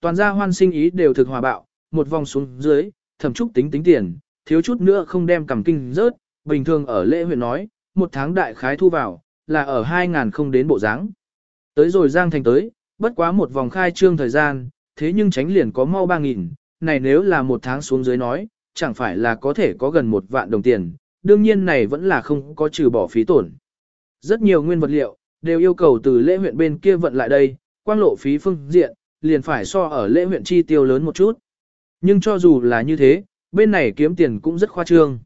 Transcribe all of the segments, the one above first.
toàn gia hoan sinh ý đều thực hòa bạo, một vòng xuống dưới, thẩm trúc tính tính tiền, thiếu chút nữa không đem cầm kinh rớt, bình thường ở lễ huyện nói, một tháng đại khái thu vào, là ở 2.000 không đến bộ dáng. Tới rồi Giang Thành tới, bất quá một vòng khai trương thời gian, thế nhưng tránh liền có mau 3.000, này nếu là một tháng xuống dưới nói, chẳng phải là có thể có gần một vạn đồng tiền, đương nhiên này vẫn là không có trừ bỏ phí tổn. Rất nhiều nguyên vật liệu, đều yêu cầu từ lễ huyện bên kia vận lại đây, quang lộ phí phương diện, liền phải so ở lễ huyện chi tiêu lớn một chút. Nhưng cho dù là như thế, bên này kiếm tiền cũng rất khoa trương.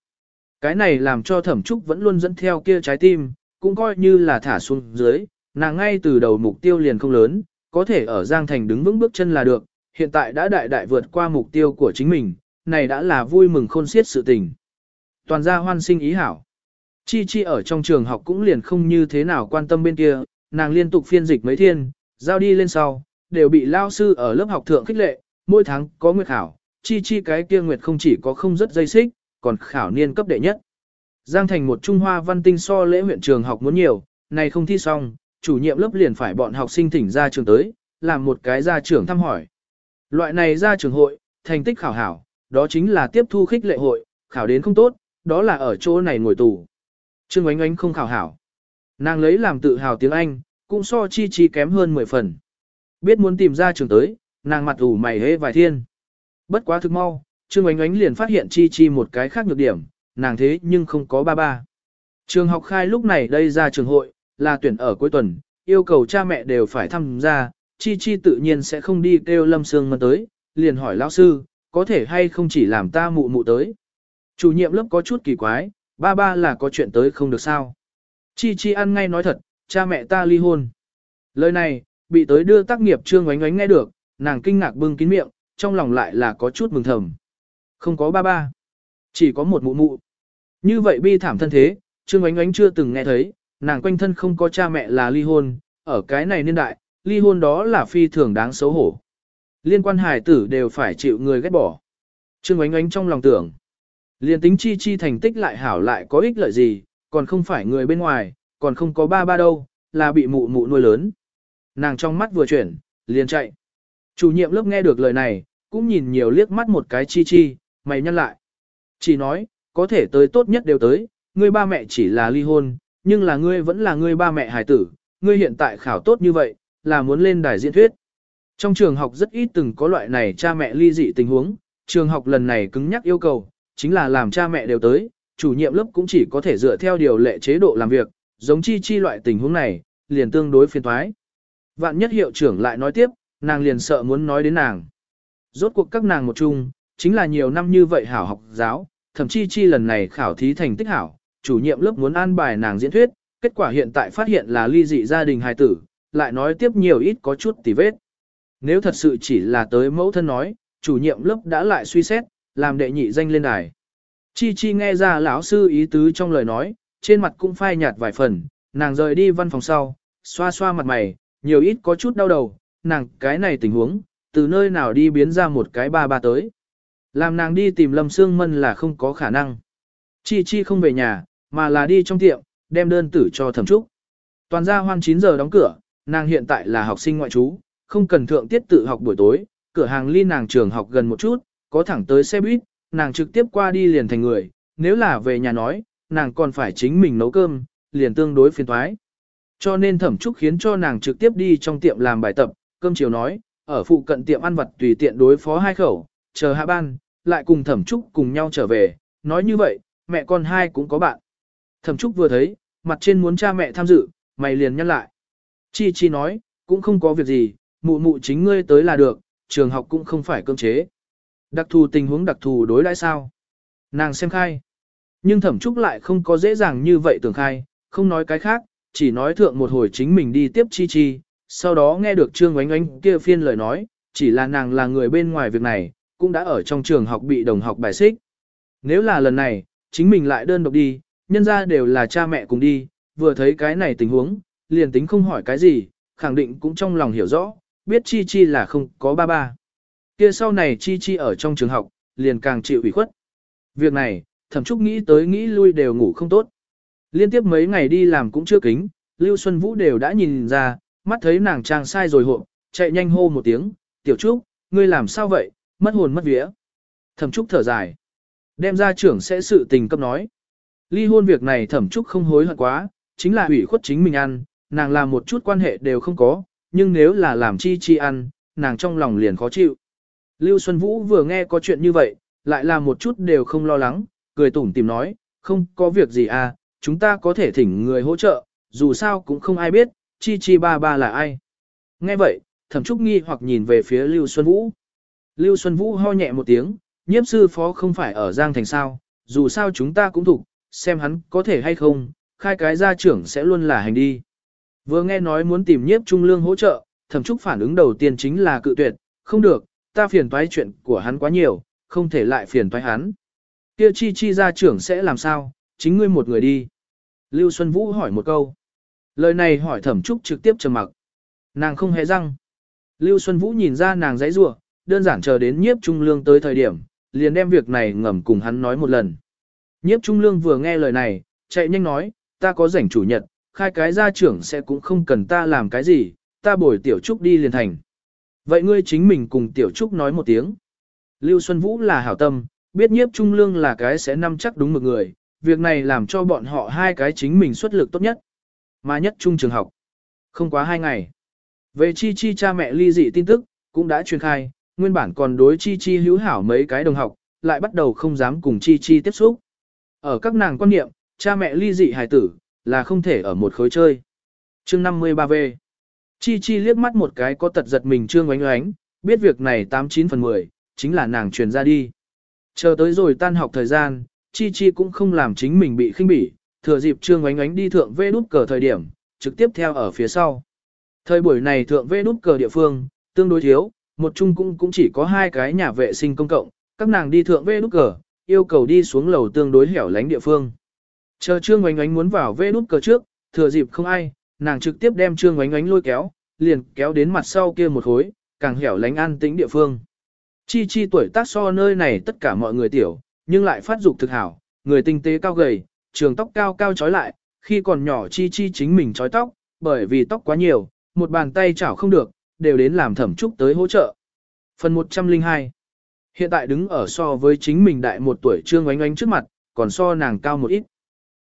Cái này làm cho thẩm trúc vẫn luôn dẫn theo kia trái tim, cũng coi như là thả xuống dưới, nàng ngay từ đầu mục tiêu liền không lớn, có thể ở Giang Thành đứng vững bước chân là được, hiện tại đã đại đại vượt qua mục tiêu của chính mình, này đã là vui mừng khôn xiết sự tình. Toàn gia hoan sinh ý hảo. Chi Chi ở trong trường học cũng liền không như thế nào quan tâm bên kia, nàng liên tục phiên dịch mấy thiên, giao đi lên sau, đều bị lao sư ở lớp học thượng khích lệ, mỗi tháng có nguyệt khảo, Chi Chi cái kia nguyệt không chỉ có không rất dây xích, còn khảo niên cấp đệ nhất. Giang thành một Trung Hoa văn tinh so lễ huyện trường học muốn nhiều, này không thi xong, chủ nhiệm lớp liền phải bọn học sinh thỉnh ra trường tới, làm một cái ra trường thăm hỏi. Loại này ra trường hội, thành tích khảo hảo, đó chính là tiếp thu khích lệ hội, khảo đến không tốt, đó là ở chỗ này ngồi tù. Trương Ánh Ánh không khảo hảo. Nàng lấy làm tự hào tiếng Anh, cũng so chi chi kém hơn 10 phần. Biết muốn tìm ra trường tới, nàng mặt ủ mày hế vài thiên. Bất quá thực mau, Trương Ánh Ánh liền phát hiện chi chi một cái khác nhược điểm, nàng thế nhưng không có ba ba. Trường học khai lúc này đây ra trường hội, là tuyển ở cuối tuần, yêu cầu cha mẹ đều phải tham gia, chi chi tự nhiên sẽ không đi kêu Lâm Sương Mân tới, liền hỏi lão sư, có thể hay không chỉ làm ta mụ mụ tới. Chủ nhiệm lớp có chút kỳ quái, ba ba là có chuyện tới không được sao. Chi chi ăn ngay nói thật, cha mẹ ta ly hôn. Lời này, bị tới đưa tác nghiệp trương oánh oánh nghe được, nàng kinh ngạc bưng kín miệng, trong lòng lại là có chút mừng thầm. Không có ba ba, chỉ có một mụ mụ. Như vậy bi thảm thân thế, trương oánh oánh chưa từng nghe thấy, nàng quanh thân không có cha mẹ là ly hôn, ở cái này niên đại, ly hôn đó là phi thường đáng xấu hổ. Liên quan hài tử đều phải chịu người ghét bỏ. Trương oánh oánh trong lòng tưởng. Liên tính chi chi thành tích lại hảo lại có ích lợi gì, còn không phải người bên ngoài, còn không có ba ba đâu, là bị mụ mụ nuôi lớn. Nàng trong mắt vừa chuyển, liền chạy. Chủ nhiệm lớp nghe được lời này, cũng nhìn nhiều liếc mắt một cái chi chi, mày nhăn lại. Chỉ nói, có thể tới tốt nhất đều tới, ngươi ba mẹ chỉ là ly hôn, nhưng là ngươi vẫn là ngươi ba mẹ hài tử, ngươi hiện tại khảo tốt như vậy, là muốn lên đài diễn thuyết. Trong trường học rất ít từng có loại này cha mẹ ly dị tình huống, trường học lần này cứng nhắc yêu cầu, chính là làm cha mẹ đều tới, chủ nhiệm lớp cũng chỉ có thể dựa theo điều lệ chế độ làm việc, giống chi chi loại tình huống này, liền tương đối phiền thoái. Vạn nhất hiệu trưởng lại nói tiếp, nàng liền sợ muốn nói đến nàng. Rốt cuộc các nàng một chung, chính là nhiều năm như vậy hảo học giáo, thậm chí chi lần này khảo thí thành tích hảo, chủ nhiệm lớp muốn an bài nàng diễn thuyết, kết quả hiện tại phát hiện là ly dị gia đình hài tử, lại nói tiếp nhiều ít có chút tỉ vết. Nếu thật sự chỉ là tới mẫu thân nói, chủ nhiệm lớp đã lại suy xét, làm đệ nhị danh lên đài. Chi Chi nghe ra lão sư ý tứ trong lời nói, trên mặt cũng phai nhạt vài phần, nàng rời đi văn phòng sau, xoa xoa mặt mày, nhiều ít có chút đau đầu, nàng cái này tình huống, từ nơi nào đi biến ra một cái ba ba tới. Làm nàng đi tìm Lâm Sương Mân là không có khả năng. Chi Chi không về nhà, mà là đi trong tiệm, đem đơn tử cho thẩm trúc. Toàn gia hoan 9 giờ đóng cửa, nàng hiện tại là học sinh ngoại trú, không cần thượng tiết tự học buổi tối, cửa hàng ly nàng trường học gần một chút, có thẳng tới xe buýt, nàng trực tiếp qua đi liền thành người, nếu là về nhà nói, nàng còn phải chính mình nấu cơm, liền tương đối phiền thoái. Cho nên thẩm trúc khiến cho nàng trực tiếp đi trong tiệm làm bài tập, cơm chiều nói, ở phụ cận tiệm ăn vật tùy tiện đối phó hai khẩu, chờ hạ ban, lại cùng thẩm trúc cùng nhau trở về, nói như vậy, mẹ con hai cũng có bạn. Thẩm trúc vừa thấy, mặt trên muốn cha mẹ tham dự, mày liền nhăn lại. Chi chi nói, cũng không có việc gì, mụ mụ chính ngươi tới là được, trường học cũng không phải cơm chế. Đặc thù tình huống đặc thù đối đãi sao? Nàng xem khai. Nhưng thẩm trúc lại không có dễ dàng như vậy tưởng khai, không nói cái khác, chỉ nói thượng một hồi chính mình đi tiếp chi chi, sau đó nghe được trương oánh oánh kia phiên lời nói, chỉ là nàng là người bên ngoài việc này, cũng đã ở trong trường học bị đồng học bài xích. Nếu là lần này, chính mình lại đơn độc đi, nhân ra đều là cha mẹ cùng đi, vừa thấy cái này tình huống, liền tính không hỏi cái gì, khẳng định cũng trong lòng hiểu rõ, biết chi chi là không có ba ba. Kia sau này chi chi ở trong trường học, liền càng chịu ủy khuất. Việc này, thậm chúc nghĩ tới nghĩ lui đều ngủ không tốt. Liên tiếp mấy ngày đi làm cũng chưa kính, Lưu Xuân Vũ đều đã nhìn ra, mắt thấy nàng trang sai rồi hộ, chạy nhanh hô một tiếng, tiểu trúc, ngươi làm sao vậy, mất hồn mất vía. Thẩm Trúc thở dài. Đem ra trưởng sẽ sự tình cấp nói. Ly hôn việc này Thẩm Trúc không hối hận quá, chính là hủy khuất chính mình ăn, nàng làm một chút quan hệ đều không có, nhưng nếu là làm chi chi ăn, nàng trong lòng liền khó chịu. Lưu Xuân Vũ vừa nghe có chuyện như vậy, lại là một chút đều không lo lắng, cười tủm tìm nói, không có việc gì à, chúng ta có thể thỉnh người hỗ trợ, dù sao cũng không ai biết, chi chi ba ba là ai. Nghe vậy, thẩm trúc nghi hoặc nhìn về phía Lưu Xuân Vũ. Lưu Xuân Vũ ho nhẹ một tiếng, nhiếp sư phó không phải ở Giang Thành sao, dù sao chúng ta cũng thủ, xem hắn có thể hay không, khai cái gia trưởng sẽ luôn là hành đi. Vừa nghe nói muốn tìm nhiếp trung lương hỗ trợ, thẩm trúc phản ứng đầu tiên chính là cự tuyệt, không được, ta phiền toái chuyện của hắn quá nhiều, không thể lại phiền toái hắn. Kia chi chi gia trưởng sẽ làm sao, chính ngươi một người đi. Lưu Xuân Vũ hỏi một câu. Lời này hỏi thẩm trúc trực tiếp trầm mặc. Nàng không hề răng. Lưu Xuân Vũ nhìn ra nàng dãy rủa, đơn giản chờ đến nhiếp trung lương tới thời điểm, liền đem việc này ngầm cùng hắn nói một lần. Nhiếp trung lương vừa nghe lời này, chạy nhanh nói, ta có rảnh chủ nhật, khai cái gia trưởng sẽ cũng không cần ta làm cái gì, ta bồi tiểu trúc đi liền thành. Vậy ngươi chính mình cùng tiểu trúc nói một tiếng. Lưu Xuân Vũ là hảo tâm, biết nhiếp trung lương là cái sẽ nắm chắc đúng một người, việc này làm cho bọn họ hai cái chính mình xuất lực tốt nhất. Mà nhất trung trường học. Không quá hai ngày. Về Chi Chi cha mẹ ly dị tin tức, cũng đã truyền khai, nguyên bản còn đối Chi Chi hữu hảo mấy cái đồng học, lại bắt đầu không dám cùng Chi Chi tiếp xúc. Ở các nàng quan niệm, cha mẹ ly dị hài tử, là không thể ở một khối chơi. chương 53V Chi Chi liếc mắt một cái có tật giật mình trương oánh oánh, biết việc này 89 phần 10, chính là nàng truyền ra đi. Chờ tới rồi tan học thời gian, Chi Chi cũng không làm chính mình bị khinh bỉ, thừa dịp trương oánh oánh đi thượng vê đút cờ thời điểm, trực tiếp theo ở phía sau. Thời buổi này thượng vê đút cờ địa phương, tương đối thiếu, một chung cũng cũng chỉ có hai cái nhà vệ sinh công cộng, các nàng đi thượng vê đút cờ, yêu cầu đi xuống lầu tương đối hẻo lánh địa phương. Chờ Trương Oánh Oánh muốn vào vê đút cờ trước, thừa dịp không ai, nàng trực tiếp đem Trương Oánh Oánh lôi kéo, liền kéo đến mặt sau kia một hối, càng hẻo lánh an tĩnh địa phương. Chi chi tuổi tác so nơi này tất cả mọi người tiểu, nhưng lại phát dục thực hảo, người tinh tế cao gầy, trường tóc cao cao trói lại, khi còn nhỏ chi chi chính mình trói tóc, bởi vì tóc quá nhiều, một bàn tay chảo không được, đều đến làm thẩm trúc tới hỗ trợ. Phần 102 Hiện tại đứng ở so với chính mình đại một tuổi Trương Oánh Oánh trước mặt, còn so nàng cao một ít.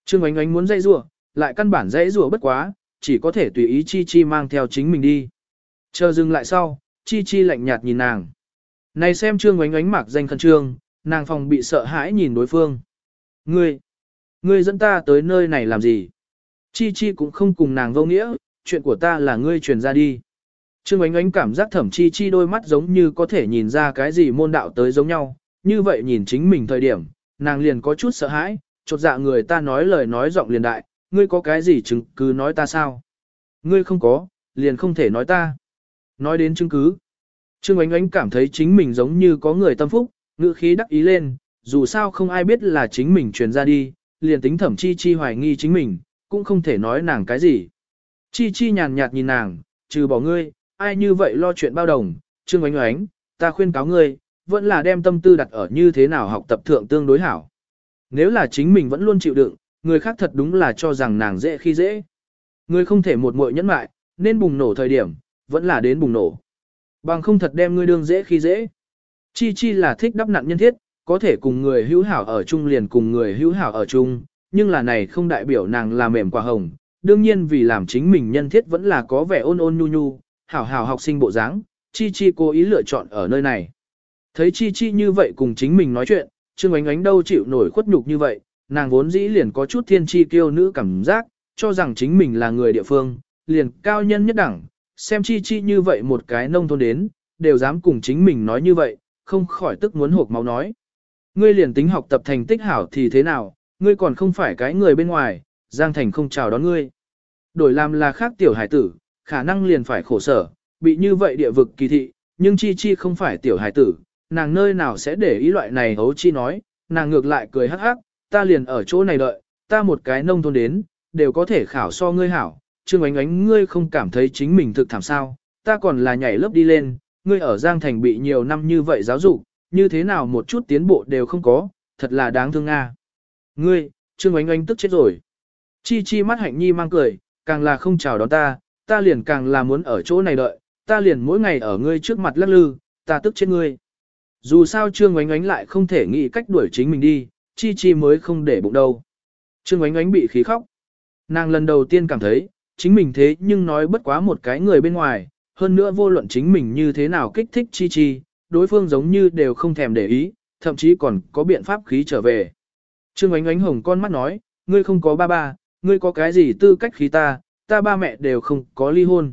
Trương Oánh Oánh muốn dây rùa, lại căn bản dây rùa bất quá, chỉ có thể tùy ý Chi Chi mang theo chính mình đi. Chờ dừng lại sau, Chi Chi lạnh nhạt nhìn nàng. Này xem Trương Oánh Oánh mặc danh khẩn trương, nàng phòng bị sợ hãi nhìn đối phương. Ngươi, ngươi dẫn ta tới nơi này làm gì? Chi Chi cũng không cùng nàng vô nghĩa, chuyện của ta là ngươi truyền ra đi. Trương Ánh Ánh cảm giác thẩm chi chi đôi mắt giống như có thể nhìn ra cái gì môn đạo tới giống nhau, như vậy nhìn chính mình thời điểm, nàng liền có chút sợ hãi, chột dạ người ta nói lời nói giọng liền đại, ngươi có cái gì chứng cứ nói ta sao? Ngươi không có, liền không thể nói ta. Nói đến chứng cứ. Trương Ánh Ánh cảm thấy chính mình giống như có người tâm phúc, ngữ khí đắc ý lên, dù sao không ai biết là chính mình truyền ra đi, liền tính thẩm chi chi hoài nghi chính mình, cũng không thể nói nàng cái gì. Chi chi nhàn nhạt nhìn nàng, trừ bỏ ngươi, ai như vậy lo chuyện bao đồng, Trương Oánh Oánh, ta khuyên cáo ngươi, vẫn là đem tâm tư đặt ở như thế nào học tập thượng tương đối hảo. Nếu là chính mình vẫn luôn chịu đựng, người khác thật đúng là cho rằng nàng dễ khi dễ. Ngươi không thể một muội nhẫn mại, nên bùng nổ thời điểm, vẫn là đến bùng nổ. Bằng không thật đem ngươi đương dễ khi dễ. Chi chi là thích đắp nặn nhân thiết, có thể cùng người hữu hảo ở chung liền cùng người hữu hảo ở chung, nhưng là này không đại biểu nàng là mềm quả hồng. Đương nhiên vì làm chính mình nhân thiết vẫn là có vẻ ôn ôn nhu nhu, hảo hảo học sinh bộ dáng, Chi Chi cố ý lựa chọn ở nơi này. Thấy Chi Chi như vậy cùng chính mình nói chuyện, Trương Ánh Ánh đâu chịu nổi khuất nhục như vậy, nàng vốn dĩ liền có chút thiên chi kiêu nữ cảm giác, cho rằng chính mình là người địa phương, liền cao nhân nhất đẳng, xem Chi Chi như vậy một cái nông thôn đến, đều dám cùng chính mình nói như vậy, không khỏi tức muốn hộp máu nói. Ngươi liền tính học tập thành tích hảo thì thế nào, ngươi còn không phải cái người bên ngoài, Giang Thành không chào đón ngươi. Đổi làm là khác tiểu hải tử, khả năng liền phải khổ sở, bị như vậy địa vực kỳ thị, nhưng Chi Chi không phải tiểu hải tử, nàng nơi nào sẽ để ý loại này hấu chi nói, nàng ngược lại cười hắc hắc, ta liền ở chỗ này đợi, ta một cái nông thôn đến, đều có thể khảo so ngươi hảo, Trương Ánh Ánh ngươi không cảm thấy chính mình thực thảm sao, ta còn là nhảy lớp đi lên, ngươi ở Giang Thành bị nhiều năm như vậy giáo dục, như thế nào một chút tiến bộ đều không có, thật là đáng thương nga. Ngươi, Trương Ánh Ánh tức chết rồi. Chi Chi mắt hạnh nhi mang cười, càng là không chào đón ta, ta liền càng là muốn ở chỗ này đợi, ta liền mỗi ngày ở ngươi trước mặt lắc lư, ta tức chết ngươi. Dù sao Trương Oánh Oánh lại không thể nghĩ cách đuổi chính mình đi, chi chi mới không để bụng đâu. Trương Oánh Oánh bị khí khóc. Nàng lần đầu tiên cảm thấy, chính mình thế nhưng nói bất quá một cái người bên ngoài, hơn nữa vô luận chính mình như thế nào kích thích chi chi, đối phương giống như đều không thèm để ý, thậm chí còn có biện pháp khí trở về. Trương ánh ánh hồng con mắt nói, ngươi không có ba ba, ngươi có cái gì tư cách khí ta, ta ba mẹ đều không có ly hôn.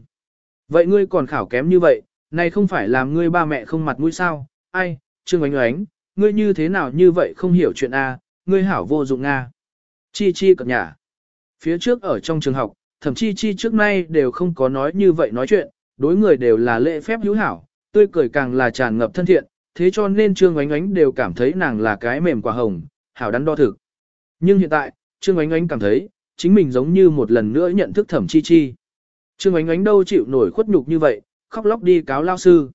Vậy ngươi còn khảo kém như vậy, này không phải làm ngươi ba mẹ không mặt mũi sao, ai, Trương ánh ánh, ngươi như thế nào như vậy không hiểu chuyện A, ngươi hảo vô dụng A. Chi chi cập nhà. Phía trước ở trong trường học, thậm chi chi trước nay đều không có nói như vậy nói chuyện, đối người đều là lễ phép hữu hảo, tươi cười càng là tràn ngập thân thiện, thế cho nên Trương Oánh Oánh đều cảm thấy nàng là cái mềm quả hồng, hảo đắn đo thực. Nhưng hiện tại, Trương Oánh Oánh cảm thấy, chính mình giống như một lần nữa nhận thức thẩm chi chi. Trương Oánh Oánh đâu chịu nổi khuất nhục như vậy, khóc lóc đi cáo lao sư.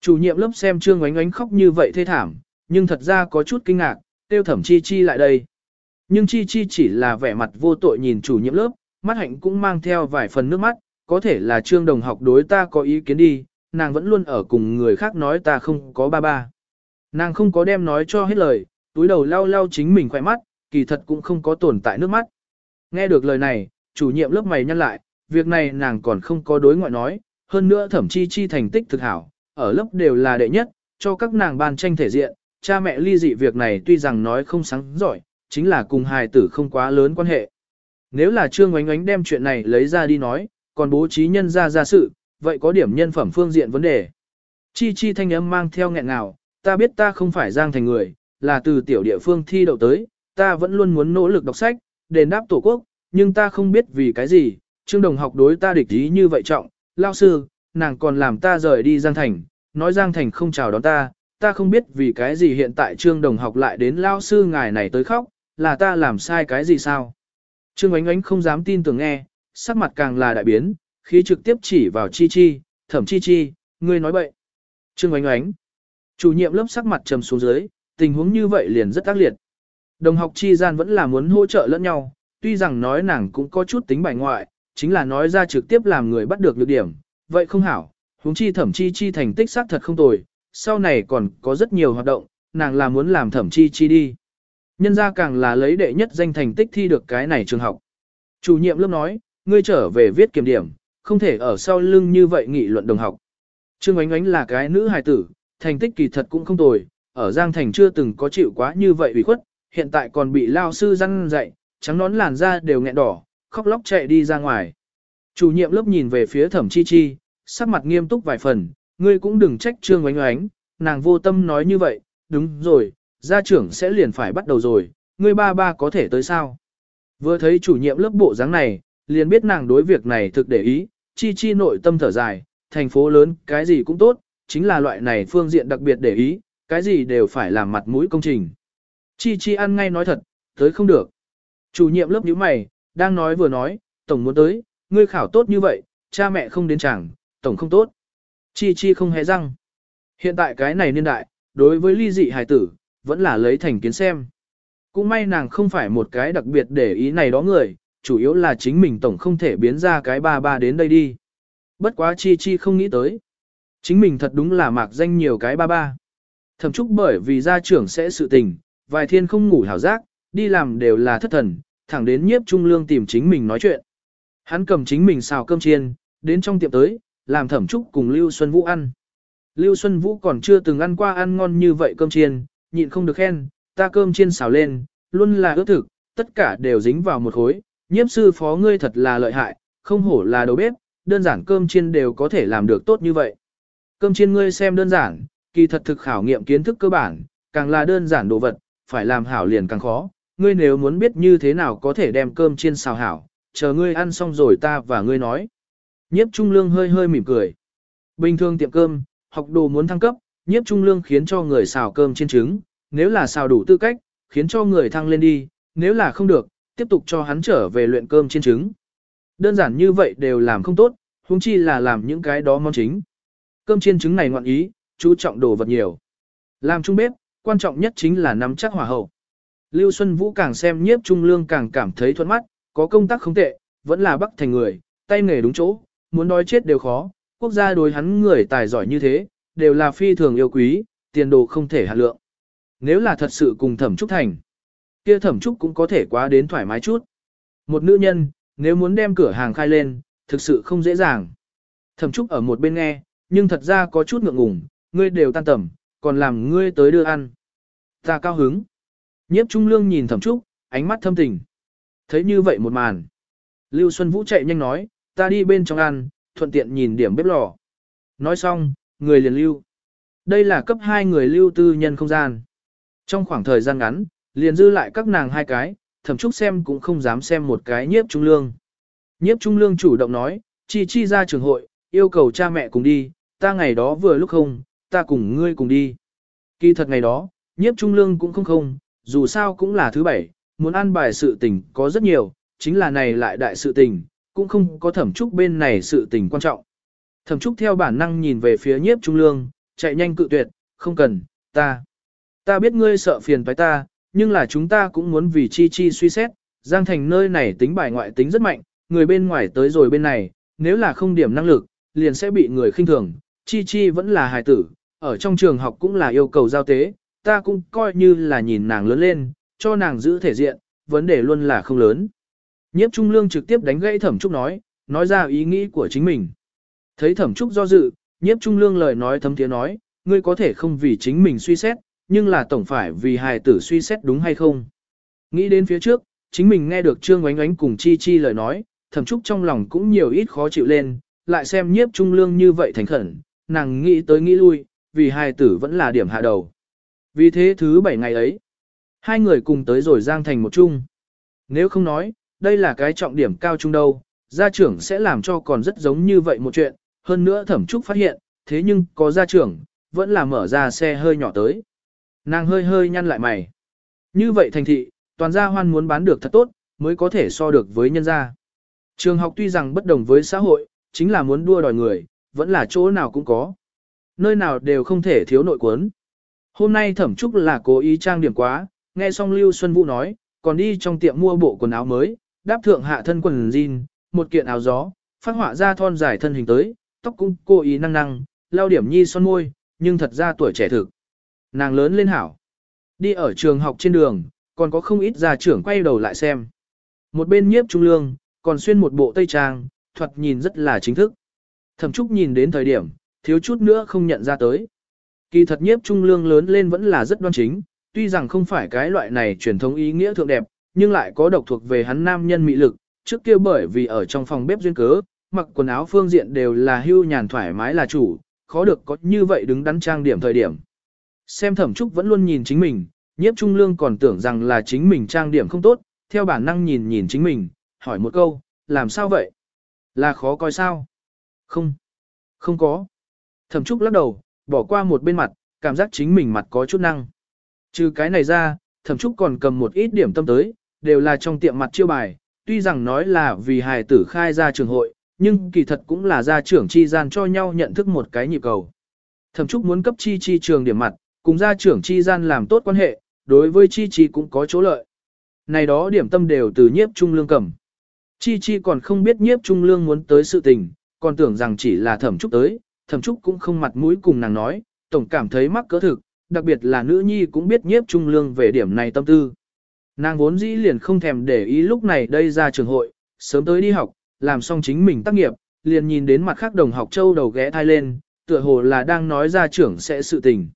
Chủ nhiệm lớp xem Trương Oánh Oánh khóc như vậy thê thảm, nhưng thật ra có chút kinh ngạc, tiêu thẩm chi chi lại đây. Nhưng chi chi chỉ là vẻ mặt vô tội nhìn chủ nhiệm lớp, mắt hạnh cũng mang theo vài phần nước mắt, có thể là Trương đồng học đối ta có ý kiến đi, nàng vẫn luôn ở cùng người khác nói ta không có ba ba. Nàng không có đem nói cho hết lời, túi đầu lau lau chính mình khỏe mắt, kỳ thật cũng không có tồn tại nước mắt. Nghe được lời này, chủ nhiệm lớp mày nhăn lại, việc này nàng còn không có đối ngoại nói, hơn nữa thẩm chi chi thành tích thực hảo, ở lớp đều là đệ nhất, cho các nàng ban tranh thể diện, cha mẹ ly dị việc này tuy rằng nói không sáng giỏi, chính là cùng hài tử không quá lớn quan hệ. Nếu là Trương Ngoánh Ngoánh đem chuyện này lấy ra đi nói, còn bố trí nhân ra ra sự, vậy có điểm nhân phẩm phương diện vấn đề. Chi chi thanh âm mang theo nghẹn ngào, ta biết ta không phải giang thành người, là từ tiểu địa phương thi đậu tới, ta vẫn luôn muốn nỗ lực đọc sách, đền đáp tổ quốc, nhưng ta không biết vì cái gì, Trương Đồng học đối ta địch ý như vậy trọng, lao sư, nàng còn làm ta rời đi Giang Thành, nói Giang Thành không chào đón ta, ta không biết vì cái gì hiện tại Trương Đồng học lại đến lao sư ngài này tới khóc, là ta làm sai cái gì sao? Trương Ánh Ánh không dám tin tưởng nghe, sắc mặt càng là đại biến, khí trực tiếp chỉ vào Chi Chi, thẩm Chi Chi, ngươi nói bậy. Trương Ánh Ánh, chủ nhiệm lớp sắc mặt trầm xuống dưới, tình huống như vậy liền rất tác liệt. Đồng học chi gian vẫn là muốn hỗ trợ lẫn nhau, tuy rằng nói nàng cũng có chút tính bài ngoại, chính là nói ra trực tiếp làm người bắt được lược điểm, vậy không hảo, huống chi thẩm chi chi thành tích xác thật không tồi, sau này còn có rất nhiều hoạt động, nàng là muốn làm thẩm chi chi đi. Nhân ra càng là lấy đệ nhất danh thành tích thi được cái này trường học. Chủ nhiệm lớp nói, ngươi trở về viết kiểm điểm, không thể ở sau lưng như vậy nghị luận đồng học. Trương Ánh Ánh là cái nữ hài tử, thành tích kỳ thật cũng không tồi, ở Giang Thành chưa từng có chịu quá như vậy ủy khuất, hiện tại còn bị lao sư răn dạy, trắng nón làn da đều nghẹn đỏ, khóc lóc chạy đi ra ngoài. Chủ nhiệm lớp nhìn về phía thẩm chi chi, sắc mặt nghiêm túc vài phần, ngươi cũng đừng trách trương oánh oánh, nàng vô tâm nói như vậy, đúng rồi, gia trưởng sẽ liền phải bắt đầu rồi, ngươi ba ba có thể tới sao. Vừa thấy chủ nhiệm lớp bộ dáng này, liền biết nàng đối việc này thực để ý, chi chi nội tâm thở dài, thành phố lớn, cái gì cũng tốt, chính là loại này phương diện đặc biệt để ý, cái gì đều phải làm mặt mũi công trình. Chi chi ăn ngay nói thật, tới không được. Chủ nhiệm lớp nhíu mày, đang nói vừa nói, tổng muốn tới, ngươi khảo tốt như vậy, cha mẹ không đến chẳng, tổng không tốt. Chi chi không hề răng. Hiện tại cái này niên đại, đối với ly dị hài tử, vẫn là lấy thành kiến xem. Cũng may nàng không phải một cái đặc biệt để ý này đó người, chủ yếu là chính mình tổng không thể biến ra cái ba ba đến đây đi. Bất quá chi chi không nghĩ tới. Chính mình thật đúng là mạc danh nhiều cái ba ba. Thậm chúc bởi vì gia trưởng sẽ sự tình, vài thiên không ngủ hảo giác, đi làm đều là thất thần, thẳng đến nhiếp trung lương tìm chính mình nói chuyện. Hắn cầm chính mình xào cơm chiên, đến trong tiệm tới, làm thẩm trúc cùng Lưu Xuân Vũ ăn. Lưu Xuân Vũ còn chưa từng ăn qua ăn ngon như vậy cơm chiên, nhịn không được khen, ta cơm chiên xào lên, luôn là ước thực, tất cả đều dính vào một khối, nhiếp sư phó ngươi thật là lợi hại, không hổ là đầu bếp, đơn giản cơm chiên đều có thể làm được tốt như vậy. Cơm chiên ngươi xem đơn giản, kỳ thật thực khảo nghiệm kiến thức cơ bản, càng là đơn giản đồ vật, phải làm hảo liền càng khó, ngươi nếu muốn biết như thế nào có thể đem cơm chiên xào hảo, chờ ngươi ăn xong rồi ta và ngươi nói. Nhiếp Trung Lương hơi hơi mỉm cười. Bình thường tiệm cơm, học đồ muốn thăng cấp, Nhiếp Trung Lương khiến cho người xào cơm chiên trứng, nếu là xào đủ tư cách, khiến cho người thăng lên đi, nếu là không được, tiếp tục cho hắn trở về luyện cơm chiên trứng. Đơn giản như vậy đều làm không tốt, huống chi là làm những cái đó món chính. Cơm chiên trứng này ngoạn ý, chú trọng đồ vật nhiều. Làm trung bếp, quan trọng nhất chính là nắm chắc hỏa hậu. Lưu Xuân Vũ càng xem nhiếp trung lương càng cảm thấy thuận mắt, có công tác không tệ, vẫn là bắc thành người, tay nghề đúng chỗ, muốn nói chết đều khó, quốc gia đối hắn người tài giỏi như thế, đều là phi thường yêu quý, tiền đồ không thể hạ lượng. Nếu là thật sự cùng thẩm trúc thành, kia thẩm trúc cũng có thể quá đến thoải mái chút. Một nữ nhân, nếu muốn đem cửa hàng khai lên, thực sự không dễ dàng. Thẩm trúc ở một bên nghe, nhưng thật ra có chút ngượng ngùng, ngươi đều tan tầm, còn làm ngươi tới đưa ăn. Ta cao hứng. Nhiếp trung lương nhìn thẩm trúc, ánh mắt thâm tình. Thấy như vậy một màn. Lưu Xuân Vũ chạy nhanh nói, ta đi bên trong ăn, thuận tiện nhìn điểm bếp lò. Nói xong, người liền lưu. Đây là cấp 2 người lưu tư nhân không gian. Trong khoảng thời gian ngắn, liền dư lại các nàng hai cái, thẩm trúc xem cũng không dám xem một cái nhiếp trung lương. Nhiếp trung lương chủ động nói, chi chi ra trường hội, yêu cầu cha mẹ cùng đi, ta ngày đó vừa lúc không, ta cùng ngươi cùng đi. Kỳ thật ngày đó, nhiếp trung lương cũng không không, dù sao cũng là thứ bảy, muốn ăn bài sự tình có rất nhiều, chính là này lại đại sự tình, cũng không có thẩm trúc bên này sự tình quan trọng. Thẩm trúc theo bản năng nhìn về phía nhiếp trung lương, chạy nhanh cự tuyệt, không cần, ta. Ta biết ngươi sợ phiền với ta, nhưng là chúng ta cũng muốn vì chi chi suy xét, Giang Thành nơi này tính bài ngoại tính rất mạnh, người bên ngoài tới rồi bên này, nếu là không điểm năng lực, liền sẽ bị người khinh thường. Chi chi vẫn là hài tử, ở trong trường học cũng là yêu cầu giao tế, ta cũng coi như là nhìn nàng lớn lên, cho nàng giữ thể diện, vấn đề luôn là không lớn. Nhiếp Trung Lương trực tiếp đánh gãy Thẩm Trúc nói, nói ra ý nghĩ của chính mình. Thấy Thẩm Trúc do dự, Nhiếp Trung Lương lời nói thấm tiếng nói, ngươi có thể không vì chính mình suy xét, nhưng là tổng phải vì hài tử suy xét đúng hay không. Nghĩ đến phía trước, chính mình nghe được Trương Oánh Oánh cùng Chi Chi lời nói, Thẩm Trúc trong lòng cũng nhiều ít khó chịu lên, lại xem Nhiếp Trung Lương như vậy thành khẩn, nàng nghĩ tới nghĩ lui, vì hài tử vẫn là điểm hạ đầu. Vì thế thứ bảy ngày ấy, hai người cùng tới rồi Giang Thành một chung. Nếu không nói, đây là cái trọng điểm cao trung đâu, gia trưởng sẽ làm cho còn rất giống như vậy một chuyện, hơn nữa thẩm trúc phát hiện, thế nhưng có gia trưởng, vẫn là mở ra xe hơi nhỏ tới. Nàng hơi hơi nhăn lại mày. Như vậy thành thị, toàn gia hoan muốn bán được thật tốt, mới có thể so được với nhân gia. Trường học tuy rằng bất đồng với xã hội, chính là muốn đua đòi người, vẫn là chỗ nào cũng có. Nơi nào đều không thể thiếu nội cuốn. Hôm nay thẩm trúc là cố ý trang điểm quá, nghe xong Lưu Xuân Vũ nói, còn đi trong tiệm mua bộ quần áo mới, đáp thượng hạ thân quần jean, một kiện áo gió, phát họa ra thon dài thân hình tới, tóc cũng cố ý năng năng, lao điểm nhi son môi, nhưng thật ra tuổi trẻ thực. Nàng lớn lên hảo. Đi ở trường học trên đường, còn có không ít gia trưởng quay đầu lại xem. Một bên nhiếp trung lương, còn xuyên một bộ tây trang, thuật nhìn rất là chính thức. Thẩm Trúc nhìn đến thời điểm, thiếu chút nữa không nhận ra tới. Kỳ thật nhiếp trung lương lớn lên vẫn là rất đoan chính, tuy rằng không phải cái loại này truyền thống ý nghĩa thượng đẹp, nhưng lại có độc thuộc về hắn nam nhân mị lực, trước kia bởi vì ở trong phòng bếp duyên cớ, mặc quần áo phương diện đều là hưu nhàn thoải mái là chủ, khó được có như vậy đứng đắn trang điểm thời điểm. Xem thẩm trúc vẫn luôn nhìn chính mình, nhiếp trung lương còn tưởng rằng là chính mình trang điểm không tốt, theo bản năng nhìn nhìn chính mình, hỏi một câu, làm sao vậy? Là khó coi sao? Không, không có. Thẩm trúc lắc đầu, bỏ qua một bên mặt, cảm giác chính mình mặt có chút năng. Trừ cái này ra, thẩm trúc còn cầm một ít điểm tâm tới, đều là trong tiệm mặt chiêu bài, tuy rằng nói là vì hài tử khai ra trường hội, nhưng kỳ thật cũng là gia trưởng chi gian cho nhau nhận thức một cái nhịp cầu. Thẩm trúc muốn cấp chi chi trường điểm mặt, cùng gia trưởng chi gian làm tốt quan hệ, đối với chi chi cũng có chỗ lợi. Này đó điểm tâm đều từ nhiếp trung lương cầm. Chi chi còn không biết nhiếp trung lương muốn tới sự tình, còn tưởng rằng chỉ là thẩm trúc tới, thẩm trúc cũng không mặt mũi cùng nàng nói, tổng cảm thấy mắc cỡ thực, đặc biệt là nữ nhi cũng biết nhiếp trung lương về điểm này tâm tư. Nàng vốn dĩ liền không thèm để ý lúc này đây ra trường hội, sớm tới đi học, làm xong chính mình tác nghiệp, liền nhìn đến mặt khác đồng học châu đầu ghé thai lên, tựa hồ là đang nói ra trưởng sẽ sự tình.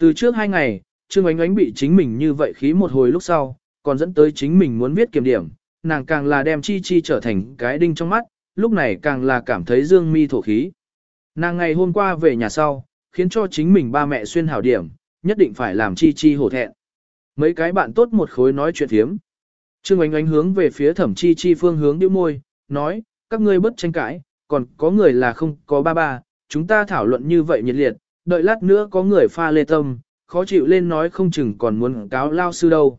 Từ trước hai ngày, Trương Ánh Ánh bị chính mình như vậy khí một hồi lúc sau, còn dẫn tới chính mình muốn viết kiểm điểm, nàng càng là đem chi chi trở thành cái đinh trong mắt, lúc này càng là cảm thấy dương mi thổ khí. Nàng ngày hôm qua về nhà sau, khiến cho chính mình ba mẹ xuyên hảo điểm, nhất định phải làm chi chi hổ thẹn. Mấy cái bạn tốt một khối nói chuyện thiếm. Trương Ánh Ánh hướng về phía thẩm chi chi phương hướng điêu môi, nói, các ngươi bất tranh cãi, còn có người là không có ba ba, chúng ta thảo luận như vậy nhiệt liệt, đợi lát nữa có người pha lê tâm, khó chịu lên nói không chừng còn muốn cáo lao sư đâu.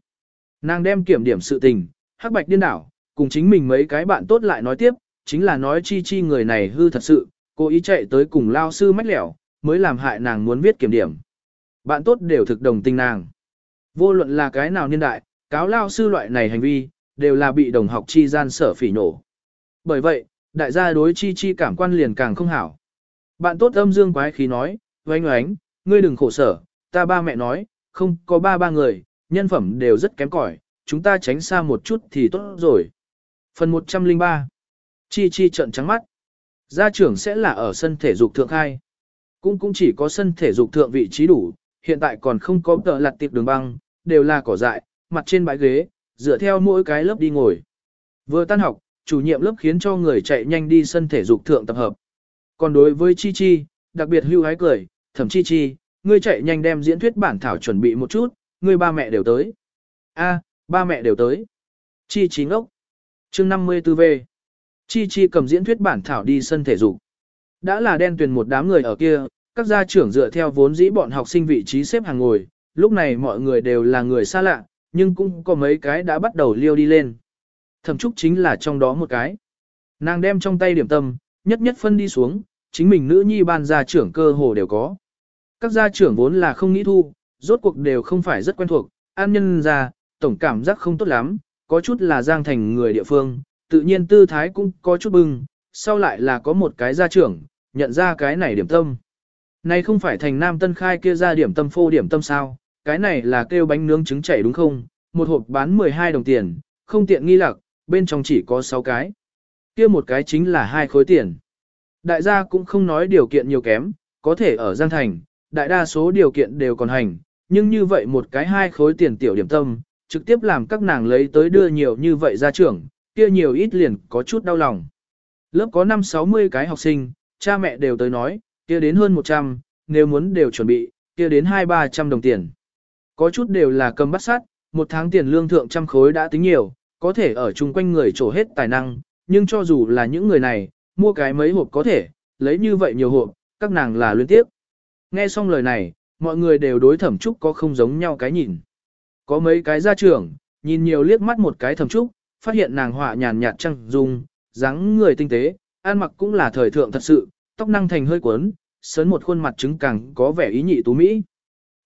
Nàng đem kiểm điểm sự tình, hắc bạch điên đảo, cùng chính mình mấy cái bạn tốt lại nói tiếp, chính là nói chi chi người này hư thật sự, cô ý chạy tới cùng lao sư mách lẻo, mới làm hại nàng muốn viết kiểm điểm. Bạn tốt đều thực đồng tình nàng. Vô luận là cái nào niên đại, cáo lao sư loại này hành vi, đều là bị đồng học chi gian sở phỉ nổ. Bởi vậy, đại gia đối chi chi cảm quan liền càng không hảo. Bạn tốt âm dương quái khí nói, oánh oánh, ngươi đừng khổ sở, ta ba mẹ nói, không có ba ba người, nhân phẩm đều rất kém cỏi, chúng ta tránh xa một chút thì tốt rồi. Phần 103 Chi Chi trận trắng mắt. Gia trưởng sẽ là ở sân thể dục thượng khai. Cũng cũng chỉ có sân thể dục thượng vị trí đủ, hiện tại còn không có tờ lặt tiệp đường băng, đều là cỏ dại, mặt trên bãi ghế, dựa theo mỗi cái lớp đi ngồi. Vừa tan học, chủ nhiệm lớp khiến cho người chạy nhanh đi sân thể dục thượng tập hợp. Còn đối với Chi Chi, đặc biệt hưu hái cười, thẩm Chi Chi, ngươi chạy nhanh đem diễn thuyết bản thảo chuẩn bị một chút, ngươi ba mẹ đều tới. A, ba mẹ đều tới. Chi Chi ngốc. Chương 54V. Chi Chi cầm diễn thuyết bản thảo đi sân thể dục. Đã là đen tuyền một đám người ở kia, các gia trưởng dựa theo vốn dĩ bọn học sinh vị trí xếp hàng ngồi, lúc này mọi người đều là người xa lạ, nhưng cũng có mấy cái đã bắt đầu liêu đi lên. Thẩm Trúc chính là trong đó một cái. Nàng đem trong tay điểm tâm, nhất nhất phân đi xuống, chính mình nữ nhi ban gia trưởng cơ hồ đều có. Các gia trưởng vốn là không nghĩ thu, rốt cuộc đều không phải rất quen thuộc, an nhân gia, tổng cảm giác không tốt lắm, có chút là giang thành người địa phương, tự nhiên tư thái cũng có chút bưng, sau lại là có một cái gia trưởng, nhận ra cái này điểm tâm. Này không phải thành nam tân khai kia ra điểm tâm phô điểm tâm sao, cái này là kêu bánh nướng trứng chảy đúng không, một hộp bán 12 đồng tiền, không tiện nghi lạc, bên trong chỉ có 6 cái. kia một cái chính là hai khối tiền. Đại gia cũng không nói điều kiện nhiều kém, có thể ở Giang Thành, đại đa số điều kiện đều còn hành, nhưng như vậy một cái hai khối tiền tiểu điểm tâm, trực tiếp làm các nàng lấy tới đưa nhiều như vậy ra trưởng, kia nhiều ít liền có chút đau lòng. Lớp có 5-60 cái học sinh, cha mẹ đều tới nói, kia đến hơn 100, nếu muốn đều chuẩn bị, kia đến 2-300 đồng tiền. Có chút đều là cầm bắt sát, một tháng tiền lương thượng trăm khối đã tính nhiều, có thể ở chung quanh người trổ hết tài năng, nhưng cho dù là những người này, mua cái mấy hộp có thể, lấy như vậy nhiều hộp, các nàng là luyến tiếp. Nghe xong lời này, mọi người đều đối thẩm trúc có không giống nhau cái nhìn. Có mấy cái gia trưởng, nhìn nhiều liếc mắt một cái thẩm trúc, phát hiện nàng họa nhàn nhạt trăng dung, dáng người tinh tế, ăn mặc cũng là thời thượng thật sự, tóc năng thành hơi cuốn, sớn một khuôn mặt trứng càng có vẻ ý nhị tú mỹ.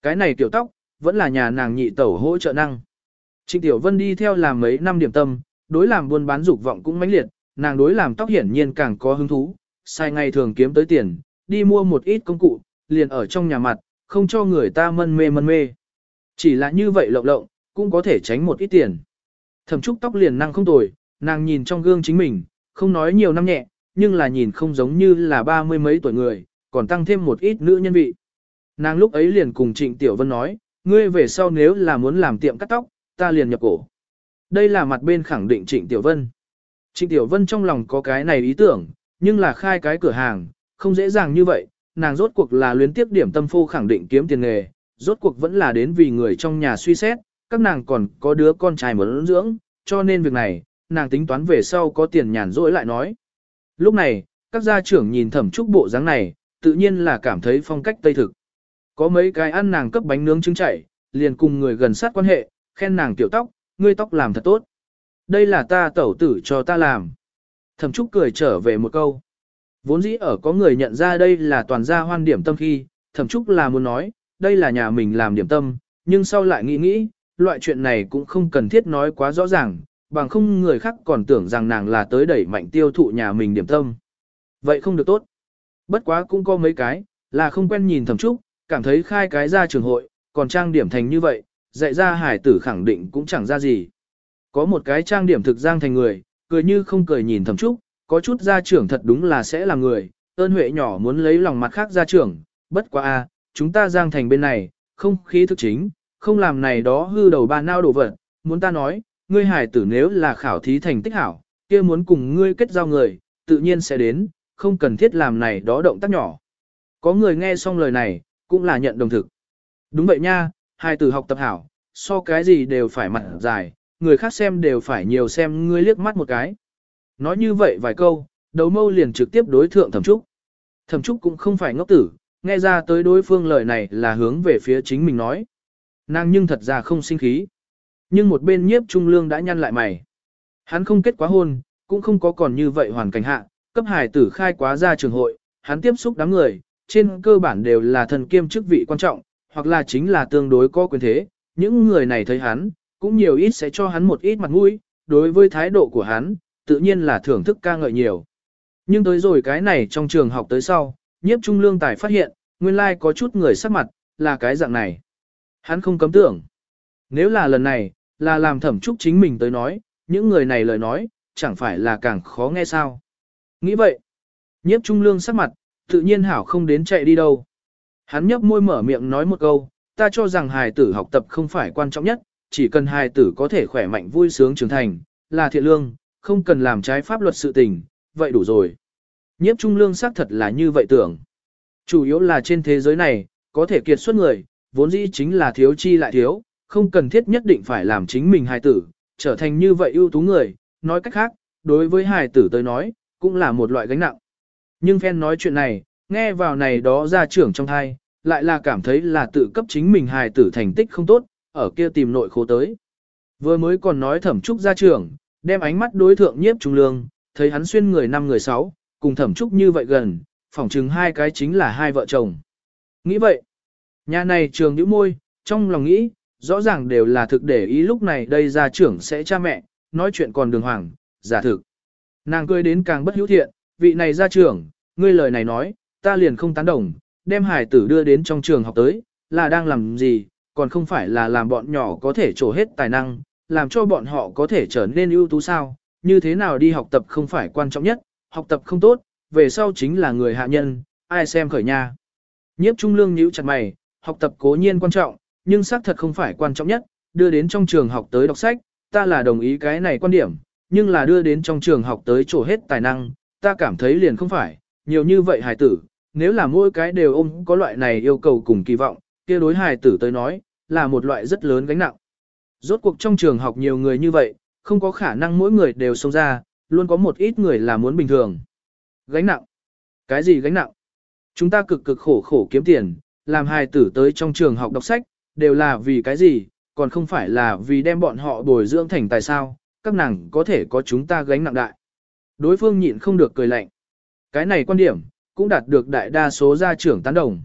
Cái này tiểu tóc, vẫn là nhà nàng nhị tẩu hỗ trợ năng. Trịnh Tiểu Vân đi theo làm mấy năm điểm tâm, đối làm buôn bán dục vọng cũng mãnh liệt, nàng đối làm tóc hiển nhiên càng có hứng thú, sai ngày thường kiếm tới tiền, đi mua một ít công cụ, liền ở trong nhà mặt, không cho người ta mân mê mân mê. Chỉ là như vậy lộng lộng, cũng có thể tránh một ít tiền. Thẩm trúc tóc liền năng không tồi, nàng nhìn trong gương chính mình, không nói nhiều năm nhẹ, nhưng là nhìn không giống như là ba mươi mấy tuổi người, còn tăng thêm một ít nữ nhân vị. Nàng lúc ấy liền cùng Trịnh Tiểu Vân nói, ngươi về sau nếu là muốn làm tiệm cắt tóc, ta liền nhập cổ. Đây là mặt bên khẳng định Trịnh Tiểu Vân. Trịnh Tiểu Vân trong lòng có cái này ý tưởng, nhưng là khai cái cửa hàng, không dễ dàng như vậy, nàng rốt cuộc là luyến tiếp điểm tâm phô khẳng định kiếm tiền nghề, rốt cuộc vẫn là đến vì người trong nhà suy xét, các nàng còn có đứa con trai muốn dưỡng, cho nên việc này, nàng tính toán về sau có tiền nhàn rỗi lại nói. Lúc này, các gia trưởng nhìn thẩm trúc bộ dáng này, tự nhiên là cảm thấy phong cách tây thực. Có mấy cái ăn nàng cấp bánh nướng trứng chảy, liền cùng người gần sát quan hệ, khen nàng tiểu tóc, ngươi tóc làm thật tốt. Đây là ta tẩu tử cho ta làm. Thẩm Trúc cười trở về một câu. Vốn dĩ ở có người nhận ra đây là toàn gia hoan điểm tâm khi, Thẩm Trúc là muốn nói, đây là nhà mình làm điểm tâm, nhưng sau lại nghĩ nghĩ, loại chuyện này cũng không cần thiết nói quá rõ ràng, bằng không người khác còn tưởng rằng nàng là tới đẩy mạnh tiêu thụ nhà mình điểm tâm. Vậy không được tốt. Bất quá cũng có mấy cái, là không quen nhìn Thẩm Trúc, cảm thấy khai cái ra trường hội, còn trang điểm thành như vậy, dạy ra hải tử khẳng định cũng chẳng ra gì. Có một cái trang điểm thực giang thành người, cười như không cười nhìn thẩm trúc, có chút gia trưởng thật đúng là sẽ là người, ơn huệ nhỏ muốn lấy lòng mặt khác gia trưởng, bất quá a, chúng ta giang thành bên này, không khí thực chính, không làm này đó hư đầu ba nao đồ vật, muốn ta nói, ngươi hải tử nếu là khảo thí thành tích hảo, kia muốn cùng ngươi kết giao người, tự nhiên sẽ đến, không cần thiết làm này đó động tác nhỏ. Có người nghe xong lời này, cũng là nhận đồng thực. Đúng vậy nha, hai từ học tập hảo, so cái gì đều phải mặt dài, người khác xem đều phải nhiều xem ngươi liếc mắt một cái. Nói như vậy vài câu, đầu mâu liền trực tiếp đối thượng thẩm trúc. Thẩm trúc cũng không phải ngốc tử, nghe ra tới đối phương lời này là hướng về phía chính mình nói. Nàng nhưng thật ra không sinh khí. Nhưng một bên nhiếp trung lương đã nhăn lại mày. Hắn không kết quá hôn, cũng không có còn như vậy hoàn cảnh hạ, cấp hải tử khai quá ra trường hội, hắn tiếp xúc đám người, trên cơ bản đều là thần kiêm chức vị quan trọng, hoặc là chính là tương đối có quyền thế, những người này thấy hắn, cũng nhiều ít sẽ cho hắn một ít mặt mũi, đối với thái độ của hắn, tự nhiên là thưởng thức ca ngợi nhiều. Nhưng tới rồi cái này trong trường học tới sau, nhiếp trung lương tài phát hiện, nguyên lai like có chút người sắc mặt, là cái dạng này. Hắn không cấm tưởng. Nếu là lần này, là làm thẩm trúc chính mình tới nói, những người này lời nói, chẳng phải là càng khó nghe sao. Nghĩ vậy, nhiếp trung lương sắc mặt, tự nhiên hảo không đến chạy đi đâu. Hắn nhấp môi mở miệng nói một câu, ta cho rằng hài tử học tập không phải quan trọng nhất, chỉ cần hài tử có thể khỏe mạnh vui sướng trưởng thành, là thiện lương, không cần làm trái pháp luật sự tình, vậy đủ rồi. Nhiếp trung lương xác thật là như vậy tưởng. Chủ yếu là trên thế giới này, có thể kiệt xuất người, vốn dĩ chính là thiếu chi lại thiếu, không cần thiết nhất định phải làm chính mình hài tử, trở thành như vậy ưu tú người, nói cách khác, đối với hài tử tới nói, cũng là một loại gánh nặng. Nhưng phen nói chuyện này, nghe vào này đó ra trưởng trong thai, lại là cảm thấy là tự cấp chính mình hài tử thành tích không tốt, ở kia tìm nội khố tới. Vừa mới còn nói thẩm trúc ra trưởng, đem ánh mắt đối thượng nhiếp trung lương, thấy hắn xuyên người năm người sáu, cùng thẩm trúc như vậy gần, phỏng chừng hai cái chính là hai vợ chồng. Nghĩ vậy, nhà này trường nữ môi, trong lòng nghĩ, rõ ràng đều là thực để ý lúc này đây ra trưởng sẽ cha mẹ, nói chuyện còn đường hoàng, giả thực. Nàng cười đến càng bất hữu thiện, vị này ra trưởng, ngươi lời này nói, ta liền không tán đồng, đem hải tử đưa đến trong trường học tới, là đang làm gì, còn không phải là làm bọn nhỏ có thể trổ hết tài năng, làm cho bọn họ có thể trở nên ưu tú sao, như thế nào đi học tập không phải quan trọng nhất, học tập không tốt, về sau chính là người hạ nhân, ai xem khởi nha. Nhiếp trung lương nhíu chặt mày, học tập cố nhiên quan trọng, nhưng xác thật không phải quan trọng nhất, đưa đến trong trường học tới đọc sách, ta là đồng ý cái này quan điểm, nhưng là đưa đến trong trường học tới trổ hết tài năng, ta cảm thấy liền không phải, nhiều như vậy hài tử, nếu là mỗi cái đều ôm có loại này yêu cầu cùng kỳ vọng, kia đối hài tử tới nói, là một loại rất lớn gánh nặng. Rốt cuộc trong trường học nhiều người như vậy, không có khả năng mỗi người đều sống ra, luôn có một ít người là muốn bình thường. Gánh nặng? Cái gì gánh nặng? Chúng ta cực cực khổ khổ kiếm tiền, làm hài tử tới trong trường học đọc sách, đều là vì cái gì, còn không phải là vì đem bọn họ bồi dưỡng thành tài sao, các nàng có thể có chúng ta gánh nặng đại. Đối phương nhịn không được cười lạnh. Cái này quan điểm, cũng đạt được đại đa số gia trưởng tán đồng.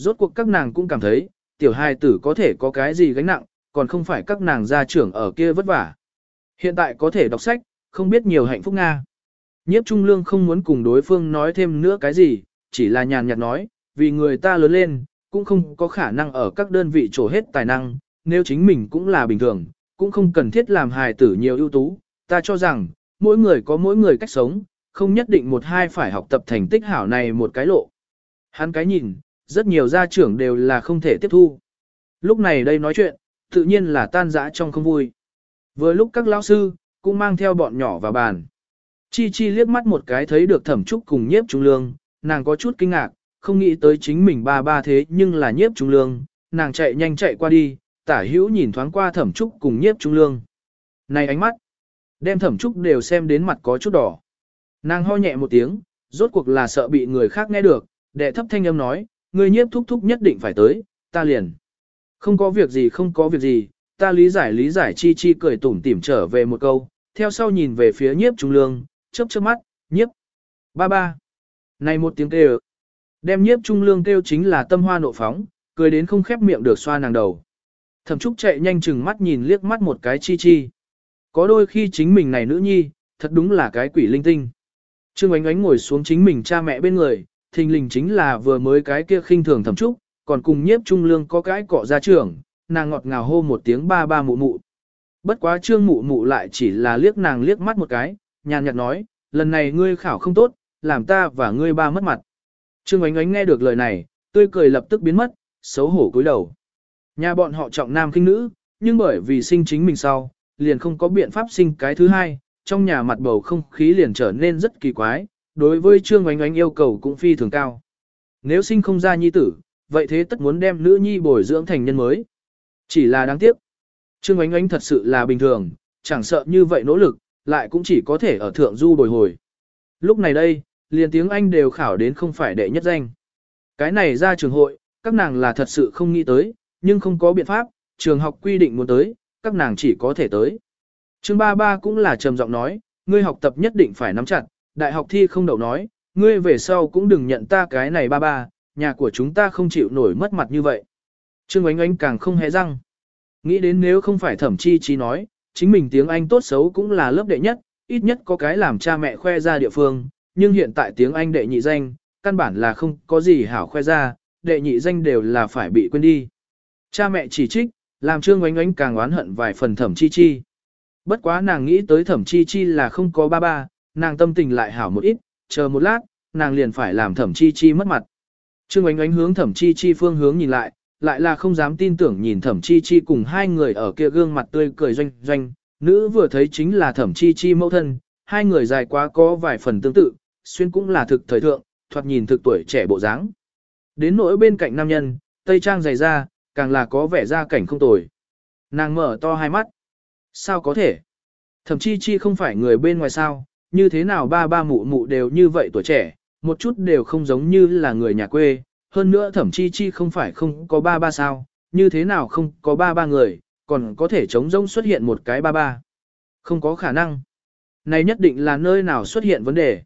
Rốt cuộc các nàng cũng cảm thấy, tiểu hài tử có thể có cái gì gánh nặng, còn không phải các nàng gia trưởng ở kia vất vả. Hiện tại có thể đọc sách, không biết nhiều hạnh phúc Nga. Nhiếp Trung Lương không muốn cùng đối phương nói thêm nữa cái gì, chỉ là nhàn nhạt nói, vì người ta lớn lên, cũng không có khả năng ở các đơn vị trổ hết tài năng, nếu chính mình cũng là bình thường, cũng không cần thiết làm hài tử nhiều ưu tú. Ta cho rằng, mỗi người có mỗi người cách sống, không nhất định một hai phải học tập thành tích hảo này một cái lộ. Hắn cái nhìn, rất nhiều gia trưởng đều là không thể tiếp thu. Lúc này đây nói chuyện, tự nhiên là tan dã trong không vui. Vừa lúc các lão sư, cũng mang theo bọn nhỏ vào bàn. Chi Chi liếc mắt một cái thấy được thẩm trúc cùng nhiếp trung lương, nàng có chút kinh ngạc, không nghĩ tới chính mình ba ba thế nhưng là nhiếp trung lương, nàng chạy nhanh chạy qua đi, tả hữu nhìn thoáng qua thẩm trúc cùng nhiếp trung lương. Này ánh mắt, đem thẩm trúc đều xem đến mặt có chút đỏ. Nàng ho nhẹ một tiếng, rốt cuộc là sợ bị người khác nghe được, đệ thấp thanh âm nói, người nhiếp thúc thúc nhất định phải tới, ta liền. Không có việc gì không có việc gì, ta lý giải lý giải chi chi cười tủm tỉm trở về một câu, theo sau nhìn về phía nhiếp trung lương, chớp chớp mắt, nhiếp. Ba ba. Này một tiếng kêu. Đem nhiếp trung lương kêu chính là tâm hoa nộ phóng, cười đến không khép miệng được xoa nàng đầu. Thẩm trúc chạy nhanh chừng mắt nhìn liếc mắt một cái chi chi. Có đôi khi chính mình này nữ nhi, thật đúng là cái quỷ linh tinh. Trương ánh ánh ngồi xuống chính mình cha mẹ bên người, thình lình chính là vừa mới cái kia khinh thường thẩm trúc, còn cùng nhiếp trung lương có cái cọ ra trưởng, nàng ngọt ngào hô một tiếng ba ba mụ mụ. Bất quá trương mụ mụ lại chỉ là liếc nàng liếc mắt một cái, nhàn nhạt nói, lần này ngươi khảo không tốt, làm ta và ngươi ba mất mặt. Trương ánh ánh nghe được lời này, tươi cười lập tức biến mất, xấu hổ cúi đầu. Nhà bọn họ trọng nam khinh nữ, nhưng bởi vì sinh chính mình sau, liền không có biện pháp sinh cái thứ hai, trong nhà mặt bầu không khí liền trở nên rất kỳ quái, đối với Trương Oánh Oánh yêu cầu cũng phi thường cao. Nếu sinh không ra nhi tử, vậy thế tất muốn đem nữ nhi bồi dưỡng thành nhân mới. Chỉ là đáng tiếc. Trương Oánh Oánh thật sự là bình thường, chẳng sợ như vậy nỗ lực, lại cũng chỉ có thể ở thượng du bồi hồi. Lúc này đây, liền tiếng Anh đều khảo đến không phải đệ nhất danh. Cái này ra trường hội, các nàng là thật sự không nghĩ tới, nhưng không có biện pháp, trường học quy định muốn tới, các nàng chỉ có thể tới. Trương ba ba cũng là trầm giọng nói, ngươi học tập nhất định phải nắm chặt, đại học thi không đậu nói, ngươi về sau cũng đừng nhận ta cái này ba ba, nhà của chúng ta không chịu nổi mất mặt như vậy. Trương Ánh Ánh càng không hé răng. Nghĩ đến nếu không phải thẩm chi chi nói, chính mình tiếng Anh tốt xấu cũng là lớp đệ nhất, ít nhất có cái làm cha mẹ khoe ra địa phương, nhưng hiện tại tiếng Anh đệ nhị danh, căn bản là không có gì hảo khoe ra, đệ nhị danh đều là phải bị quên đi. Cha mẹ chỉ trích, làm Trương Oánh Oánh càng oán hận vài phần thẩm chi chi. Bất quá nàng nghĩ tới thẩm chi chi là không có ba ba, nàng tâm tình lại hảo một ít, chờ một lát, nàng liền phải làm thẩm chi chi mất mặt. Trương ánh ánh hướng thẩm chi chi phương hướng nhìn lại, lại là không dám tin tưởng nhìn thẩm chi chi cùng hai người ở kia gương mặt tươi cười doanh doanh, nữ vừa thấy chính là thẩm chi chi mẫu thân, hai người dài quá có vài phần tương tự, xuyên cũng là thực thời thượng, thoạt nhìn thực tuổi trẻ bộ dáng. Đến nỗi bên cạnh nam nhân, tây trang dày ra, càng là có vẻ ra cảnh không tồi. Nàng mở to hai mắt. Sao có thể? Thẩm chi chi không phải người bên ngoài sao, như thế nào ba ba mụ mụ đều như vậy tuổi trẻ, một chút đều không giống như là người nhà quê, hơn nữa thẩm chi chi không phải không có ba ba sao, như thế nào không có ba ba người, còn có thể chống rông xuất hiện một cái ba ba. Không có khả năng. Này nhất định là nơi nào xuất hiện vấn đề.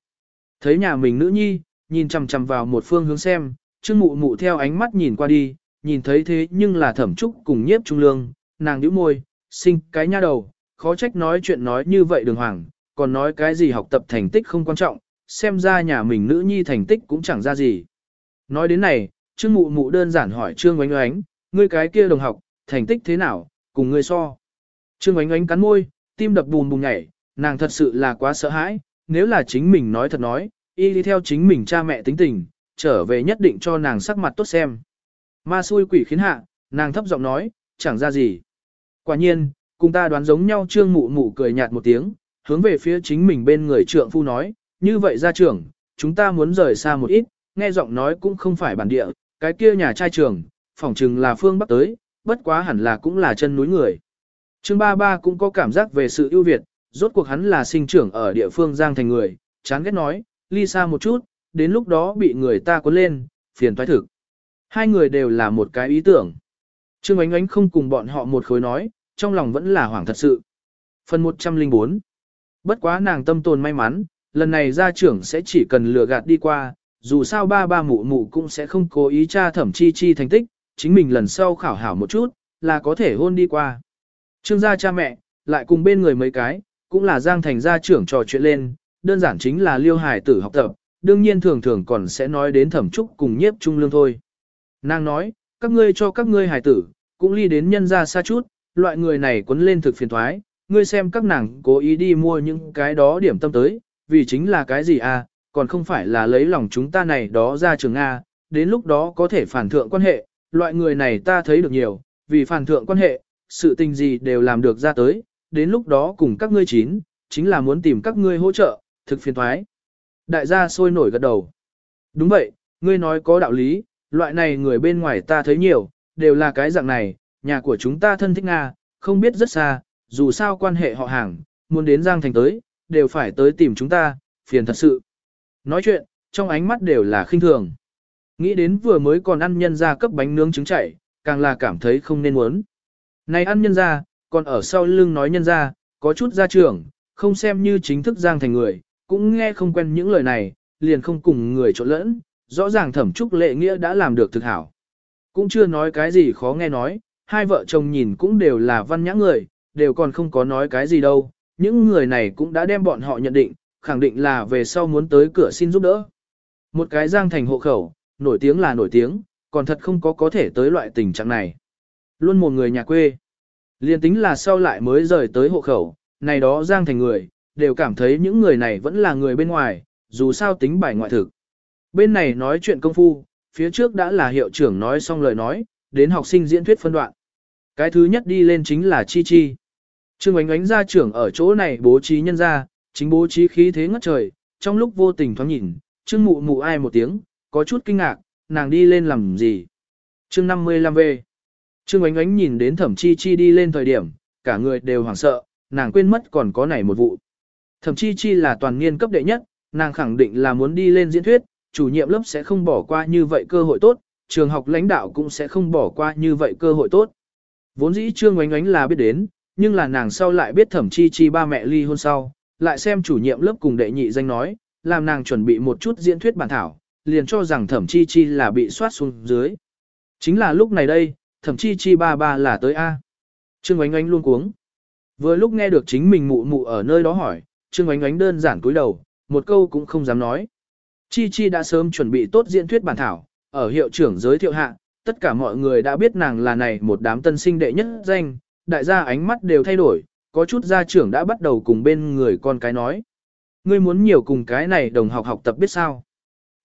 Thấy nhà mình nữ nhi, nhìn chằm chằm vào một phương hướng xem, Trương Mụ Mụ theo ánh mắt nhìn qua đi, nhìn thấy thế nhưng là Thẩm Trúc cùng Nhiếp Trung Lương, nàng nhíu môi, sinh cái nha đầu, khó trách nói chuyện nói như vậy đường hoàng, còn nói cái gì học tập thành tích không quan trọng, xem ra nhà mình nữ nhi thành tích cũng chẳng ra gì. Nói đến này, Trương Mụ Mụ đơn giản hỏi Trương Oánh Oánh, ngươi cái kia đồng học, thành tích thế nào, cùng ngươi so. Trương Oánh Oánh cắn môi, tim đập bùm bùm nhảy, nàng thật sự là quá sợ hãi, nếu là chính mình nói thật nói, y đi theo chính mình cha mẹ tính tình, trở về nhất định cho nàng sắc mặt tốt xem. Ma xui quỷ khiến hạ, nàng thấp giọng nói, chẳng ra gì. Quả nhiên, cùng ta đoán giống nhau trương mụ mụ cười nhạt một tiếng, hướng về phía chính mình bên người trượng phu nói, như vậy ra trưởng, chúng ta muốn rời xa một ít, nghe giọng nói cũng không phải bản địa, cái kia nhà trai trưởng phỏng chừng là phương bắc tới, bất quá hẳn là cũng là chân núi người. Trương Ba Ba cũng có cảm giác về sự ưu việt, rốt cuộc hắn là sinh trưởng ở địa phương Giang Thành người, chán ghét nói, ly xa một chút, đến lúc đó bị người ta cuốn lên, phiền toái thực. Hai người đều là một cái ý tưởng. Trương Ánh Ánh không cùng bọn họ một khối nói, trong lòng vẫn là hoảng thật sự. Phần 104 Bất quá nàng tâm tồn may mắn, lần này gia trưởng sẽ chỉ cần lừa gạt đi qua, dù sao ba ba mụ mụ cũng sẽ không cố ý tra thẩm chi chi thành tích, chính mình lần sau khảo hảo một chút, là có thể hôn đi qua. Trương gia cha mẹ, lại cùng bên người mấy cái, cũng là Giang Thành gia trưởng trò chuyện lên, đơn giản chính là liêu hài tử học tập, đương nhiên thường thường còn sẽ nói đến thẩm trúc cùng nhiếp trung lương thôi. Nàng nói, các ngươi cho các ngươi hài tử, cũng ly đến nhân gia xa chút, loại người này quấn lên thực phiền thoái, ngươi xem các nàng cố ý đi mua những cái đó điểm tâm tới, vì chính là cái gì à, còn không phải là lấy lòng chúng ta này đó ra trường A, đến lúc đó có thể phản thượng quan hệ, loại người này ta thấy được nhiều, vì phản thượng quan hệ, sự tình gì đều làm được ra tới, đến lúc đó cùng các ngươi chín, chính là muốn tìm các ngươi hỗ trợ, thực phiền thoái. Đại gia sôi nổi gật đầu. Đúng vậy, ngươi nói có đạo lý, loại này người bên ngoài ta thấy nhiều, đều là cái dạng này, nhà của chúng ta thân thích Nga, không biết rất xa, dù sao quan hệ họ hàng, muốn đến Giang Thành tới, đều phải tới tìm chúng ta, phiền thật sự. Nói chuyện, trong ánh mắt đều là khinh thường. Nghĩ đến vừa mới còn ăn nhân ra cấp bánh nướng trứng chảy, càng là cảm thấy không nên muốn. Này ăn nhân ra, còn ở sau lưng nói nhân ra, có chút gia trưởng, không xem như chính thức giang thành người, cũng nghe không quen những lời này, liền không cùng người trộn lẫn, rõ ràng thẩm trúc lệ nghĩa đã làm được thực hảo. Cũng chưa nói cái gì khó nghe nói, hai vợ chồng nhìn cũng đều là văn nhã người, đều còn không có nói cái gì đâu, những người này cũng đã đem bọn họ nhận định, khẳng định là về sau muốn tới cửa xin giúp đỡ. Một cái giang thành hộ khẩu, nổi tiếng là nổi tiếng, còn thật không có có thể tới loại tình trạng này. Luôn một người nhà quê. liền tính là sau lại mới rời tới hộ khẩu, này đó giang thành người, đều cảm thấy những người này vẫn là người bên ngoài, dù sao tính bài ngoại thực. Bên này nói chuyện công phu, phía trước đã là hiệu trưởng nói xong lời nói, đến học sinh diễn thuyết phân đoạn. Cái thứ nhất đi lên chính là Chi Chi. Trương ánh ánh gia trưởng ở chỗ này bố trí nhân ra, chính bố trí khí thế ngất trời, trong lúc vô tình thoáng nhìn, Trương mụ mụ ai một tiếng, có chút kinh ngạc, nàng đi lên làm gì. Trương 55V. Trương ánh ánh nhìn đến thẩm chi chi đi lên thời điểm, cả người đều hoảng sợ, nàng quên mất còn có này một vụ. Thẩm chi chi là toàn niên cấp đệ nhất, nàng khẳng định là muốn đi lên diễn thuyết, chủ nhiệm lớp sẽ không bỏ qua như vậy cơ hội tốt, trường học lãnh đạo cũng sẽ không bỏ qua như vậy cơ hội tốt. Vốn dĩ Trương Oánh Oánh là biết đến, nhưng là nàng sau lại biết Thẩm Chi Chi ba mẹ ly hôn sau, lại xem chủ nhiệm lớp cùng đệ nhị danh nói, làm nàng chuẩn bị một chút diễn thuyết bản thảo, liền cho rằng Thẩm Chi Chi là bị soát xuống dưới. Chính là lúc này đây, Thẩm Chi Chi ba ba là tới A. Trương Ánh Ánh luôn cuống. Vừa lúc nghe được chính mình mụ mụ ở nơi đó hỏi, Trương Ánh Ánh đơn giản cúi đầu, một câu cũng không dám nói. Chi Chi đã sớm chuẩn bị tốt diễn thuyết bản thảo, ở hiệu trưởng giới thiệu hạ, tất cả mọi người đã biết nàng là này một đám tân sinh đệ nhất danh, đại gia ánh mắt đều thay đổi, có chút gia trưởng đã bắt đầu cùng bên người con cái nói. Ngươi muốn nhiều cùng cái này đồng học học tập biết sao.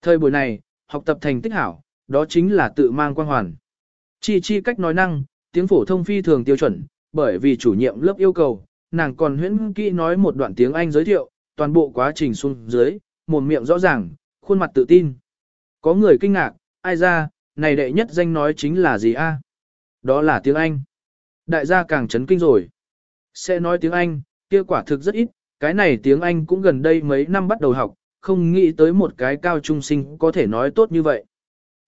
Thời buổi này, học tập thành tích hảo, đó chính là tự mang quan hoàn. Chi chi cách nói năng, tiếng phổ thông phi thường tiêu chuẩn, bởi vì chủ nhiệm lớp yêu cầu, nàng còn huyễn kỹ nói một đoạn tiếng Anh giới thiệu, toàn bộ quá trình xuống dưới, mồm miệng rõ ràng, khuôn mặt tự tin. Có người kinh ngạc, ai ra, này đệ nhất danh nói chính là gì a? Đó là tiếng Anh. Đại gia càng chấn kinh rồi. Sẽ nói tiếng Anh, kia quả thực rất ít, cái này tiếng Anh cũng gần đây mấy năm bắt đầu học, không nghĩ tới một cái cao trung sinh có thể nói tốt như vậy.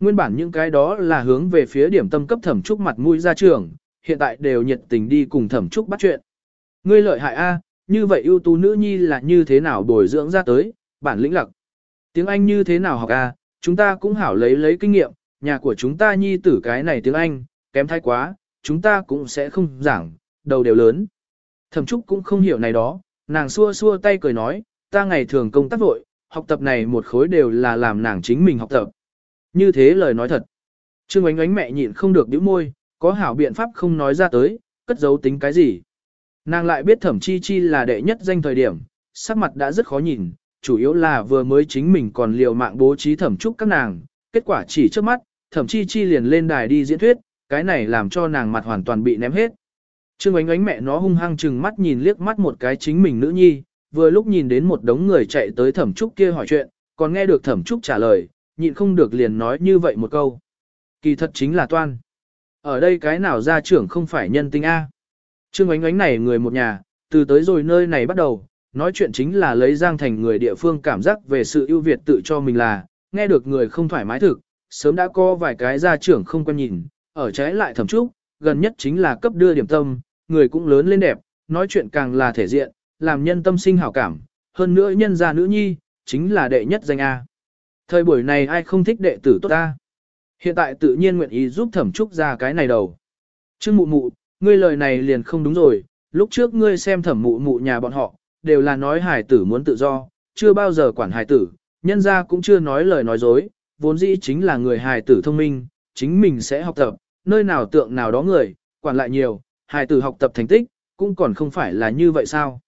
Nguyên bản những cái đó là hướng về phía điểm tâm cấp thẩm trúc mặt mũi ra trường, hiện tại đều nhiệt tình đi cùng thẩm trúc bắt chuyện. Ngươi lợi hại A, như vậy ưu tú nữ nhi là như thế nào bồi dưỡng ra tới, bản lĩnh lặc. Tiếng Anh như thế nào học A, chúng ta cũng hảo lấy lấy kinh nghiệm, nhà của chúng ta nhi tử cái này tiếng Anh, kém thái quá, chúng ta cũng sẽ không giảng, đầu đều lớn. Thẩm Trúc cũng không hiểu này đó, nàng xua xua tay cười nói, ta ngày thường công tác vội, học tập này một khối đều là làm nàng chính mình học tập. Như thế lời nói thật. Trương ánh ánh mẹ nhịn không được nhíu môi, có hảo biện pháp không nói ra tới, cất giấu tính cái gì. Nàng lại biết thẩm chi chi là đệ nhất danh thời điểm, sắc mặt đã rất khó nhìn, chủ yếu là vừa mới chính mình còn liều mạng bố trí thẩm trúc các nàng, kết quả chỉ trước mắt, thẩm chi chi liền lên đài đi diễn thuyết, cái này làm cho nàng mặt hoàn toàn bị ném hết. Trương ánh ánh mẹ nó hung hăng chừng mắt nhìn liếc mắt một cái chính mình nữ nhi, vừa lúc nhìn đến một đống người chạy tới thẩm trúc kia hỏi chuyện, còn nghe được thẩm trúc trả lời, nhịn không được liền nói như vậy một câu. Kỳ thật chính là toan. Ở đây cái nào gia trưởng không phải nhân tinh A. Trương ánh ánh này người một nhà, từ tới rồi nơi này bắt đầu, nói chuyện chính là lấy Giang Thành người địa phương cảm giác về sự ưu việt tự cho mình là, nghe được người không thoải mái thực, sớm đã có vài cái gia trưởng không quan nhìn, ở trái lại thẩm trúc, gần nhất chính là cấp đưa điểm tâm, người cũng lớn lên đẹp, nói chuyện càng là thể diện, làm nhân tâm sinh hảo cảm, hơn nữa nhân gia nữ nhi, chính là đệ nhất danh A. Thời buổi này ai không thích đệ tử tốt ta. Hiện tại tự nhiên nguyện ý giúp thẩm trúc ra cái này đầu. Trương mụ mụ, ngươi lời này liền không đúng rồi, lúc trước ngươi xem thẩm mụ mụ nhà bọn họ, đều là nói hải tử muốn tự do, chưa bao giờ quản hải tử, nhân ra cũng chưa nói lời nói dối, vốn dĩ chính là người hải tử thông minh, chính mình sẽ học tập, nơi nào tượng nào đó người, quản lại nhiều, hài tử học tập thành tích, cũng còn không phải là như vậy sao.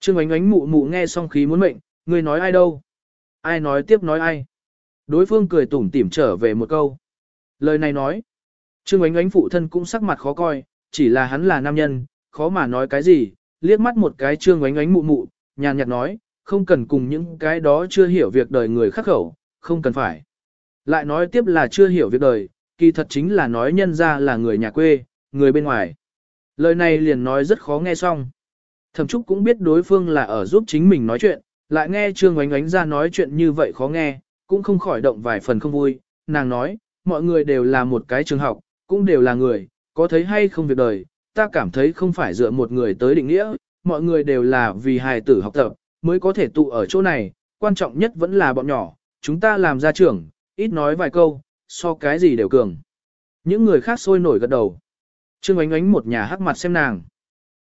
Trương ánh ánh mụ mụ nghe xong khí muốn mệnh, người nói ai đâu? Ai nói tiếp nói ai? Đối phương cười tủm tỉm trở về một câu. Lời này nói, Trương ánh ánh phụ thân cũng sắc mặt khó coi, chỉ là hắn là nam nhân, khó mà nói cái gì, liếc mắt một cái Trương ánh ánh mụ mụ, nhàn nhạt nói, không cần cùng những cái đó chưa hiểu việc đời người khắc khẩu, không cần phải. Lại nói tiếp là chưa hiểu việc đời, kỳ thật chính là nói nhân ra là người nhà quê, người bên ngoài. Lời này liền nói rất khó nghe xong. Thẩm Trúc cũng biết đối phương là ở giúp chính mình nói chuyện, lại nghe Trương Oánh Oánh ra nói chuyện như vậy khó nghe, cũng không khỏi động vài phần không vui. Nàng nói, mọi người đều là một cái trường học, cũng đều là người, có thấy hay không việc đời, ta cảm thấy không phải dựa một người tới định nghĩa, mọi người đều là vì hài tử học tập, mới có thể tụ ở chỗ này, quan trọng nhất vẫn là bọn nhỏ, chúng ta làm gia trưởng, ít nói vài câu, so cái gì đều cường. Những người khác sôi nổi gật đầu. Trương ánh ánh một nhà hắc mặt xem nàng.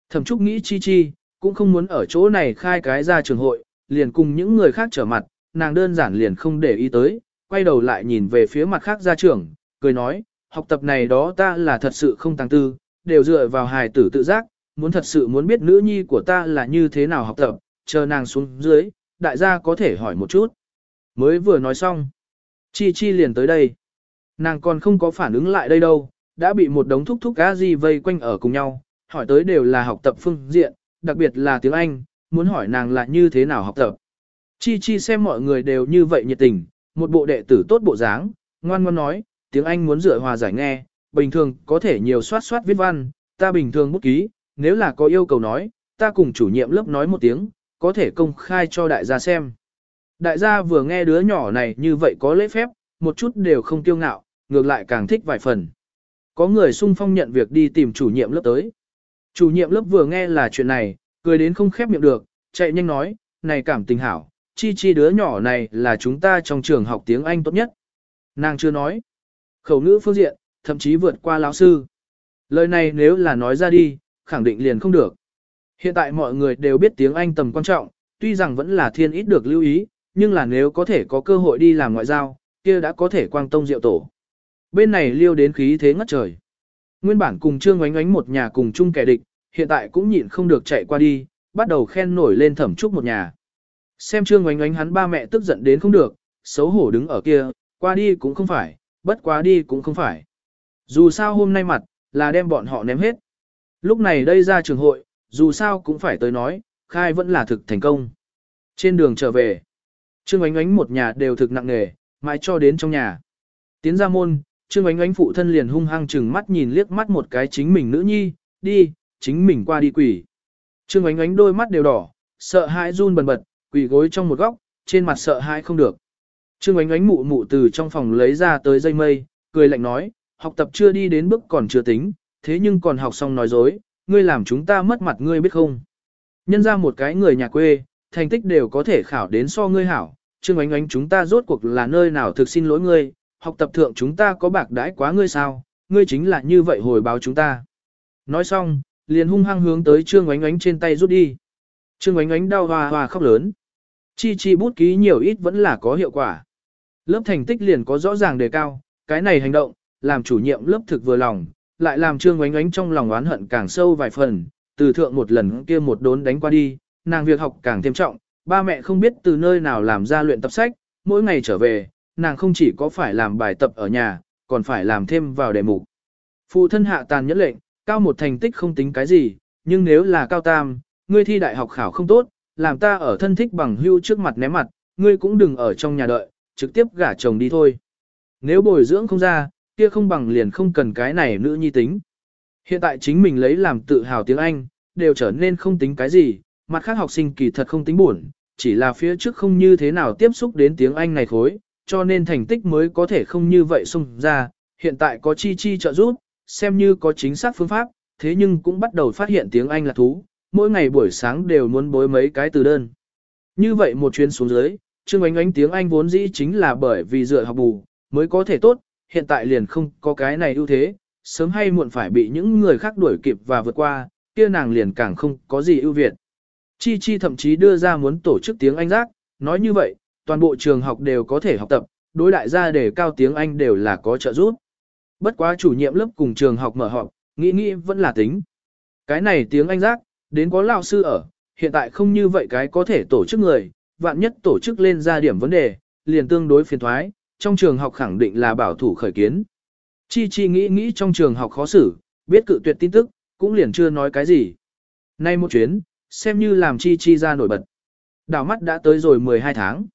Thẩm Trúc nghĩ chi chi, cũng không muốn ở chỗ này khai cái ra trường hội, liền cùng những người khác trở mặt, nàng đơn giản liền không để ý tới, quay đầu lại nhìn về phía mặt khác gia trưởng, cười nói, học tập này đó ta là thật sự không tăng tư, đều dựa vào hài tử tự giác, muốn thật sự muốn biết nữ nhi của ta là như thế nào học tập, chờ nàng xuống dưới, đại gia có thể hỏi một chút. Mới vừa nói xong, Chi Chi liền tới đây. Nàng còn không có phản ứng lại đây đâu, đã bị một đống thúc thúc cá gì vây quanh ở cùng nhau, hỏi tới đều là học tập phương diện, đặc biệt là tiếng Anh, muốn hỏi nàng là như thế nào học tập. Chi Chi xem mọi người đều như vậy nhiệt tình, một bộ đệ tử tốt bộ dáng, ngoan ngoan nói, tiếng Anh muốn dựa hòa giải nghe, bình thường có thể nhiều soát soát viết văn, ta bình thường bút ký, nếu là có yêu cầu nói, ta cùng chủ nhiệm lớp nói một tiếng, có thể công khai cho đại gia xem. Đại gia vừa nghe đứa nhỏ này như vậy có lễ phép, một chút đều không kiêu ngạo, ngược lại càng thích vài phần. Có người sung phong nhận việc đi tìm chủ nhiệm lớp tới. Chủ nhiệm lớp vừa nghe là chuyện này, cười đến không khép miệng được, chạy nhanh nói, này cảm tình hảo, chi chi đứa nhỏ này là chúng ta trong trường học tiếng Anh tốt nhất. Nàng chưa nói. Khẩu ngữ phương diện, thậm chí vượt qua lão sư. Lời này nếu là nói ra đi, khẳng định liền không được. Hiện tại mọi người đều biết tiếng Anh tầm quan trọng, tuy rằng vẫn là thiên ít được lưu ý, nhưng là nếu có thể có cơ hội đi làm ngoại giao, kia đã có thể quang tông diệu tổ. Bên này liêu đến khí thế ngất trời. Nguyên bản cùng Trương Oánh Oánh một nhà cùng chung kẻ địch, hiện tại cũng nhịn không được chạy qua đi, bắt đầu khen nổi lên thẩm trúc một nhà. Xem Trương Oánh Oánh hắn ba mẹ tức giận đến không được, xấu hổ đứng ở kia, qua đi cũng không phải, bất quá đi cũng không phải. Dù sao hôm nay mặt, là đem bọn họ ném hết. Lúc này đây ra trường hội, dù sao cũng phải tới nói, khai vẫn là thực thành công. Trên đường trở về, Trương Oánh Oánh một nhà đều thực nặng nề, mãi cho đến trong nhà. Tiến ra môn, Trương Ánh Ánh phụ thân liền hung hăng chừng mắt nhìn liếc mắt một cái chính mình nữ nhi, đi, chính mình qua đi quỷ. Trương Ánh Ánh đôi mắt đều đỏ, sợ hãi run bần bật, quỳ gối trong một góc, trên mặt sợ hãi không được. Trương Ánh Ánh mụ mụ từ trong phòng lấy ra tới dây mây, cười lạnh nói, học tập chưa đi đến bước còn chưa tính, thế nhưng còn học xong nói dối, ngươi làm chúng ta mất mặt ngươi biết không. Nhân ra một cái người nhà quê, thành tích đều có thể khảo đến so ngươi hảo, Trương Ánh Ánh chúng ta rốt cuộc là nơi nào thực xin lỗi ngươi, học tập thượng chúng ta có bạc đãi quá ngươi sao, ngươi chính là như vậy hồi báo chúng ta. Nói xong, liền hung hăng hướng tới Trương Oánh Oánh trên tay rút đi. Trương Oánh Oánh đau hoa hoa khóc lớn. Chi chi bút ký nhiều ít vẫn là có hiệu quả. Lớp thành tích liền có rõ ràng đề cao, cái này hành động, làm chủ nhiệm lớp thực vừa lòng, lại làm Trương Oánh Oánh trong lòng oán hận càng sâu vài phần, từ thượng một lần kia một đốn đánh qua đi, nàng việc học càng thêm trọng, ba mẹ không biết từ nơi nào làm ra luyện tập sách, mỗi ngày trở về, nàng không chỉ có phải làm bài tập ở nhà, còn phải làm thêm vào đề mục. Phụ thân hạ tàn nhẫn lệnh, cao một thành tích không tính cái gì, nhưng nếu là cao tam, ngươi thi đại học khảo không tốt, làm ta ở thân thích bằng hưu trước mặt ném mặt, ngươi cũng đừng ở trong nhà đợi, trực tiếp gả chồng đi thôi. Nếu bồi dưỡng không ra, kia không bằng liền không cần cái này nữ nhi tính. Hiện tại chính mình lấy làm tự hào tiếng Anh, đều trở nên không tính cái gì, mặt khác học sinh kỳ thật không tính buồn, chỉ là phía trước không như thế nào tiếp xúc đến tiếng Anh này khối, cho nên thành tích mới có thể không như vậy xung ra, hiện tại có chi chi trợ giúp, xem như có chính xác phương pháp, thế nhưng cũng bắt đầu phát hiện tiếng Anh là thú, mỗi ngày buổi sáng đều muốn bối mấy cái từ đơn. Như vậy một chuyến xuống dưới, Trương Ánh Ánh tiếng Anh vốn dĩ chính là bởi vì dựa học bù, mới có thể tốt, hiện tại liền không có cái này ưu thế, sớm hay muộn phải bị những người khác đuổi kịp và vượt qua, kia nàng liền càng không có gì ưu việt. Chi Chi thậm chí đưa ra muốn tổ chức tiếng Anh giác, nói như vậy, toàn bộ trường học đều có thể học tập, đối đại gia để cao tiếng Anh đều là có trợ giúp. Bất quá chủ nhiệm lớp cùng trường học mở họp, nghĩ nghĩ vẫn là tính. Cái này tiếng Anh rác, đến có lao sư ở, hiện tại không như vậy cái có thể tổ chức người, vạn nhất tổ chức lên ra điểm vấn đề, liền tương đối phiền thoái, trong trường học khẳng định là bảo thủ khởi kiến. Chi Chi nghĩ nghĩ trong trường học khó xử, biết cự tuyệt tin tức, cũng liền chưa nói cái gì. Nay một chuyến, xem như làm Chi Chi ra nổi bật. Đảo mắt đã tới rồi 12 tháng.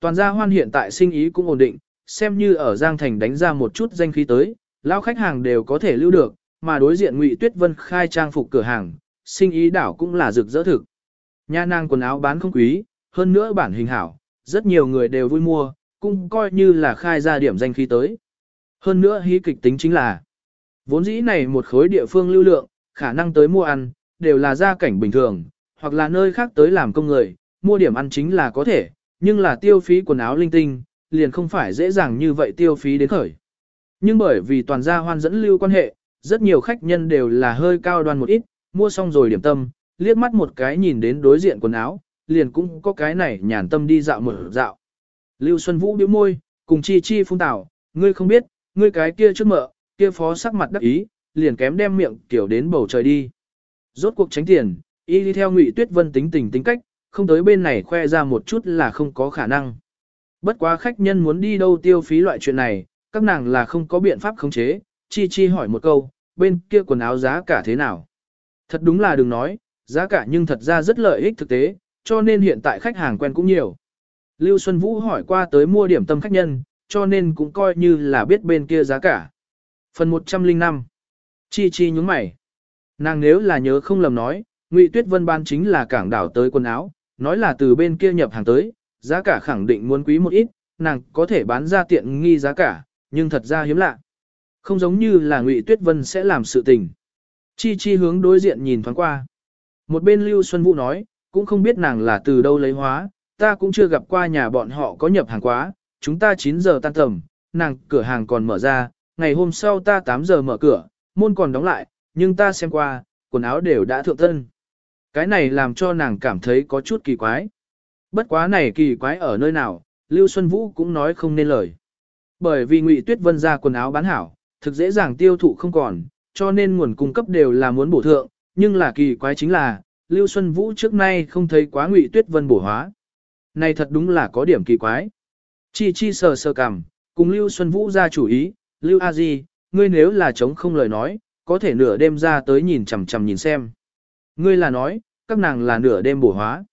Toàn gia hoan hiện tại sinh ý cũng ổn định, xem như ở Giang Thành đánh ra một chút danh khí tới, lao khách hàng đều có thể lưu được, mà đối diện Ngụy Tuyết Vân khai trang phục cửa hàng, sinh ý đảo cũng là rực rỡ thực. Nha nàng quần áo bán không quý, hơn nữa bản hình hảo, rất nhiều người đều vui mua, cũng coi như là khai ra điểm danh khí tới. Hơn nữa hí kịch tính chính là, vốn dĩ này một khối địa phương lưu lượng, khả năng tới mua ăn, đều là gia cảnh bình thường, hoặc là nơi khác tới làm công người, mua điểm ăn chính là có thể, nhưng là tiêu phí quần áo linh tinh, liền không phải dễ dàng như vậy tiêu phí đến khởi. Nhưng bởi vì toàn gia hoan dẫn lưu quan hệ, rất nhiều khách nhân đều là hơi cao đoan một ít, mua xong rồi điểm tâm, liếc mắt một cái nhìn đến đối diện quần áo, liền cũng có cái này nhàn tâm đi dạo một dạo. Lưu Xuân Vũ bĩu môi, cùng chi chi phun tảo, ngươi không biết, ngươi cái kia trước mợ, kia phó sắc mặt đắc ý, liền kém đem miệng kiểu đến bầu trời đi. Rốt cuộc tránh tiền, y đi theo Ngụy Tuyết Vân tính tình tính cách, không tới bên này khoe ra một chút là không có khả năng. Bất quá khách nhân muốn đi đâu tiêu phí loại chuyện này, các nàng là không có biện pháp khống chế, chi chi hỏi một câu, bên kia quần áo giá cả thế nào? Thật đúng là đừng nói, giá cả nhưng thật ra rất lợi ích thực tế, cho nên hiện tại khách hàng quen cũng nhiều. Lưu Xuân Vũ hỏi qua tới mua điểm tâm khách nhân, cho nên cũng coi như là biết bên kia giá cả. Phần 105 Chi chi nhúng mày. Nàng nếu là nhớ không lầm nói, Ngụy Tuyết Vân ban chính là cảng đảo tới quần áo, nói là từ bên kia nhập hàng tới, giá cả khẳng định muốn quý một ít, nàng có thể bán ra tiện nghi giá cả, nhưng thật ra hiếm lạ. Không giống như là Ngụy Tuyết Vân sẽ làm sự tình. Chi chi hướng đối diện nhìn thoáng qua. Một bên Lưu Xuân Vũ nói, cũng không biết nàng là từ đâu lấy hóa, ta cũng chưa gặp qua nhà bọn họ có nhập hàng quá, chúng ta 9 giờ tan tầm, nàng cửa hàng còn mở ra, ngày hôm sau ta 8 giờ mở cửa, môn còn đóng lại, nhưng ta xem qua, quần áo đều đã thượng tân. Cái này làm cho nàng cảm thấy có chút kỳ quái. Bất quá này kỳ quái ở nơi nào, Lưu Xuân Vũ cũng nói không nên lời. Bởi vì Ngụy Tuyết Vân ra quần áo bán hảo, thực dễ dàng tiêu thụ không còn, cho nên nguồn cung cấp đều là muốn bổ thượng, nhưng là kỳ quái chính là, Lưu Xuân Vũ trước nay không thấy quá Ngụy Tuyết Vân bổ hóa. Này thật đúng là có điểm kỳ quái. Chi chi sờ sờ cằm, cùng Lưu Xuân Vũ ra chủ ý, Lưu A Di, ngươi nếu là chống không lời nói, có thể nửa đêm ra tới nhìn chằm chằm nhìn xem. Ngươi là nói, các nàng là nửa đêm bổ hóa.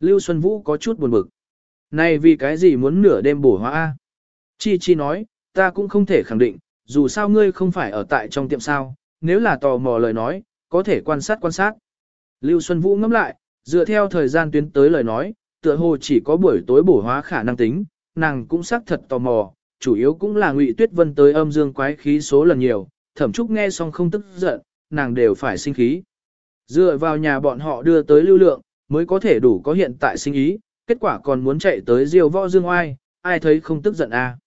Lưu Xuân Vũ có chút buồn bực. Này vì cái gì muốn nửa đêm bổ hóa A? Chi Chi nói, ta cũng không thể khẳng định, dù sao ngươi không phải ở tại trong tiệm sao, nếu là tò mò lời nói, có thể quan sát quan sát. Lưu Xuân Vũ ngẫm lại, dựa theo thời gian tuyến tới lời nói, tựa hồ chỉ có buổi tối bổ hóa khả năng tính, nàng cũng xác thật tò mò, chủ yếu cũng là Ngụy Tuyết Vân tới âm dương quái khí số lần nhiều, Thẩm Trúc nghe xong không tức giận, nàng đều phải sinh khí. Dựa vào nhà bọn họ đưa tới lưu lượng, mới có thể đủ có hiện tại sinh ý, kết quả còn muốn chạy tới diêu võ dương oai, ai thấy không tức giận à.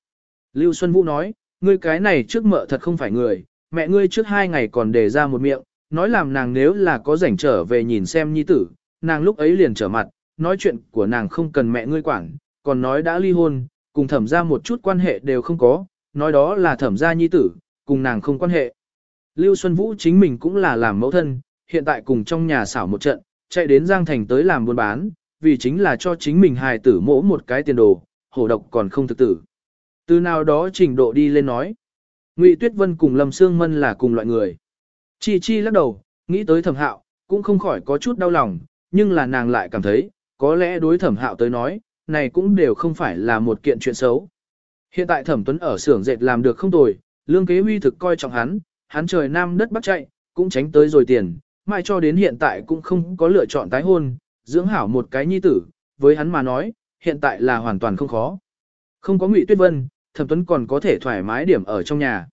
Lưu Xuân Vũ nói, ngươi cái này trước mợ thật không phải người, mẹ ngươi trước hai ngày còn đề ra một miệng, nói làm nàng nếu là có rảnh trở về nhìn xem nhi tử, nàng lúc ấy liền trở mặt, nói chuyện của nàng không cần mẹ ngươi quản, còn nói đã ly hôn, cùng thẩm ra một chút quan hệ đều không có, nói đó là thẩm ra nhi tử, cùng nàng không quan hệ. Lưu Xuân Vũ chính mình cũng là làm mẫu thân, hiện tại cùng trong nhà xảo một trận, chạy đến Giang Thành tới làm buôn bán, vì chính là cho chính mình hài tử mỗ một cái tiền đồ, hổ độc còn không thực tử. Từ nào đó trình độ đi lên nói. Ngụy Tuyết Vân cùng Lâm Sương Mân là cùng loại người. Chi Chi lắc đầu, nghĩ tới thẩm hạo, cũng không khỏi có chút đau lòng, nhưng là nàng lại cảm thấy, có lẽ đối thẩm hạo tới nói, này cũng đều không phải là một kiện chuyện xấu. Hiện tại thẩm tuấn ở xưởng dệt làm được không tồi, lương kế huy thực coi trọng hắn, hắn trời nam đất bắc chạy, cũng tránh tới rồi tiền, mai cho đến hiện tại cũng không có lựa chọn tái hôn, dưỡng hảo một cái nhi tử, với hắn mà nói, hiện tại là hoàn toàn không khó. Không có Ngụy Tuyết Vân, Thẩm Tuấn còn có thể thoải mái điểm ở trong nhà.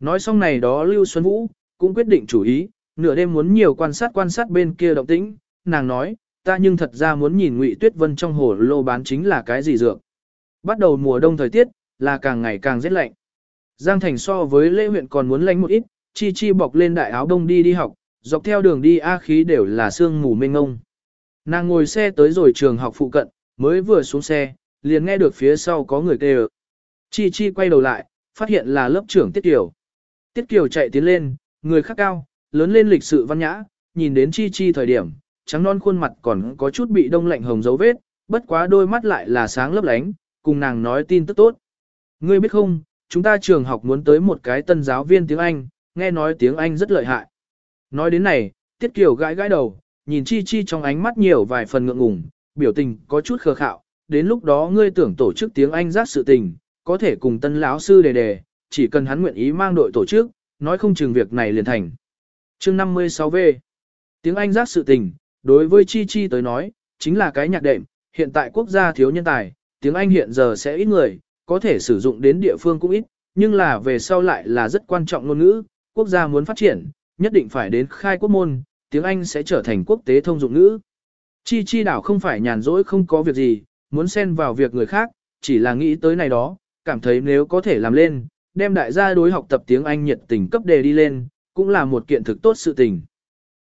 Nói xong này đó Lưu Xuân Vũ cũng quyết định chủ ý, nửa đêm muốn nhiều quan sát quan sát bên kia động tĩnh, nàng nói, ta nhưng thật ra muốn nhìn Ngụy Tuyết Vân trong hồ lô bán chính là cái gì dược. Bắt đầu mùa đông thời tiết, là càng ngày càng rét lạnh. Giang Thành so với lễ huyện còn muốn lạnh một ít, chi chi bọc lên đại áo đông đi đi học, dọc theo đường đi A khí đều là sương mù mênh ngông. Nàng ngồi xe tới rồi trường học phụ cận, mới vừa xuống xe, liền nghe được phía sau có người kêu. Chi chi quay đầu lại, phát hiện là lớp trưởng Tiết Kiều. Tiết Kiều chạy tiến lên, người khác cao, lớn lên lịch sự văn nhã, nhìn đến chi chi thời điểm, trắng non khuôn mặt còn có chút bị đông lạnh hồng dấu vết, bất quá đôi mắt lại là sáng lấp lánh, cùng nàng nói tin tức tốt. Ngươi biết không, chúng ta trường học muốn tới một cái tân giáo viên tiếng Anh, nghe nói tiếng Anh rất lợi hại. Nói đến này, Tiết Kiều gãi gãi đầu, nhìn Chi Chi trong ánh mắt nhiều vài phần ngượng ngùng, biểu tình có chút khờ khạo, đến lúc đó ngươi tưởng tổ chức tiếng Anh giác sự tình, có thể cùng tân lão sư đề đề, chỉ cần hắn nguyện ý mang đội tổ chức, nói không chừng việc này liền thành. Chương 56V Tiếng Anh giác sự tình, đối với Chi Chi tới nói, chính là cái nhạc đệm, hiện tại quốc gia thiếu nhân tài, tiếng Anh hiện giờ sẽ ít người, có thể sử dụng đến địa phương cũng ít, nhưng là về sau lại là rất quan trọng ngôn ngữ, quốc gia muốn phát triển, nhất định phải đến khai quốc môn, tiếng Anh sẽ trở thành quốc tế thông dụng ngữ. Chi chi đảo không phải nhàn rỗi không có việc gì, muốn xen vào việc người khác, chỉ là nghĩ tới này đó, cảm thấy nếu có thể làm lên, đem đại gia đối học tập tiếng Anh nhiệt tình cấp đề đi lên, cũng là một kiện thực tốt sự tình.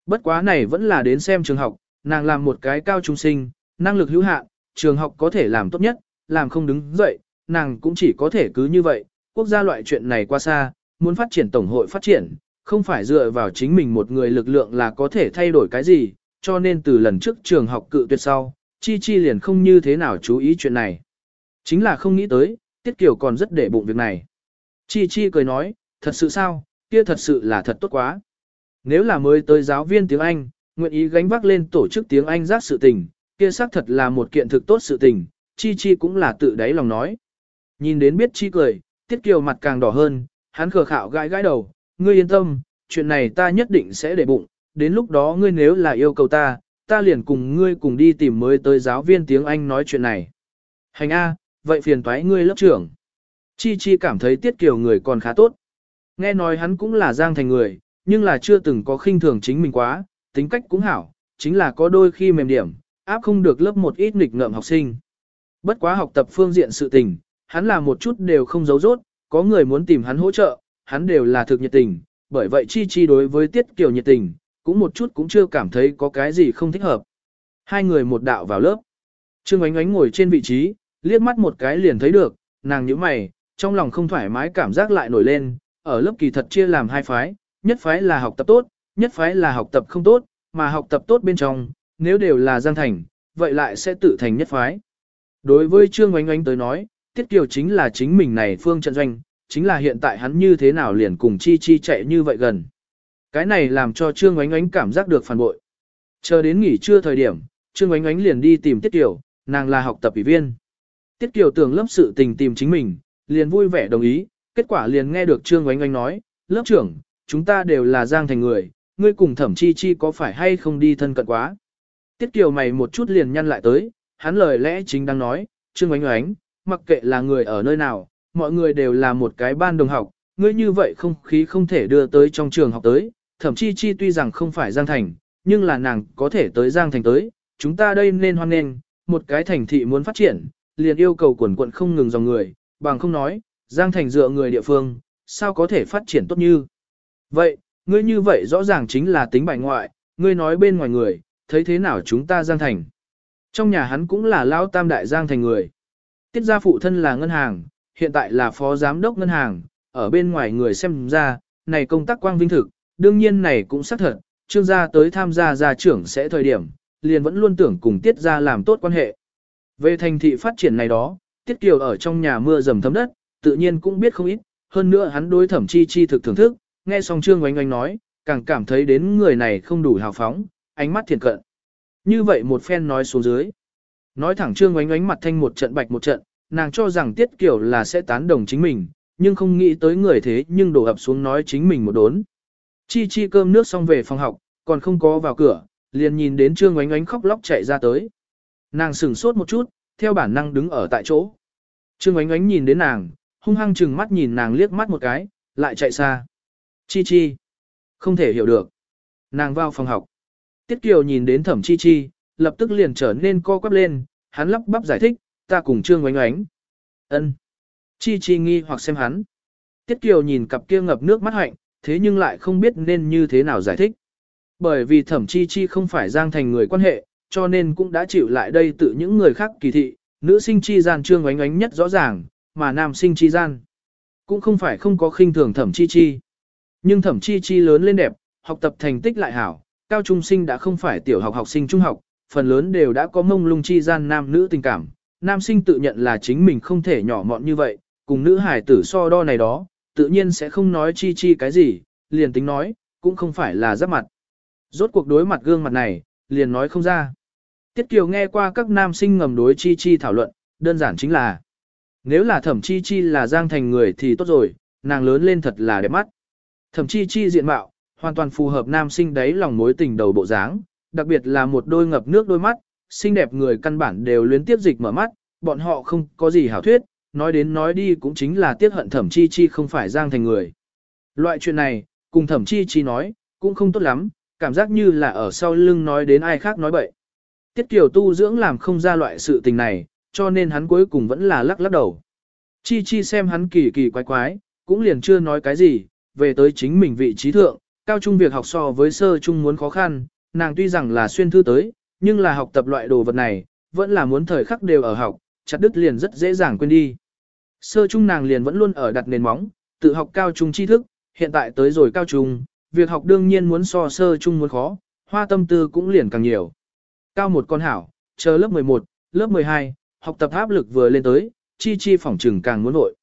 Bất quá này vẫn là đến xem trường học, nàng làm một cái cao trung sinh, năng lực hữu hạn, trường học có thể làm tốt nhất, làm không đứng dậy, nàng cũng chỉ có thể cứ như vậy, quốc gia loại chuyện này qua xa, muốn phát triển tổng hội phát triển, không phải dựa vào chính mình một người lực lượng là có thể thay đổi cái gì, cho nên từ lần trước trường học cự tuyệt sau, Chi Chi liền không như thế nào chú ý chuyện này. Chính là không nghĩ tới, Tiết Kiều còn rất để bụng việc này. Chi Chi cười nói, thật sự sao, kia thật sự là thật tốt quá. Nếu là mới tới giáo viên tiếng Anh, nguyện ý gánh vác lên tổ chức tiếng Anh giác sự tình, kia xác thật là một kiện thực tốt sự tình, Chi Chi cũng là tự đáy lòng nói. Nhìn đến biết Chi cười, Tiết Kiều mặt càng đỏ hơn, hắn khờ khạo gãi gãi đầu, ngươi yên tâm, chuyện này ta nhất định sẽ để bụng, đến lúc đó ngươi nếu là yêu cầu ta, ta liền cùng ngươi cùng đi tìm mới tới giáo viên tiếng Anh nói chuyện này. Hành A, vậy phiền toái ngươi lớp trưởng. Chi Chi cảm thấy Tiết Kiều người còn khá tốt. Nghe nói hắn cũng là giang thành người, nhưng là chưa từng có khinh thường chính mình quá, tính cách cũng hảo, chính là có đôi khi mềm điểm, áp không được lớp một ít nghịch ngợm học sinh. Bất quá học tập phương diện sự tình, hắn là một chút đều không giấu rốt, có người muốn tìm hắn hỗ trợ, hắn đều là thực nhiệt tình, bởi vậy Chi Chi đối với Tiết Kiều nhiệt tình, cũng một chút cũng chưa cảm thấy có cái gì không thích hợp. Hai người một đạo vào lớp. Trương Ánh Ánh ngồi trên vị trí, liếc mắt một cái liền thấy được, nàng nhíu mày, trong lòng không thoải mái cảm giác lại nổi lên, ở lớp kỳ thật chia làm hai phái, nhất phái là học tập tốt, nhất phái là học tập không tốt, mà học tập tốt bên trong, nếu đều là Giang Thành, vậy lại sẽ tự thành nhất phái. Đối với Trương Oánh Oánh tới nói, Tiết Kiều chính là chính mình này phương trận doanh, chính là hiện tại hắn như thế nào liền cùng Chi Chi chạy như vậy gần. Cái này làm cho Trương Ngoánh Ngoánh cảm giác được phản bội. Chờ đến nghỉ trưa thời điểm, Trương Ngoánh Ngoánh liền đi tìm Tiết Kiều, nàng là học tập ủy viên. Tiết Kiều tưởng lớp sự tình tìm chính mình, liền vui vẻ đồng ý, kết quả liền nghe được Trương Ngoánh Ngoánh nói, lớp trưởng, chúng ta đều là Giang Thành người, ngươi cùng Thẩm Chi Chi có phải hay không đi thân cận quá. Tiết Kiều mày một chút liền nhăn lại tới, hắn lời lẽ chính đang nói, Trương Ngoánh Ngoánh, mặc kệ là người ở nơi nào, mọi người đều là một cái ban đồng học, ngươi như vậy không khí không thể đưa tới trong trường học tới, Thẩm Chi Chi tuy rằng không phải Giang Thành, nhưng là nàng có thể tới Giang Thành tới, chúng ta đây nên hoan nghênh, một cái thành thị muốn phát triển, liền yêu cầu quần quận không ngừng dòng người, bằng không nói, Giang Thành dựa người địa phương, sao có thể phát triển tốt như. Vậy, ngươi như vậy rõ ràng chính là tính bài ngoại, ngươi nói bên ngoài người, thấy thế nào chúng ta Giang Thành. Trong nhà hắn cũng là lão tam đại Giang Thành người. Tiết gia phụ thân là ngân hàng, hiện tại là phó giám đốc ngân hàng, ở bên ngoài người xem ra, này công tác quang vinh thực, đương nhiên này cũng xác thật, trương gia tới tham gia gia trưởng sẽ thời điểm, liền vẫn luôn tưởng cùng tiết gia làm tốt quan hệ. Về thành thị phát triển này đó, tiết kiều ở trong nhà mưa dầm thấm đất, tự nhiên cũng biết không ít, hơn nữa hắn đối thẩm chi chi thực thưởng thức, nghe xong trương oanh oanh nói, càng cảm thấy đến người này không đủ hào phóng, ánh mắt thiền cận. Như vậy một phen nói xuống dưới. Nói thẳng trương oanh oanh mặt thanh một trận bạch một trận, nàng cho rằng tiết kiều là sẽ tán đồng chính mình, nhưng không nghĩ tới người thế nhưng đổ ập xuống nói chính mình một đốn. Chi chi cơm nước xong về phòng học, còn không có vào cửa, liền nhìn đến Trương Oánh Oánh khóc lóc chạy ra tới. Nàng sửng sốt một chút, theo bản năng đứng ở tại chỗ. Trương Oánh Oánh nhìn đến nàng, hung hăng chừng mắt nhìn nàng liếc mắt một cái, lại chạy xa. Chi chi. Không thể hiểu được. Nàng vào phòng học. Tiết Kiều nhìn đến thẩm chi chi, lập tức liền trở nên co quắp lên, hắn lắp bắp giải thích, ta cùng Trương Oánh Oánh. ân Chi chi nghi hoặc xem hắn. Tiết Kiều nhìn cặp kia ngập nước mắt hạnh, thế nhưng lại không biết nên như thế nào giải thích. Bởi vì thẩm chi chi không phải giang thành người quan hệ, cho nên cũng đã chịu lại đây tự những người khác kỳ thị, nữ sinh chi gian trương oánh oánh nhất rõ ràng, mà nam sinh chi gian. Cũng không phải không có khinh thường thẩm chi chi. Nhưng thẩm chi chi lớn lên đẹp, học tập thành tích lại hảo, cao trung sinh đã không phải tiểu học học sinh trung học, phần lớn đều đã có mông lung chi gian nam nữ tình cảm. Nam sinh tự nhận là chính mình không thể nhỏ mọn như vậy, cùng nữ hải tử so đo này đó, tự nhiên sẽ không nói chi chi cái gì, liền tính nói, cũng không phải là giáp mặt. Rốt cuộc đối mặt gương mặt này, liền nói không ra. Tiết Kiều nghe qua các nam sinh ngầm đối chi chi thảo luận, đơn giản chính là nếu là thẩm chi chi là giang thành người thì tốt rồi, nàng lớn lên thật là đẹp mắt. Thẩm chi chi diện mạo, hoàn toàn phù hợp nam sinh đấy lòng mối tình đầu bộ dáng, đặc biệt là một đôi ngập nước đôi mắt, xinh đẹp người căn bản đều luyến tiếp dịch mở mắt, bọn họ không có gì hảo thuyết, nói đến nói đi cũng chính là tiếc hận thẩm chi chi không phải giang thành người. Loại chuyện này, cùng thẩm chi chi nói, cũng không tốt lắm, cảm giác như là ở sau lưng nói đến ai khác nói bậy. Tiết Kiều tu dưỡng làm không ra loại sự tình này, cho nên hắn cuối cùng vẫn là lắc lắc đầu. Chi chi xem hắn kỳ kỳ quái quái, cũng liền chưa nói cái gì, về tới chính mình vị trí thượng, cao trung việc học so với sơ trung muốn khó khăn, nàng tuy rằng là xuyên thư tới, nhưng là học tập loại đồ vật này, vẫn là muốn thời khắc đều ở học, chặt đứt liền rất dễ dàng quên đi. Sơ trung nàng liền vẫn luôn ở đặt nền móng, tự học cao trung tri thức, hiện tại tới rồi cao trung, việc học đương nhiên muốn so sơ trung muốn khó, hoa tâm tư cũng liền càng nhiều. Cao một con hảo, chờ lớp 11, lớp 12, học tập áp lực vừa lên tới, chi chi phỏng trừng càng muốn nội.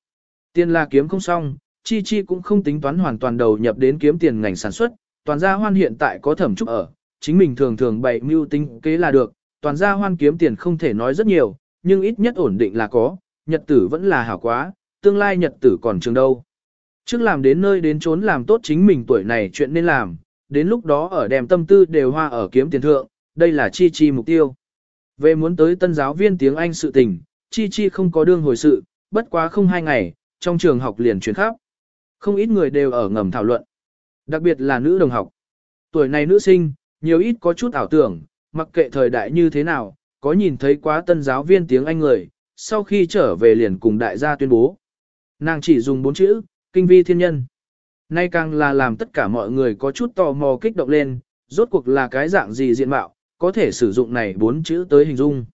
Tiền là kiếm không xong, chi chi cũng không tính toán hoàn toàn đầu nhập đến kiếm tiền ngành sản xuất, toàn gia hoan hiện tại có thẩm trúc ở, chính mình thường thường bày mưu tính kế là được, toàn gia hoan kiếm tiền không thể nói rất nhiều, nhưng ít nhất ổn định là có, nhật tử vẫn là hảo quá, tương lai nhật tử còn trường đâu. Trước làm đến nơi đến trốn làm tốt chính mình tuổi này chuyện nên làm, đến lúc đó ở đèm tâm tư đều hoa ở kiếm tiền thượng, đây là chi chi mục tiêu. Về muốn tới tân giáo viên tiếng Anh sự tình, chi chi không có đương hồi sự, bất quá không hai ngày, trong trường học liền chuyển khắp. Không ít người đều ở ngầm thảo luận. Đặc biệt là nữ đồng học. Tuổi này nữ sinh, nhiều ít có chút ảo tưởng, mặc kệ thời đại như thế nào, có nhìn thấy quá tân giáo viên tiếng Anh người, sau khi trở về liền cùng đại gia tuyên bố. Nàng chỉ dùng bốn chữ, kinh vi thiên nhân. Nay càng là làm tất cả mọi người có chút tò mò kích động lên, rốt cuộc là cái dạng gì diện mạo, có thể sử dụng này bốn chữ tới hình dung.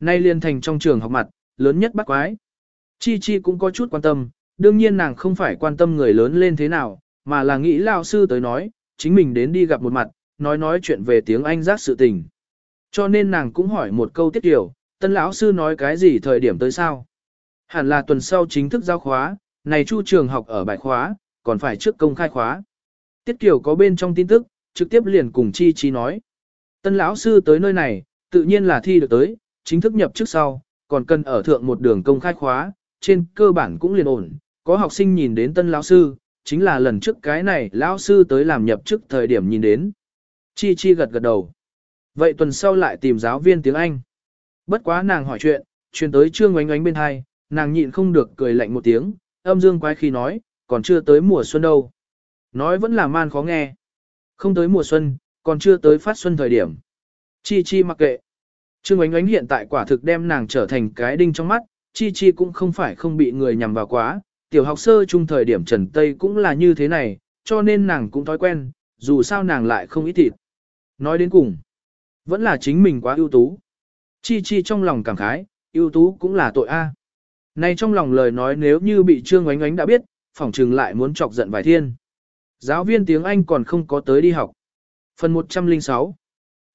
Nay liên thành trong trường học mặt, lớn nhất bắt quái. Chi Chi cũng có chút quan tâm, đương nhiên nàng không phải quan tâm người lớn lên thế nào, mà là nghĩ lao sư tới nói, chính mình đến đi gặp một mặt, nói nói chuyện về tiếng Anh giác sự tình. Cho nên nàng cũng hỏi một câu tiết kiểu, tân lão sư nói cái gì thời điểm tới sao? Hẳn là tuần sau chính thức giao khóa, này chu trường học ở bài khóa, còn phải trước công khai khóa. Tiết kiểu có bên trong tin tức, trực tiếp liền cùng Chi Chi nói. Tân lão sư tới nơi này, tự nhiên là thi được tới, chính thức nhập trước sau, còn cần ở thượng một đường công khai khóa, trên cơ bản cũng liền ổn. Có học sinh nhìn đến tân lão sư, chính là lần trước cái này lão sư tới làm nhập chức thời điểm nhìn đến. Chi Chi gật gật đầu. Vậy tuần sau lại tìm giáo viên tiếng Anh. Bất quá nàng hỏi chuyện, truyền tới trương oánh oánh bên hai, nàng nhịn không được cười lạnh một tiếng, âm dương quái khi nói, còn chưa tới mùa xuân đâu. Nói vẫn là man khó nghe. Không tới mùa xuân, còn chưa tới phát xuân thời điểm. Chi Chi mặc kệ. Trương oánh oánh hiện tại quả thực đem nàng trở thành cái đinh trong mắt, Chi Chi cũng không phải không bị người nhằm vào quá, tiểu học sơ trung thời điểm Trần Tây cũng là như thế này, cho nên nàng cũng thói quen, dù sao nàng lại không ít thịt. Nói đến cùng, vẫn là chính mình quá ưu tú. Chi Chi trong lòng cảm khái, ưu tú cũng là tội a. Này trong lòng lời nói nếu như bị Trương Ngoánh Ngoánh đã biết, phỏng trừng lại muốn chọc giận vài thiên. Giáo viên tiếng Anh còn không có tới đi học. Phần 106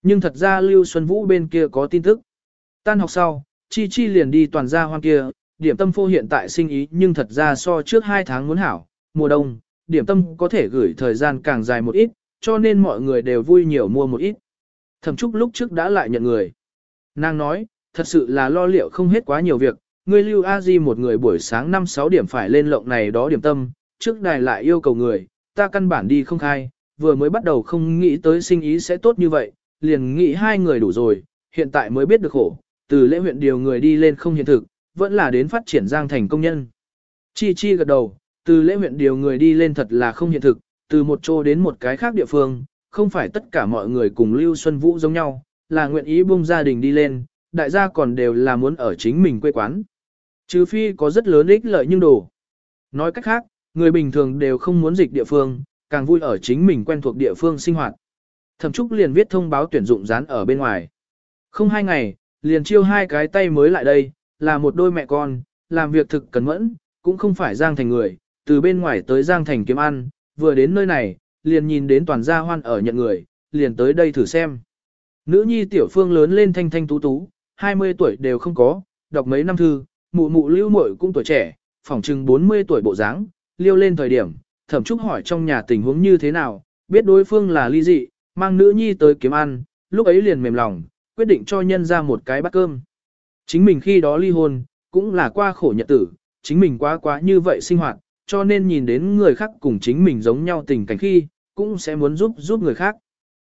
Nhưng thật ra Lưu Xuân Vũ bên kia có tin tức. Tan học sau, Chi Chi liền đi toàn gia hoang kia, điểm tâm phô hiện tại sinh ý nhưng thật ra so trước 2 tháng muốn hảo, mùa đông, điểm tâm có thể gửi thời gian càng dài một ít, cho nên mọi người đều vui nhiều mua một ít. Thẩm Trúc lúc trước đã lại nhận người. Nàng nói, thật sự là lo liệu không hết quá nhiều việc, ngươi lưu a di một người buổi sáng 5-6 điểm phải lên lộng này đó điểm tâm, trước đài lại yêu cầu người, ta căn bản đi không khai, vừa mới bắt đầu không nghĩ tới sinh ý sẽ tốt như vậy, liền nghĩ hai người đủ rồi, hiện tại mới biết được khổ, từ lễ huyện điều người đi lên không hiện thực, vẫn là đến phát triển giang thành công nhân. Chi chi gật đầu, từ lễ huyện điều người đi lên thật là không hiện thực, từ một chỗ đến một cái khác địa phương, không phải tất cả mọi người cùng Lưu Xuân Vũ giống nhau, là nguyện ý buông gia đình đi lên, đại gia còn đều là muốn ở chính mình quê quán. Trừ phi có rất lớn ích lợi nhưng đồ. Nói cách khác, người bình thường đều không muốn dịch địa phương, càng vui ở chính mình quen thuộc địa phương sinh hoạt. Thẩm Trúc liền viết thông báo tuyển dụng dán ở bên ngoài. Không hai ngày, liền chiêu hai cái tay mới lại đây, là một đôi mẹ con, làm việc thực cẩn mẫn, cũng không phải Giang Thành người, từ bên ngoài tới Giang Thành kiếm ăn, vừa đến nơi này, liền nhìn đến toàn gia hoan ở nhận người, liền tới đây thử xem. Nữ nhi tiểu phương lớn lên thanh thanh tú tú, 20 tuổi đều không có, đọc mấy năm thư, mụ mụ lưu muội cũng tuổi trẻ, phỏng chừng 40 tuổi bộ dáng, liêu lên thời điểm, thẩm trúc hỏi trong nhà tình huống như thế nào, biết đối phương là ly dị, mang nữ nhi tới kiếm ăn, lúc ấy liền mềm lòng, quyết định cho nhân ra một cái bát cơm. Chính mình khi đó ly hôn, cũng là qua khổ nhật tử, chính mình quá quá như vậy sinh hoạt, cho nên nhìn đến người khác cùng chính mình giống nhau tình cảnh khi, cũng sẽ muốn giúp giúp người khác.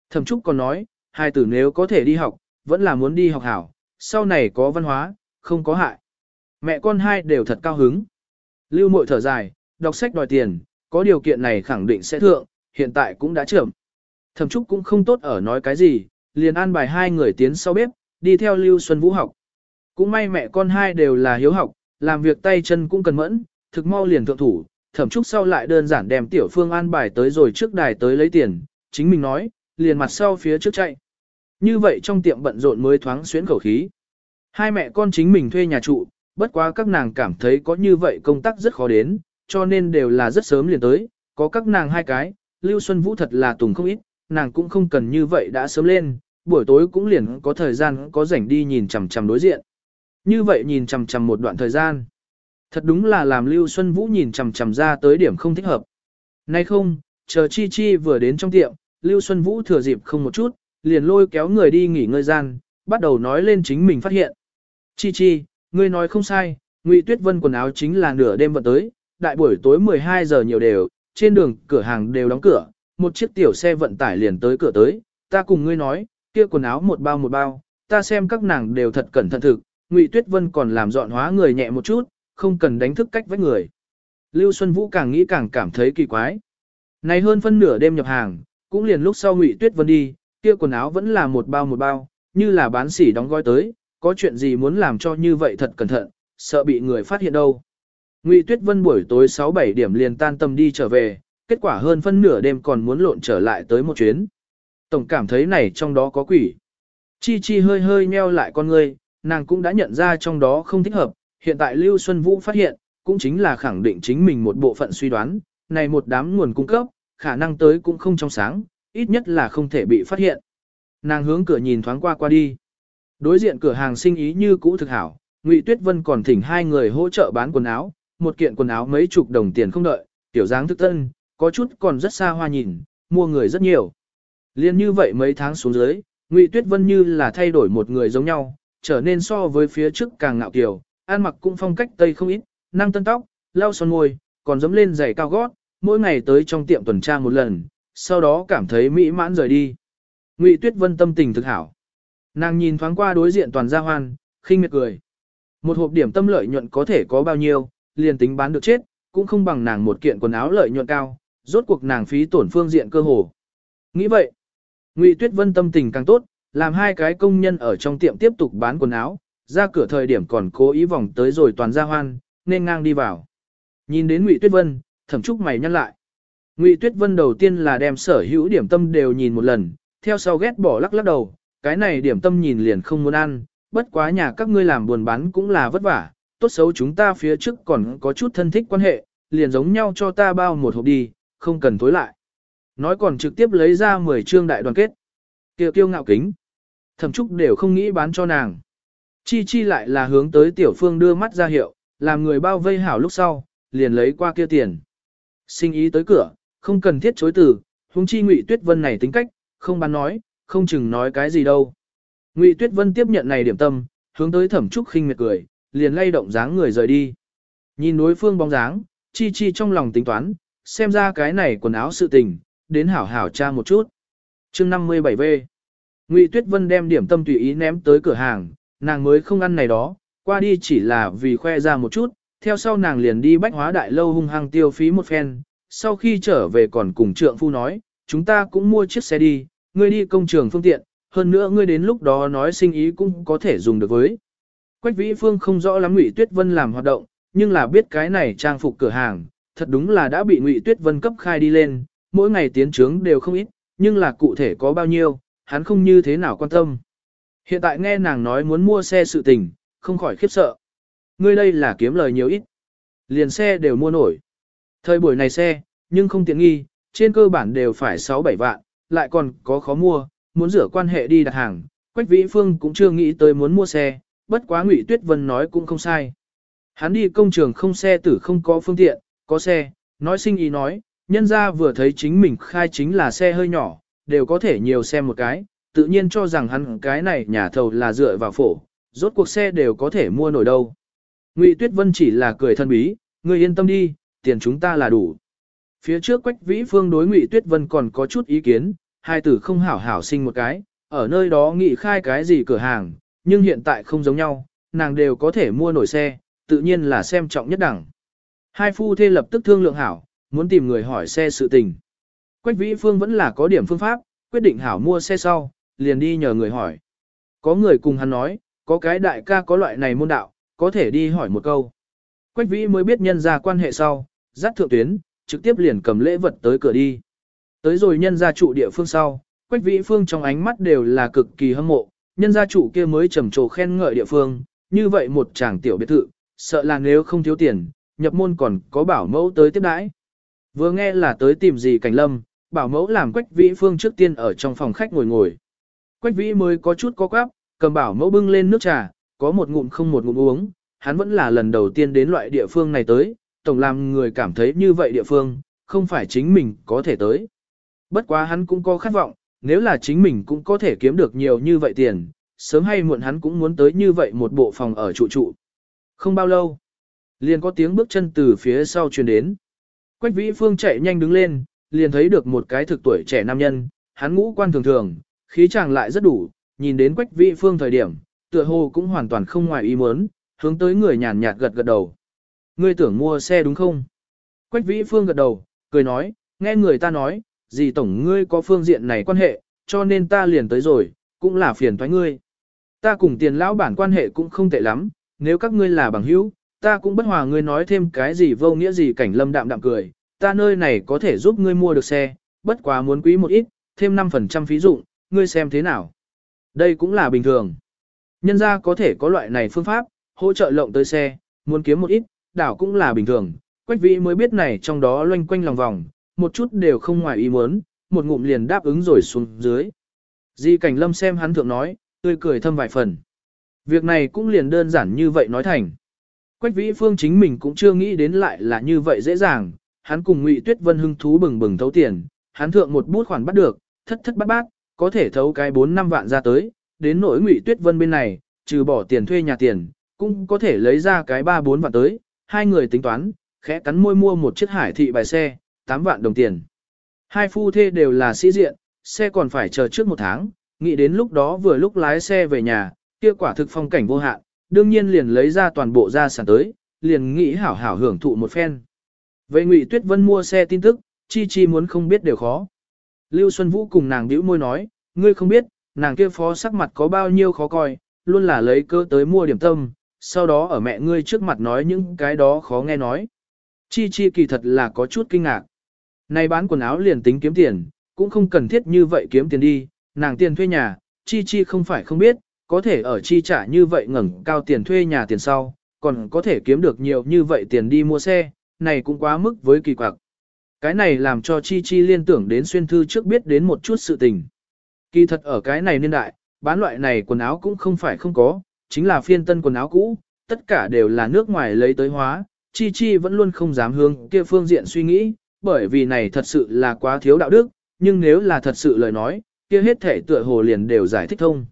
Thẩm Trúc còn nói, hai tử nếu có thể đi học, vẫn là muốn đi học hảo, sau này có văn hóa, không có hại. Mẹ con hai đều thật cao hứng. Lưu mội thở dài, đọc sách đòi tiền, có điều kiện này khẳng định sẽ thượng, hiện tại cũng đã trưởng. Thẩm Trúc cũng không tốt ở nói cái gì, liền an bài hai người tiến sau bếp, đi theo Lưu Xuân Vũ học. Cũng may mẹ con hai đều là hiếu học, làm việc tay chân cũng cần mẫn, thực mau liền thượng thủ, thẩm trúc sau lại đơn giản đem tiểu phương an bài tới rồi trước đài tới lấy tiền, chính mình nói, liền mặt sau phía trước chạy. Như vậy trong tiệm bận rộn mới thoáng xuyến khẩu khí. Hai mẹ con chính mình thuê nhà trụ, bất quá các nàng cảm thấy có như vậy công tác rất khó đến, cho nên đều là rất sớm liền tới, có các nàng hai cái, Lưu Xuân Vũ thật là tùng không ít, nàng cũng không cần như vậy đã sớm lên, buổi tối cũng liền có thời gian có rảnh đi nhìn chằm chằm đối diện. Như vậy nhìn chằm chằm một đoạn thời gian. Thật đúng là làm Lưu Xuân Vũ nhìn chằm chằm ra tới điểm không thích hợp. Nay không, chờ Chi Chi vừa đến trong tiệm, Lưu Xuân Vũ thừa dịp không một chút, liền lôi kéo người đi nghỉ ngơi gian, bắt đầu nói lên chính mình phát hiện. Chi Chi, ngươi nói không sai, Ngụy Tuyết Vân quần áo chính là nửa đêm vận tới, đại buổi tối 12 giờ nhiều đều, trên đường cửa hàng đều đóng cửa, một chiếc tiểu xe vận tải liền tới cửa tới, ta cùng ngươi nói, kia quần áo một bao một bao, ta xem các nàng đều thật cẩn thận thực, Ngụy Tuyết Vân còn làm dọn hóa người nhẹ một chút, không cần đánh thức cách với người. Lưu Xuân Vũ càng nghĩ càng cảm thấy kỳ quái. Này hơn phân nửa đêm nhập hàng, cũng liền lúc sau Ngụy Tuyết Vân đi, kia quần áo vẫn là một bao một bao, như là bán sỉ đóng gói tới, có chuyện gì muốn làm cho như vậy thật cẩn thận, sợ bị người phát hiện đâu. Ngụy Tuyết Vân buổi tối 6-7 điểm liền tan tâm đi trở về, kết quả hơn phân nửa đêm còn muốn lộn trở lại tới một chuyến. Tổng cảm thấy này trong đó có quỷ. Chi Chi hơi hơi nheo lại con ngươi, nàng cũng đã nhận ra trong đó không thích hợp, hiện tại Lưu Xuân Vũ phát hiện, cũng chính là khẳng định chính mình một bộ phận suy đoán, này một đám nguồn cung cấp, khả năng tới cũng không trong sáng, ít nhất là không thể bị phát hiện. Nàng hướng cửa nhìn thoáng qua qua đi. Đối diện cửa hàng sinh ý như cũ thực hảo, Ngụy Tuyết Vân còn thỉnh hai người hỗ trợ bán quần áo, một kiện quần áo mấy chục đồng tiền không đợi, tiểu dáng thức tân, có chút còn rất xa hoa nhìn, mua người rất nhiều. Liên như vậy mấy tháng xuống dưới, Ngụy Tuyết Vân như là thay đổi một người giống nhau, trở nên so với phía trước càng ngạo kiều, ăn mặc cũng phong cách tây không ít, năng tân tóc, lau son môi, còn dẫm lên giày cao gót, mỗi ngày tới trong tiệm tuần tra một lần, sau đó cảm thấy mỹ mãn rời đi. Ngụy Tuyết Vân tâm tình thực hảo. Nàng nhìn thoáng qua đối diện toàn gia hoan, khinh miệt cười. Một hộp điểm tâm lợi nhuận có thể có bao nhiêu, liền tính bán được chết, cũng không bằng nàng một kiện quần áo lợi nhuận cao, rốt cuộc nàng phí tổn phương diện cơ hồ. Nghĩ vậy, Ngụy Tuyết Vân tâm tình càng tốt, làm hai cái công nhân ở trong tiệm tiếp tục bán quần áo, ra cửa thời điểm còn cố ý vòng tới rồi toàn gia hoan, nên ngang đi vào. Nhìn đến Ngụy Tuyết Vân, thẩm trúc mày nhăn lại. Ngụy Tuyết Vân đầu tiên là đem sở hữu điểm tâm đều nhìn một lần, theo sau ghét bỏ lắc lắc đầu, cái này điểm tâm nhìn liền không muốn ăn, bất quá nhà các ngươi làm buồn bán cũng là vất vả, tốt xấu chúng ta phía trước còn có chút thân thích quan hệ, liền giống nhau cho ta bao một hộp đi, không cần tối lại. Nói còn trực tiếp lấy ra 10 trương đại đoàn kết. Kiều kiêu ngạo kính. Thẩm trúc đều không nghĩ bán cho nàng. Chi chi lại là hướng tới tiểu phương đưa mắt ra hiệu, làm người bao vây hảo lúc sau, liền lấy qua kia tiền. Sinh ý tới cửa, không cần thiết chối từ, huống chi Ngụy Tuyết Vân này tính cách, không bán nói, không chừng nói cái gì đâu. Ngụy Tuyết Vân tiếp nhận này điểm tâm, hướng tới Thẩm Trúc khinh miệt cười, liền lay động dáng người rời đi. Nhìn đối phương bóng dáng, chi chi trong lòng tính toán, xem ra cái này quần áo sự tình, đến hảo hảo tra một chút. Chương 57V Ngụy Tuyết Vân đem điểm tâm tùy ý ném tới cửa hàng, nàng mới không ăn này đó, qua đi chỉ là vì khoe ra một chút, theo sau nàng liền đi bách hóa đại lâu hung hăng tiêu phí một phen, sau khi trở về còn cùng trượng phu nói, chúng ta cũng mua chiếc xe đi, ngươi đi công trường phương tiện, hơn nữa ngươi đến lúc đó nói sinh ý cũng có thể dùng được với. Quách Vĩ Phương không rõ lắm Ngụy Tuyết Vân làm hoạt động, nhưng là biết cái này trang phục cửa hàng, thật đúng là đã bị Ngụy Tuyết Vân cấp khai đi lên, mỗi ngày tiến trướng đều không ít, nhưng là cụ thể có bao nhiêu, hắn không như thế nào quan tâm. Hiện tại nghe nàng nói muốn mua xe sự tình, không khỏi khiếp sợ. Ngươi đây là kiếm lời nhiều ít. Liền xe đều mua nổi. Thời buổi này xe, nhưng không tiện nghi, trên cơ bản đều phải 6-7 vạn, lại còn có khó mua, muốn rửa quan hệ đi đặt hàng. Quách Vĩ Phương cũng chưa nghĩ tới muốn mua xe, bất quá Ngụy Tuyết Vân nói cũng không sai. Hắn đi công trường không xe tử không có phương tiện, có xe, nói sinh ý nói, nhân ra vừa thấy chính mình khai chính là xe hơi nhỏ, đều có thể nhiều xe một cái, tự nhiên cho rằng hắn cái này nhà thầu là dựa vào phổ, rốt cuộc xe đều có thể mua nổi đâu. Ngụy Tuyết Vân chỉ là cười thân bí, người yên tâm đi, tiền chúng ta là đủ. Phía trước Quách Vĩ Phương đối Ngụy Tuyết Vân còn có chút ý kiến, hai tử không hảo hảo sinh một cái, ở nơi đó nghị khai cái gì cửa hàng, nhưng hiện tại không giống nhau, nàng đều có thể mua nổi xe, tự nhiên là xem trọng nhất đẳng. Hai phu thê lập tức thương lượng hảo, muốn tìm người hỏi xe sự tình. Quách Vĩ Phương vẫn là có điểm phương pháp, quyết định hảo mua xe sau, liền đi nhờ người hỏi. Có người cùng hắn nói, có cái đại ca có loại này môn đạo, có thể đi hỏi một câu. Quách Vĩ mới biết nhân ra quan hệ sau, dắt thượng tuyến, trực tiếp liền cầm lễ vật tới cửa đi. Tới rồi nhân gia trụ địa phương sau, Quách Vĩ Phương trong ánh mắt đều là cực kỳ hâm mộ, nhân gia trụ kia mới trầm trồ khen ngợi địa phương, như vậy một chàng tiểu biệt thự, sợ là nếu không thiếu tiền, nhập môn còn có bảo mẫu tới tiếp đãi. Vừa nghe là tới tìm gì cảnh lâm, bảo mẫu làm Quách Vĩ Phương trước tiên ở trong phòng khách ngồi ngồi. Quách Vĩ mới có chút có quáp, cầm bảo mẫu bưng lên nước trà, có một ngụm không một ngụm uống, hắn vẫn là lần đầu tiên đến loại địa phương này tới, tổng làm người cảm thấy như vậy địa phương, không phải chính mình có thể tới. Bất quá hắn cũng có khát vọng, nếu là chính mình cũng có thể kiếm được nhiều như vậy tiền, sớm hay muộn hắn cũng muốn tới như vậy một bộ phòng ở trụ trụ. Không bao lâu, liền có tiếng bước chân từ phía sau truyền đến. Quách vĩ phương chạy nhanh đứng lên, liền thấy được một cái thực tuổi trẻ nam nhân, hắn ngũ quan thường thường, khí chàng lại rất đủ, nhìn đến quách vĩ phương thời điểm, tựa hồ cũng hoàn toàn không ngoài ý muốn, hướng tới người nhàn nhạt gật gật đầu. Ngươi tưởng mua xe đúng không? Quách vĩ phương gật đầu, cười nói, nghe người ta nói, gì tổng ngươi có phương diện này quan hệ, cho nên ta liền tới rồi, cũng là phiền thoái ngươi. Ta cùng tiền lão bản quan hệ cũng không tệ lắm, nếu các ngươi là bằng hữu, ta cũng bất hòa ngươi nói thêm cái gì vô nghĩa gì cảnh lâm đạm đạm cười, ta nơi này có thể giúp ngươi mua được xe, bất quá muốn quý một ít, thêm 5% phí dụng, ngươi xem thế nào. Đây cũng là bình thường. Nhân ra có thể có loại này phương pháp, hỗ trợ lộng tới xe, muốn kiếm một ít, đảo cũng là bình thường, Quách Vĩ mới biết này trong đó loanh quanh lòng vòng, một chút đều không ngoài ý muốn, một ngụm liền đáp ứng rồi xuống dưới. Di Cảnh Lâm xem hắn thượng nói, tươi cười thâm vài phần. Việc này cũng liền đơn giản như vậy nói thành. Quách Vĩ Phương chính mình cũng chưa nghĩ đến lại là như vậy dễ dàng, hắn cùng Ngụy Tuyết Vân hưng thú bừng bừng thấu tiền, hắn thượng một bút khoản bắt được, thất thất bát bát, có thể thấu cái 4 năm vạn ra tới, đến nỗi Ngụy Tuyết Vân bên này, trừ bỏ tiền thuê nhà tiền, cũng có thể lấy ra cái 3 4 vạn tới, hai người tính toán, khẽ cắn môi mua một chiếc hải thị bài xe, 8 vạn đồng tiền. Hai phu thê đều là sĩ diện, xe còn phải chờ trước một tháng, nghĩ đến lúc đó vừa lúc lái xe về nhà, kia quả thực phong cảnh vô hạn, đương nhiên liền lấy ra toàn bộ gia sản tới, liền nghĩ hảo hảo hưởng thụ một phen. Vậy Ngụy Tuyết Vân mua xe tin tức, chi chi muốn không biết đều khó. Lưu Xuân Vũ cùng nàng bĩu môi nói, ngươi không biết, nàng kia phó sắc mặt có bao nhiêu khó coi, luôn là lấy cơ tới mua điểm tâm, sau đó ở mẹ ngươi trước mặt nói những cái đó khó nghe nói. Chi chi kỳ thật là có chút kinh ngạc. Này bán quần áo liền tính kiếm tiền, cũng không cần thiết như vậy kiếm tiền đi, nàng tiền thuê nhà, chi chi không phải không biết, có thể ở chi trả như vậy ngẩng cao tiền thuê nhà tiền sau, còn có thể kiếm được nhiều như vậy tiền đi mua xe, này cũng quá mức với kỳ quặc. Cái này làm cho chi chi liên tưởng đến xuyên thư trước biết đến một chút sự tình. Kỳ thật ở cái này niên đại, bán loại này quần áo cũng không phải không có, chính là phiên tân quần áo cũ, tất cả đều là nước ngoài lấy tới hóa, chi chi vẫn luôn không dám hướng kia phương diện suy nghĩ, bởi vì này thật sự là quá thiếu đạo đức, nhưng nếu là thật sự lời nói, kia hết thể tựa hồ liền đều giải thích thông.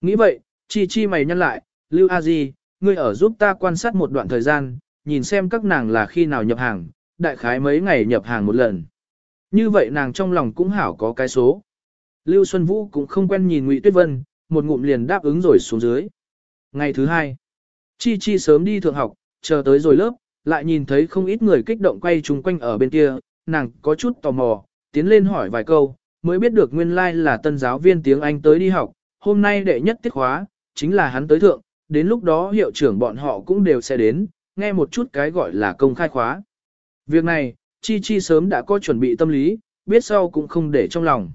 Nghĩ vậy, chi chi mày nhăn lại, Lưu A Di, ngươi ở giúp ta quan sát một đoạn thời gian, nhìn xem các nàng là khi nào nhập hàng, đại khái mấy ngày nhập hàng một lần. Như vậy nàng trong lòng cũng hảo có cái số. Lưu Xuân Vũ cũng không quen nhìn Ngụy Tuyết Vân, một ngụm liền đáp ứng rồi xuống dưới. Ngày thứ hai, Chi Chi sớm đi thượng học, chờ tới rồi lớp, lại nhìn thấy không ít người kích động quay chung quanh ở bên kia, nàng có chút tò mò, tiến lên hỏi vài câu, mới biết được nguyên lai like là tân giáo viên tiếng Anh tới đi học, hôm nay đệ nhất tiết khóa, chính là hắn tới thượng, đến lúc đó hiệu trưởng bọn họ cũng đều sẽ đến, nghe một chút cái gọi là công khai khóa. Việc này, Chi Chi sớm đã có chuẩn bị tâm lý, biết sau cũng không để trong lòng.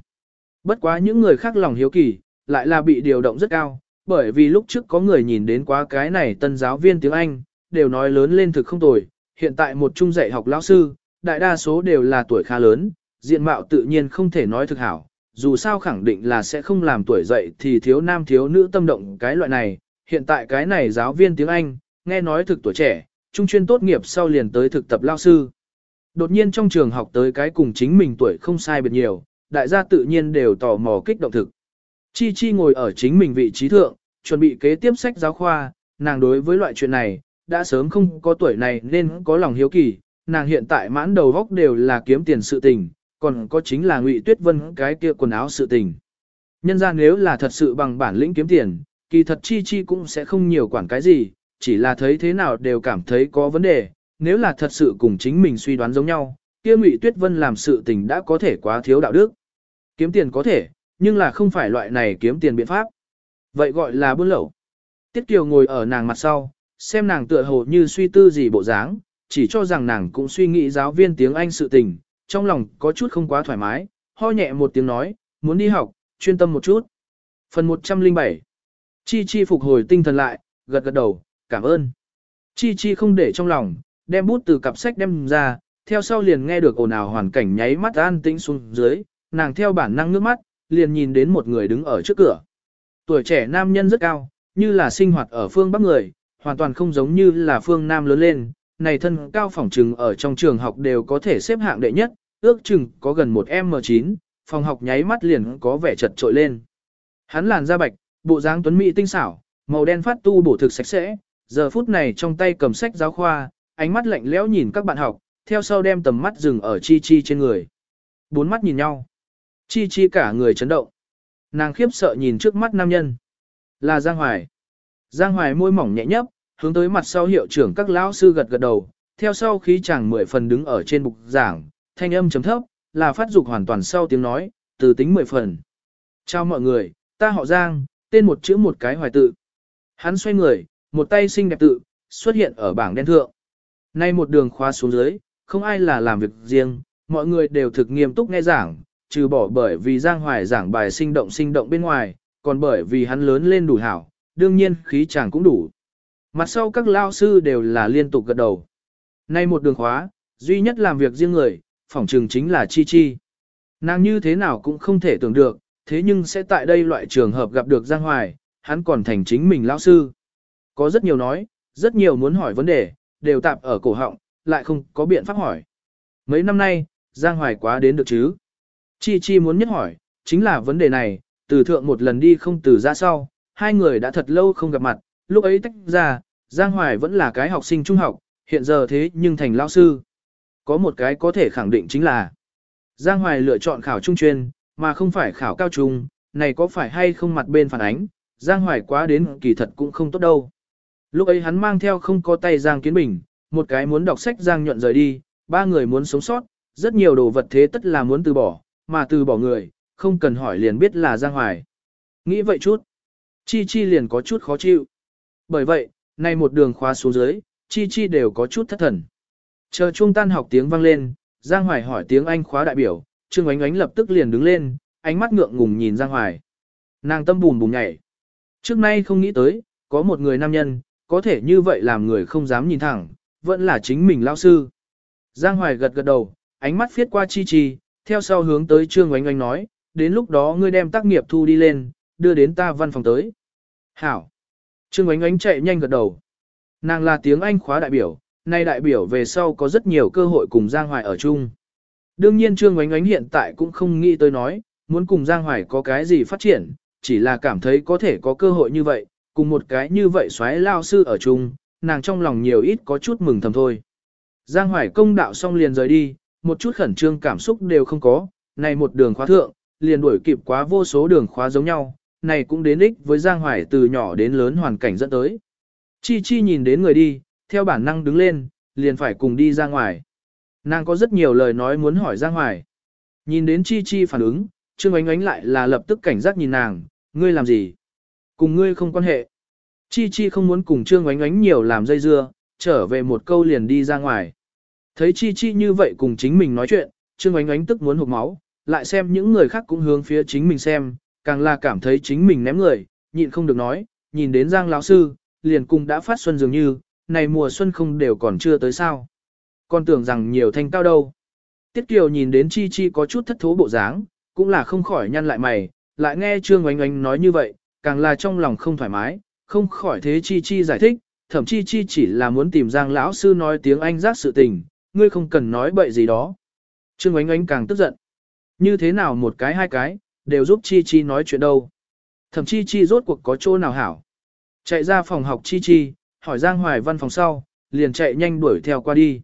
Bất quá những người khác lòng hiếu kỳ, lại là bị điều động rất cao, bởi vì lúc trước có người nhìn đến quá cái này tân giáo viên tiếng Anh, đều nói lớn lên thực không tồi, hiện tại một trung dạy học lão sư, đại đa số đều là tuổi khá lớn, diện mạo tự nhiên không thể nói thực hảo, dù sao khẳng định là sẽ không làm tuổi dậy thì thiếu nam thiếu nữ tâm động cái loại này, hiện tại cái này giáo viên tiếng Anh, nghe nói thực tuổi trẻ, trung chuyên tốt nghiệp sau liền tới thực tập lao sư. Đột nhiên trong trường học tới cái cùng chính mình tuổi không sai biệt nhiều, đại gia tự nhiên đều tò mò kích động thực. Chi Chi ngồi ở chính mình vị trí thượng, chuẩn bị kế tiếp sách giáo khoa, nàng đối với loại chuyện này, đã sớm không có tuổi này nên có lòng hiếu kỳ, nàng hiện tại mãn đầu góc đều là kiếm tiền sự tình, còn có chính là ngụy tuyết vân cái kia quần áo sự tình. Nhân ra nếu là thật sự bằng bản lĩnh kiếm tiền, kỳ thật Chi Chi cũng sẽ không nhiều quản cái gì, chỉ là thấy thế nào đều cảm thấy có vấn đề, nếu là thật sự cùng chính mình suy đoán giống nhau, kia Ngụy Tuyết Vân làm sự tình đã có thể quá thiếu đạo đức. Kiếm tiền có thể, nhưng là không phải loại này kiếm tiền biện pháp. Vậy gọi là buôn lậu. Tiết Kiều ngồi ở nàng mặt sau, xem nàng tựa hồ như suy tư gì bộ dáng, chỉ cho rằng nàng cũng suy nghĩ giáo viên tiếng Anh sự tình, trong lòng có chút không quá thoải mái, ho nhẹ một tiếng nói, muốn đi học, chuyên tâm một chút. Phần 107 Chi Chi phục hồi tinh thần lại, gật gật đầu, cảm ơn. Chi Chi không để trong lòng, đem bút từ cặp sách đem ra, theo sau liền nghe được ồn ào hoàn cảnh nháy mắt an tĩnh xuống dưới, nàng theo bản năng nước mắt, liền nhìn đến một người đứng ở trước cửa. Tuổi trẻ nam nhân rất cao, như là sinh hoạt ở phương Bắc người, hoàn toàn không giống như là phương Nam lớn lên, này thân cao phỏng trừng ở trong trường học đều có thể xếp hạng đệ nhất, ước chừng có gần một M9, phòng học nháy mắt liền có vẻ chật trội lên. Hắn làn da bạch, bộ dáng tuấn mỹ tinh xảo, màu đen phát tu bổ thực sạch sẽ, giờ phút này trong tay cầm sách giáo khoa, ánh mắt lạnh lẽo nhìn các bạn học, theo sau đem tầm mắt dừng ở Chi Chi trên người. Bốn mắt nhìn nhau. Chi Chi cả người chấn động. Nàng khiếp sợ nhìn trước mắt nam nhân. Là Giang Hoài. Giang Hoài môi mỏng nhẹ nhấp, hướng tới mặt sau hiệu trưởng các lão sư gật gật đầu, theo sau khí chàng mười phần đứng ở trên bục giảng, thanh âm chấm thấp, là phát dục hoàn toàn sau tiếng nói, từ tính mười phần. Chào mọi người, ta họ Giang, tên một chữ một cái hoài tự. Hắn xoay người, một tay xinh đẹp tự, xuất hiện ở bảng đen thượng. Nay một đường khóa xuống dưới, không ai là làm việc riêng, mọi người đều thực nghiêm túc nghe giảng, trừ bỏ bởi vì Giang Hoài giảng bài sinh động sinh động bên ngoài, còn bởi vì hắn lớn lên đủ hảo, đương nhiên khí chàng cũng đủ. Mặt sau các lao sư đều là liên tục gật đầu. Nay một đường khóa, duy nhất làm việc riêng người, phỏng trường chính là Chi Chi. Nàng như thế nào cũng không thể tưởng được, thế nhưng sẽ tại đây loại trường hợp gặp được Giang Hoài, hắn còn thành chính mình lão sư. Có rất nhiều nói, rất nhiều muốn hỏi vấn đề, đều tạp ở cổ họng, lại không có biện pháp hỏi. Mấy năm nay, Giang Hoài quá đến được chứ. Chi Chi muốn nhất hỏi, chính là vấn đề này, từ thượng một lần đi không từ ra sau, hai người đã thật lâu không gặp mặt, lúc ấy tách ra, Giang Hoài vẫn là cái học sinh trung học, hiện giờ thế nhưng thành lao sư. Có một cái có thể khẳng định chính là Giang Hoài lựa chọn khảo trung chuyên, mà không phải khảo cao trung, này có phải hay không mặt bên phản ánh, Giang Hoài quá đến kỳ thật cũng không tốt đâu. Lúc ấy hắn mang theo không có tay Giang Kiến Bình, một cái muốn đọc sách Giang nhuận rời đi, ba người muốn sống sót, rất nhiều đồ vật thế tất là muốn từ bỏ, mà từ bỏ người, không cần hỏi liền biết là Giang Hoài. Nghĩ vậy chút, Chi Chi liền có chút khó chịu. Bởi vậy, nay một đường khóa xuống dưới, Chi Chi đều có chút thất thần. Chờ trung tan học tiếng vang lên, Giang Hoài hỏi tiếng Anh khóa đại biểu, Trương Ánh Ánh lập tức liền đứng lên, ánh mắt ngượng ngùng nhìn Giang Hoài. Nàng tâm bùn bùn nhảy. Trước nay không nghĩ tới, có một người nam nhân, có thể như vậy làm người không dám nhìn thẳng, vẫn là chính mình lao sư. Giang Hoài gật gật đầu, ánh mắt phiết qua Chi Chi, theo sau hướng tới Trương Oánh Oánh nói, đến lúc đó ngươi đem tác nghiệp thu đi lên, đưa đến ta văn phòng tới. Hảo. Trương Oánh Oánh chạy nhanh gật đầu. Nàng là tiếng Anh khóa đại biểu, nay đại biểu về sau có rất nhiều cơ hội cùng Giang Hoài ở chung. Đương nhiên Trương Oánh Oánh hiện tại cũng không nghĩ tới nói, muốn cùng Giang Hoài có cái gì phát triển, chỉ là cảm thấy có thể có cơ hội như vậy, cùng một cái như vậy xoáy lao sư ở chung, nàng trong lòng nhiều ít có chút mừng thầm thôi. Giang Hoài công đạo xong liền rời đi, một chút khẩn trương cảm xúc đều không có, này một đường khóa thượng, liền đuổi kịp quá vô số đường khóa giống nhau, này cũng đến ích với Giang Hoài từ nhỏ đến lớn hoàn cảnh dẫn tới. Chi Chi nhìn đến người đi, theo bản năng đứng lên, liền phải cùng đi ra ngoài. Nàng có rất nhiều lời nói muốn hỏi Giang Hoài. Nhìn đến Chi Chi phản ứng, Trương Ánh Ánh lại là lập tức cảnh giác nhìn nàng, ngươi làm gì? Cùng ngươi không quan hệ. Chi Chi không muốn cùng Trương oánh oánh nhiều làm dây dưa, trở về một câu liền đi ra ngoài. Thấy Chi Chi như vậy cùng chính mình nói chuyện, Trương oánh oánh tức muốn hụt máu, lại xem những người khác cũng hướng phía chính mình xem, càng là cảm thấy chính mình ném người, nhịn không được nói, nhìn đến Giang lão sư, liền cùng đã phát xuân dường như, này mùa xuân không đều còn chưa tới sao. Còn tưởng rằng nhiều thanh cao đâu. Tiết Kiều nhìn đến Chi Chi có chút thất thố bộ dáng, cũng là không khỏi nhăn lại mày, lại nghe Trương Oánh Oánh nói như vậy, càng là trong lòng không thoải mái, không khỏi thế Chi Chi giải thích, thậm Chi Chi chỉ là muốn tìm Giang lão sư nói tiếng Anh giác sự tình, ngươi không cần nói bậy gì đó. Trương Ánh Ánh càng tức giận. Như thế nào một cái hai cái, đều giúp Chi Chi nói chuyện đâu. Thậm Chi Chi rốt cuộc có chỗ nào hảo. Chạy ra phòng học Chi Chi, hỏi Giang Hoài văn phòng sau, liền chạy nhanh đuổi theo qua đi.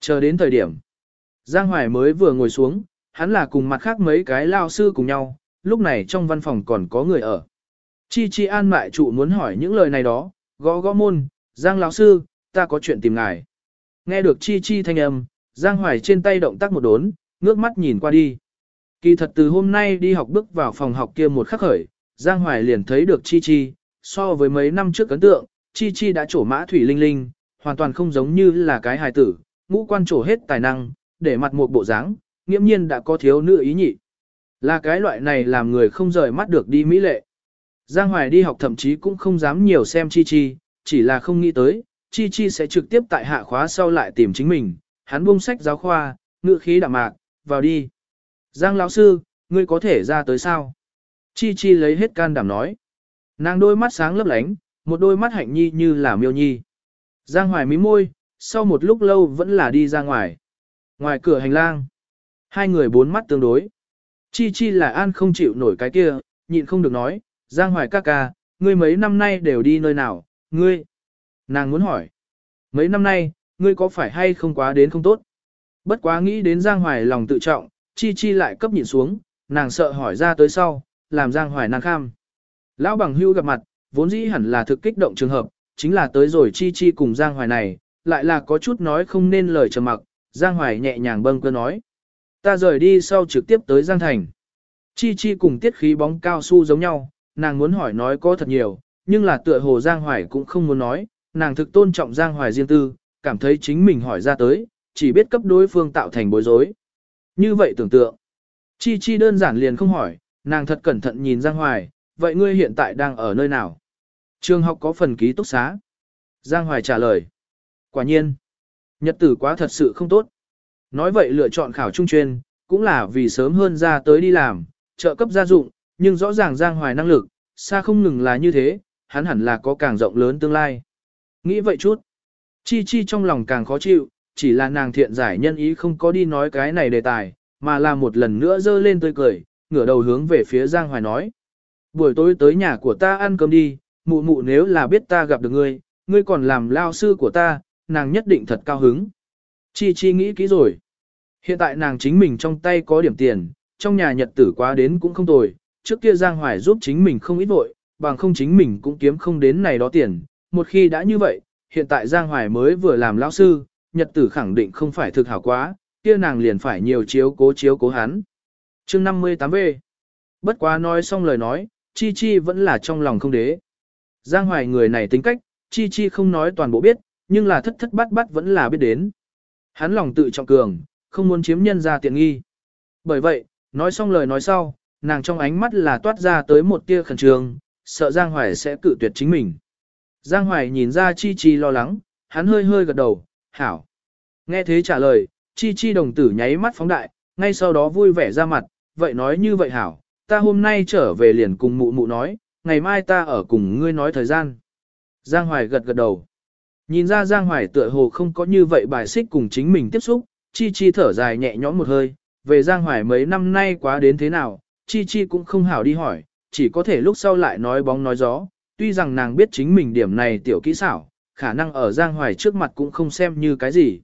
Chờ đến thời điểm, Giang Hoài mới vừa ngồi xuống, hắn là cùng mặt khác mấy cái lao sư cùng nhau, lúc này trong văn phòng còn có người ở. Chi Chi an mại trụ muốn hỏi những lời này đó, gõ gõ môn, Giang lão sư, ta có chuyện tìm ngài. Nghe được Chi Chi thanh âm, Giang Hoài trên tay động tác một đốn, ngước mắt nhìn qua đi. Kỳ thật từ hôm nay đi học bước vào phòng học kia một khắc khởi, Giang Hoài liền thấy được Chi Chi, so với mấy năm trước ấn tượng, Chi Chi đã trổ mã thủy linh linh, hoàn toàn không giống như là cái hài tử, ngũ quan trổ hết tài năng, để mặt một bộ dáng, nghiễm nhiên đã có thiếu nữ ý nhị. Là cái loại này làm người không rời mắt được đi mỹ lệ. Giang Hoài đi học thậm chí cũng không dám nhiều xem Chi Chi, chỉ là không nghĩ tới, Chi Chi sẽ trực tiếp tại hạ khóa sau lại tìm chính mình, hắn buông sách giáo khoa, ngữ khí đạm mạc, vào đi. Giang lão sư, ngươi có thể ra tới sao? Chi Chi lấy hết can đảm nói. Nàng đôi mắt sáng lấp lánh, một đôi mắt hạnh nhi như là miêu nhi. Giang Hoài mí môi, sau một lúc lâu vẫn là đi ra ngoài. Ngoài cửa hành lang, hai người bốn mắt tương đối. Chi Chi là an không chịu nổi cái kia, nhịn không được nói, Giang Hoài ca ca, ngươi mấy năm nay đều đi nơi nào, ngươi. Nàng muốn hỏi, mấy năm nay, ngươi có phải hay không quá đến không tốt? Bất quá nghĩ đến Giang Hoài lòng tự trọng, Chi Chi lại cấp nhìn xuống, nàng sợ hỏi ra tới sau, làm Giang Hoài nàng kham. Lão bằng hưu gặp mặt, vốn dĩ hẳn là thực kích động trường hợp, chính là tới rồi Chi Chi cùng Giang Hoài này, lại là có chút nói không nên lời trầm mặc, Giang Hoài nhẹ nhàng bâng cơ nói. Ta rời đi sau trực tiếp tới Giang Thành. Chi Chi cùng tiết khí bóng cao su giống nhau, nàng muốn hỏi nói có thật nhiều, nhưng là tựa hồ Giang Hoài cũng không muốn nói, nàng thực tôn trọng Giang Hoài riêng tư, cảm thấy chính mình hỏi ra tới, chỉ biết cấp đối phương tạo thành bối rối. Như vậy tưởng tượng, Chi Chi đơn giản liền không hỏi, nàng thật cẩn thận nhìn Giang Hoài, vậy ngươi hiện tại đang ở nơi nào? Trường học có phần ký túc xá. Giang Hoài trả lời. Quả nhiên, nhật tử quá thật sự không tốt. Nói vậy lựa chọn khảo trung chuyên, cũng là vì sớm hơn ra tới đi làm, trợ cấp gia dụng, nhưng rõ ràng Giang Hoài năng lực, xa không ngừng là như thế, hắn hẳn là có càng rộng lớn tương lai. Nghĩ vậy chút, Chi Chi trong lòng càng khó chịu, chỉ là nàng thiện giải nhân ý không có đi nói cái này đề tài, mà là một lần nữa dơ lên tươi cười, ngửa đầu hướng về phía Giang Hoài nói. Buổi tối tới nhà của ta ăn cơm đi, mụ mụ nếu là biết ta gặp được ngươi, ngươi còn làm lao sư của ta, nàng nhất định thật cao hứng. Chi Chi nghĩ kỹ rồi. Hiện tại nàng chính mình trong tay có điểm tiền, trong nhà nhật tử quá đến cũng không tồi, trước kia Giang Hoài giúp chính mình không ít vội, bằng không chính mình cũng kiếm không đến này đó tiền. Một khi đã như vậy, hiện tại Giang Hoài mới vừa làm lão sư, nhật tử khẳng định không phải thực hảo quá, kia nàng liền phải nhiều chiếu cố chiếu cố hắn. chương 58V Bất quá nói xong lời nói, Chi Chi vẫn là trong lòng không đế. Giang Hoài người này tính cách, Chi Chi không nói toàn bộ biết, nhưng là thất thất bát bát vẫn là biết đến. Hắn lòng tự trọng cường, không muốn chiếm nhân ra tiện nghi. Bởi vậy, nói xong lời nói sau, nàng trong ánh mắt là toát ra tới một tia khẩn trương, sợ Giang Hoài sẽ cự tuyệt chính mình. Giang Hoài nhìn ra Chi Chi lo lắng, hắn hơi hơi gật đầu, hảo. Nghe thế trả lời, Chi Chi đồng tử nháy mắt phóng đại, ngay sau đó vui vẻ ra mặt, vậy nói như vậy hảo, ta hôm nay trở về liền cùng mụ mụ nói, ngày mai ta ở cùng ngươi nói thời gian. Giang Hoài gật gật đầu. Nhìn ra Giang Hoài tựa hồ không có như vậy bài xích cùng chính mình tiếp xúc, Chi Chi thở dài nhẹ nhõm một hơi, về Giang Hoài mấy năm nay quá đến thế nào, Chi Chi cũng không hảo đi hỏi, chỉ có thể lúc sau lại nói bóng nói gió, tuy rằng nàng biết chính mình điểm này tiểu kỹ xảo, khả năng ở Giang Hoài trước mặt cũng không xem như cái gì.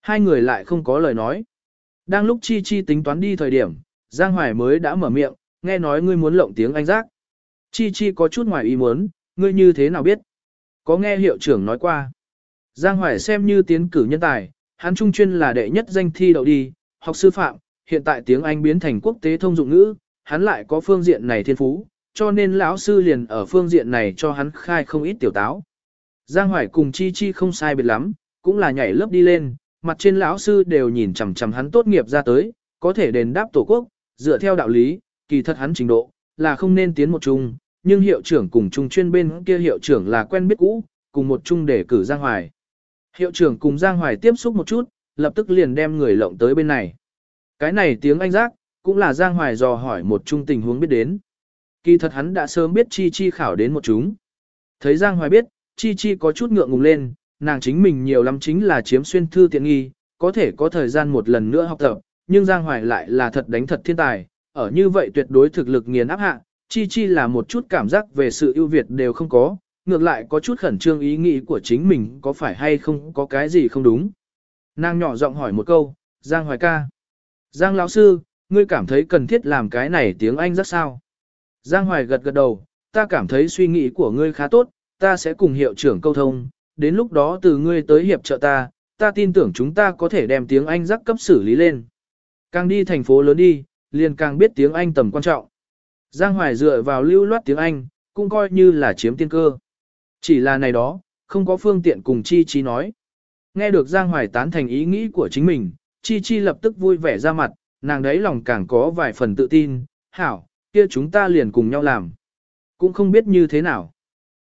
Hai người lại không có lời nói. Đang lúc Chi Chi tính toán đi thời điểm, Giang Hoài mới đã mở miệng, nghe nói ngươi muốn lộng tiếng Anh giác. Chi Chi có chút ngoài ý muốn, ngươi như thế nào biết? Có nghe hiệu trưởng nói qua. Giang Hoài xem như tiến cử nhân tài, hắn trung chuyên là đệ nhất danh thi đậu đi, học sư phạm, hiện tại tiếng Anh biến thành quốc tế thông dụng ngữ, hắn lại có phương diện này thiên phú, cho nên lão sư liền ở phương diện này cho hắn khai không ít tiểu táo. Giang Hoài cùng Chi Chi không sai biệt lắm, cũng là nhảy lớp đi lên, mặt trên lão sư đều nhìn chằm chằm hắn tốt nghiệp ra tới, có thể đền đáp tổ quốc, dựa theo đạo lý, kỳ thật hắn trình độ, là không nên tiến một chung, nhưng hiệu trưởng cùng trung chuyên bên kia hiệu trưởng là quen biết cũ, cùng một chung để cử Giang Hoài. Hiệu trưởng cùng Giang Hoài tiếp xúc một chút, lập tức liền đem người lộng tới bên này. Cái này tiếng Anh giác, cũng là Giang Hoài dò hỏi một chung tình huống biết đến. Kỳ thật hắn đã sớm biết Chi Chi khảo đến một chúng. Thấy Giang Hoài biết, Chi Chi có chút ngượng ngùng lên, nàng chính mình nhiều lắm chính là chiếm xuyên thư tiện nghi, có thể có thời gian một lần nữa học tập, nhưng Giang Hoài lại là thật đánh thật thiên tài, ở như vậy tuyệt đối thực lực nghiền áp hạ, Chi Chi là một chút cảm giác về sự ưu việt đều không có, ngược lại có chút khẩn trương ý nghĩ của chính mình có phải hay không có cái gì không đúng. Nàng nhỏ giọng hỏi một câu, Giang Hoài ca. Giang lão sư, ngươi cảm thấy cần thiết làm cái này tiếng Anh rất sao? Giang Hoài gật gật đầu, ta cảm thấy suy nghĩ của ngươi khá tốt, ta sẽ cùng hiệu trưởng câu thông, đến lúc đó từ ngươi tới hiệp trợ ta, ta tin tưởng chúng ta có thể đem tiếng Anh rắc cấp xử lý lên. Càng đi thành phố lớn đi, liền càng biết tiếng Anh tầm quan trọng. Giang Hoài dựa vào lưu loát tiếng Anh, cũng coi như là chiếm tiên cơ. Chỉ là này đó, không có phương tiện cùng Chi Chi nói. Nghe được Giang Hoài tán thành ý nghĩ của chính mình, Chi Chi lập tức vui vẻ ra mặt, nàng đấy lòng càng có vài phần tự tin, hảo, kia chúng ta liền cùng nhau làm. Cũng không biết như thế nào.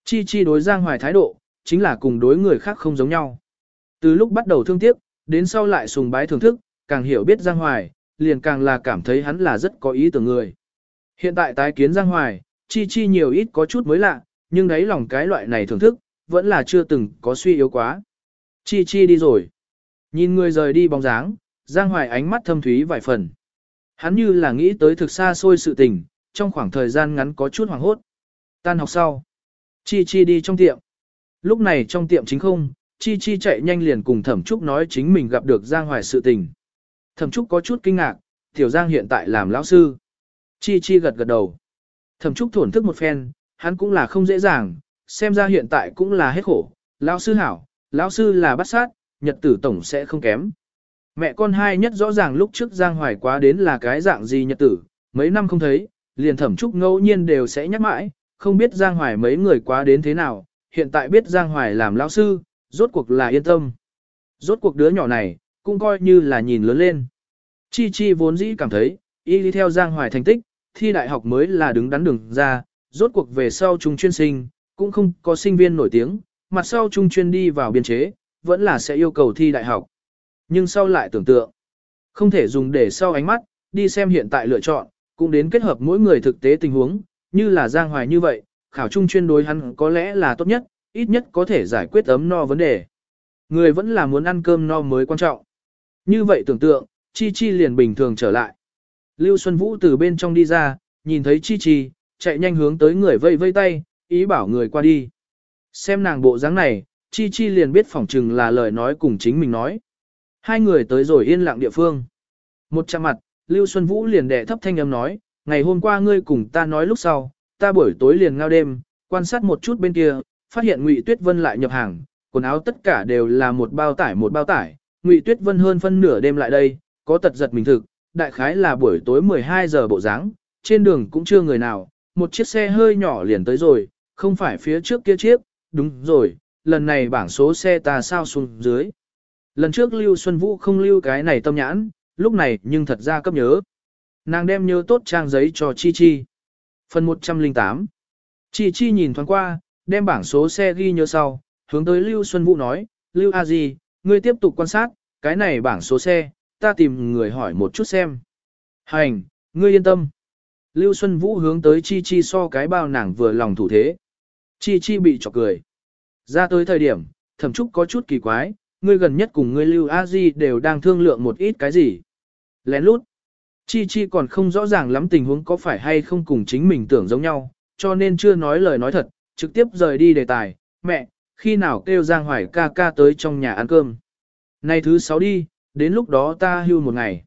Chi Chi đối Giang Hoài thái độ, chính là cùng đối người khác không giống nhau. Từ lúc bắt đầu thương tiếc, đến sau lại sùng bái thưởng thức, càng hiểu biết Giang Hoài, liền càng là cảm thấy hắn là rất có ý tưởng người. Hiện tại tái kiến Giang Hoài, Chi Chi nhiều ít có chút mới lạ, nhưng đấy lòng cái loại này thưởng thức, vẫn là chưa từng có suy yếu quá. Chi Chi đi rồi. Nhìn người rời đi bóng dáng, Giang Hoài ánh mắt thâm thúy vài phần. Hắn như là nghĩ tới thực xa xôi sự tình, trong khoảng thời gian ngắn có chút hoảng hốt. Tan học sau. Chi Chi đi trong tiệm. Lúc này trong tiệm chính không, Chi Chi chạy nhanh liền cùng Thẩm Trúc nói chính mình gặp được Giang Hoài sự tình. Thẩm Trúc có chút kinh ngạc, Tiểu Giang hiện tại làm lão sư. Chi Chi gật gật đầu. Thẩm Trúc thổn thức một phen, hắn cũng là không dễ dàng, xem ra hiện tại cũng là hết khổ. Lão sư hảo, lão sư là bắt sát, nhật tử tổng sẽ không kém. Mẹ con hai nhất rõ ràng lúc trước Giang Hoài quá đến là cái dạng gì nhật tử, mấy năm không thấy, liền thẩm trúc ngẫu nhiên đều sẽ nhắc mãi, không biết Giang Hoài mấy người quá đến thế nào, hiện tại biết Giang Hoài làm lão sư, rốt cuộc là yên tâm. Rốt cuộc đứa nhỏ này, cũng coi như là nhìn lớn lên. Chi Chi vốn dĩ cảm thấy, y đi theo Giang Hoài thành tích, thi đại học mới là đứng đắn đường ra, rốt cuộc về sau trung chuyên sinh, cũng không có sinh viên nổi tiếng, mặt sau trung chuyên đi vào biên chế, vẫn là sẽ yêu cầu thi đại học. Nhưng sau lại tưởng tượng, không thể dùng để sau ánh mắt, đi xem hiện tại lựa chọn, cũng đến kết hợp mỗi người thực tế tình huống, như là Giang Hoài như vậy, khảo trung chuyên đối hắn có lẽ là tốt nhất, ít nhất có thể giải quyết ấm no vấn đề. Người vẫn là muốn ăn cơm no mới quan trọng. Như vậy tưởng tượng, Chi Chi liền bình thường trở lại. Lưu Xuân Vũ từ bên trong đi ra, nhìn thấy Chi Chi, chạy nhanh hướng tới người vây vây tay, ý bảo người qua đi. Xem nàng bộ dáng này, Chi Chi liền biết phỏng chừng là lời nói cùng chính mình nói. Hai người tới rồi yên lặng địa phương. Một chạm mặt, Lưu Xuân Vũ liền đẻ thấp thanh âm nói, ngày hôm qua ngươi cùng ta nói lúc sau, ta buổi tối liền ngao đêm, quan sát một chút bên kia, phát hiện Ngụy Tuyết Vân lại nhập hàng, quần áo tất cả đều là một bao tải một bao tải, Ngụy Tuyết Vân hơn phân nửa đêm lại đây, có tật giật mình thực, đại khái là buổi tối 12 giờ bộ dáng, trên đường cũng chưa người nào, một chiếc xe hơi nhỏ liền tới rồi, không phải phía trước kia chiếc, đúng rồi, lần này bảng số xe ta sao xuống dưới. Lần trước Lưu Xuân Vũ không lưu cái này tâm nhãn, lúc này nhưng thật ra cấp nhớ. Nàng đem nhớ tốt trang giấy cho Chi Chi. Phần 108 Chi Chi nhìn thoáng qua, đem bảng số xe ghi nhớ sau, hướng tới Lưu Xuân Vũ nói, Lưu A Di, ngươi tiếp tục quan sát, cái này bảng số xe, ta tìm người hỏi một chút xem. Hành, ngươi yên tâm. Lưu Xuân Vũ hướng tới Chi Chi so cái bao nàng vừa lòng thủ thế. Chi Chi bị chọc cười. Ra tới thời điểm, thẩm trúc có chút kỳ quái, ngươi gần nhất cùng ngươi Lưu A Di đều đang thương lượng một ít cái gì. Lén lút. Chi Chi còn không rõ ràng lắm tình huống có phải hay không cùng chính mình tưởng giống nhau, cho nên chưa nói lời nói thật, trực tiếp rời đi đề tài. Mẹ, khi nào kêu Giang Hoài ca ca tới trong nhà ăn cơm. Nay thứ sáu đi, đến lúc đó ta hưu một ngày.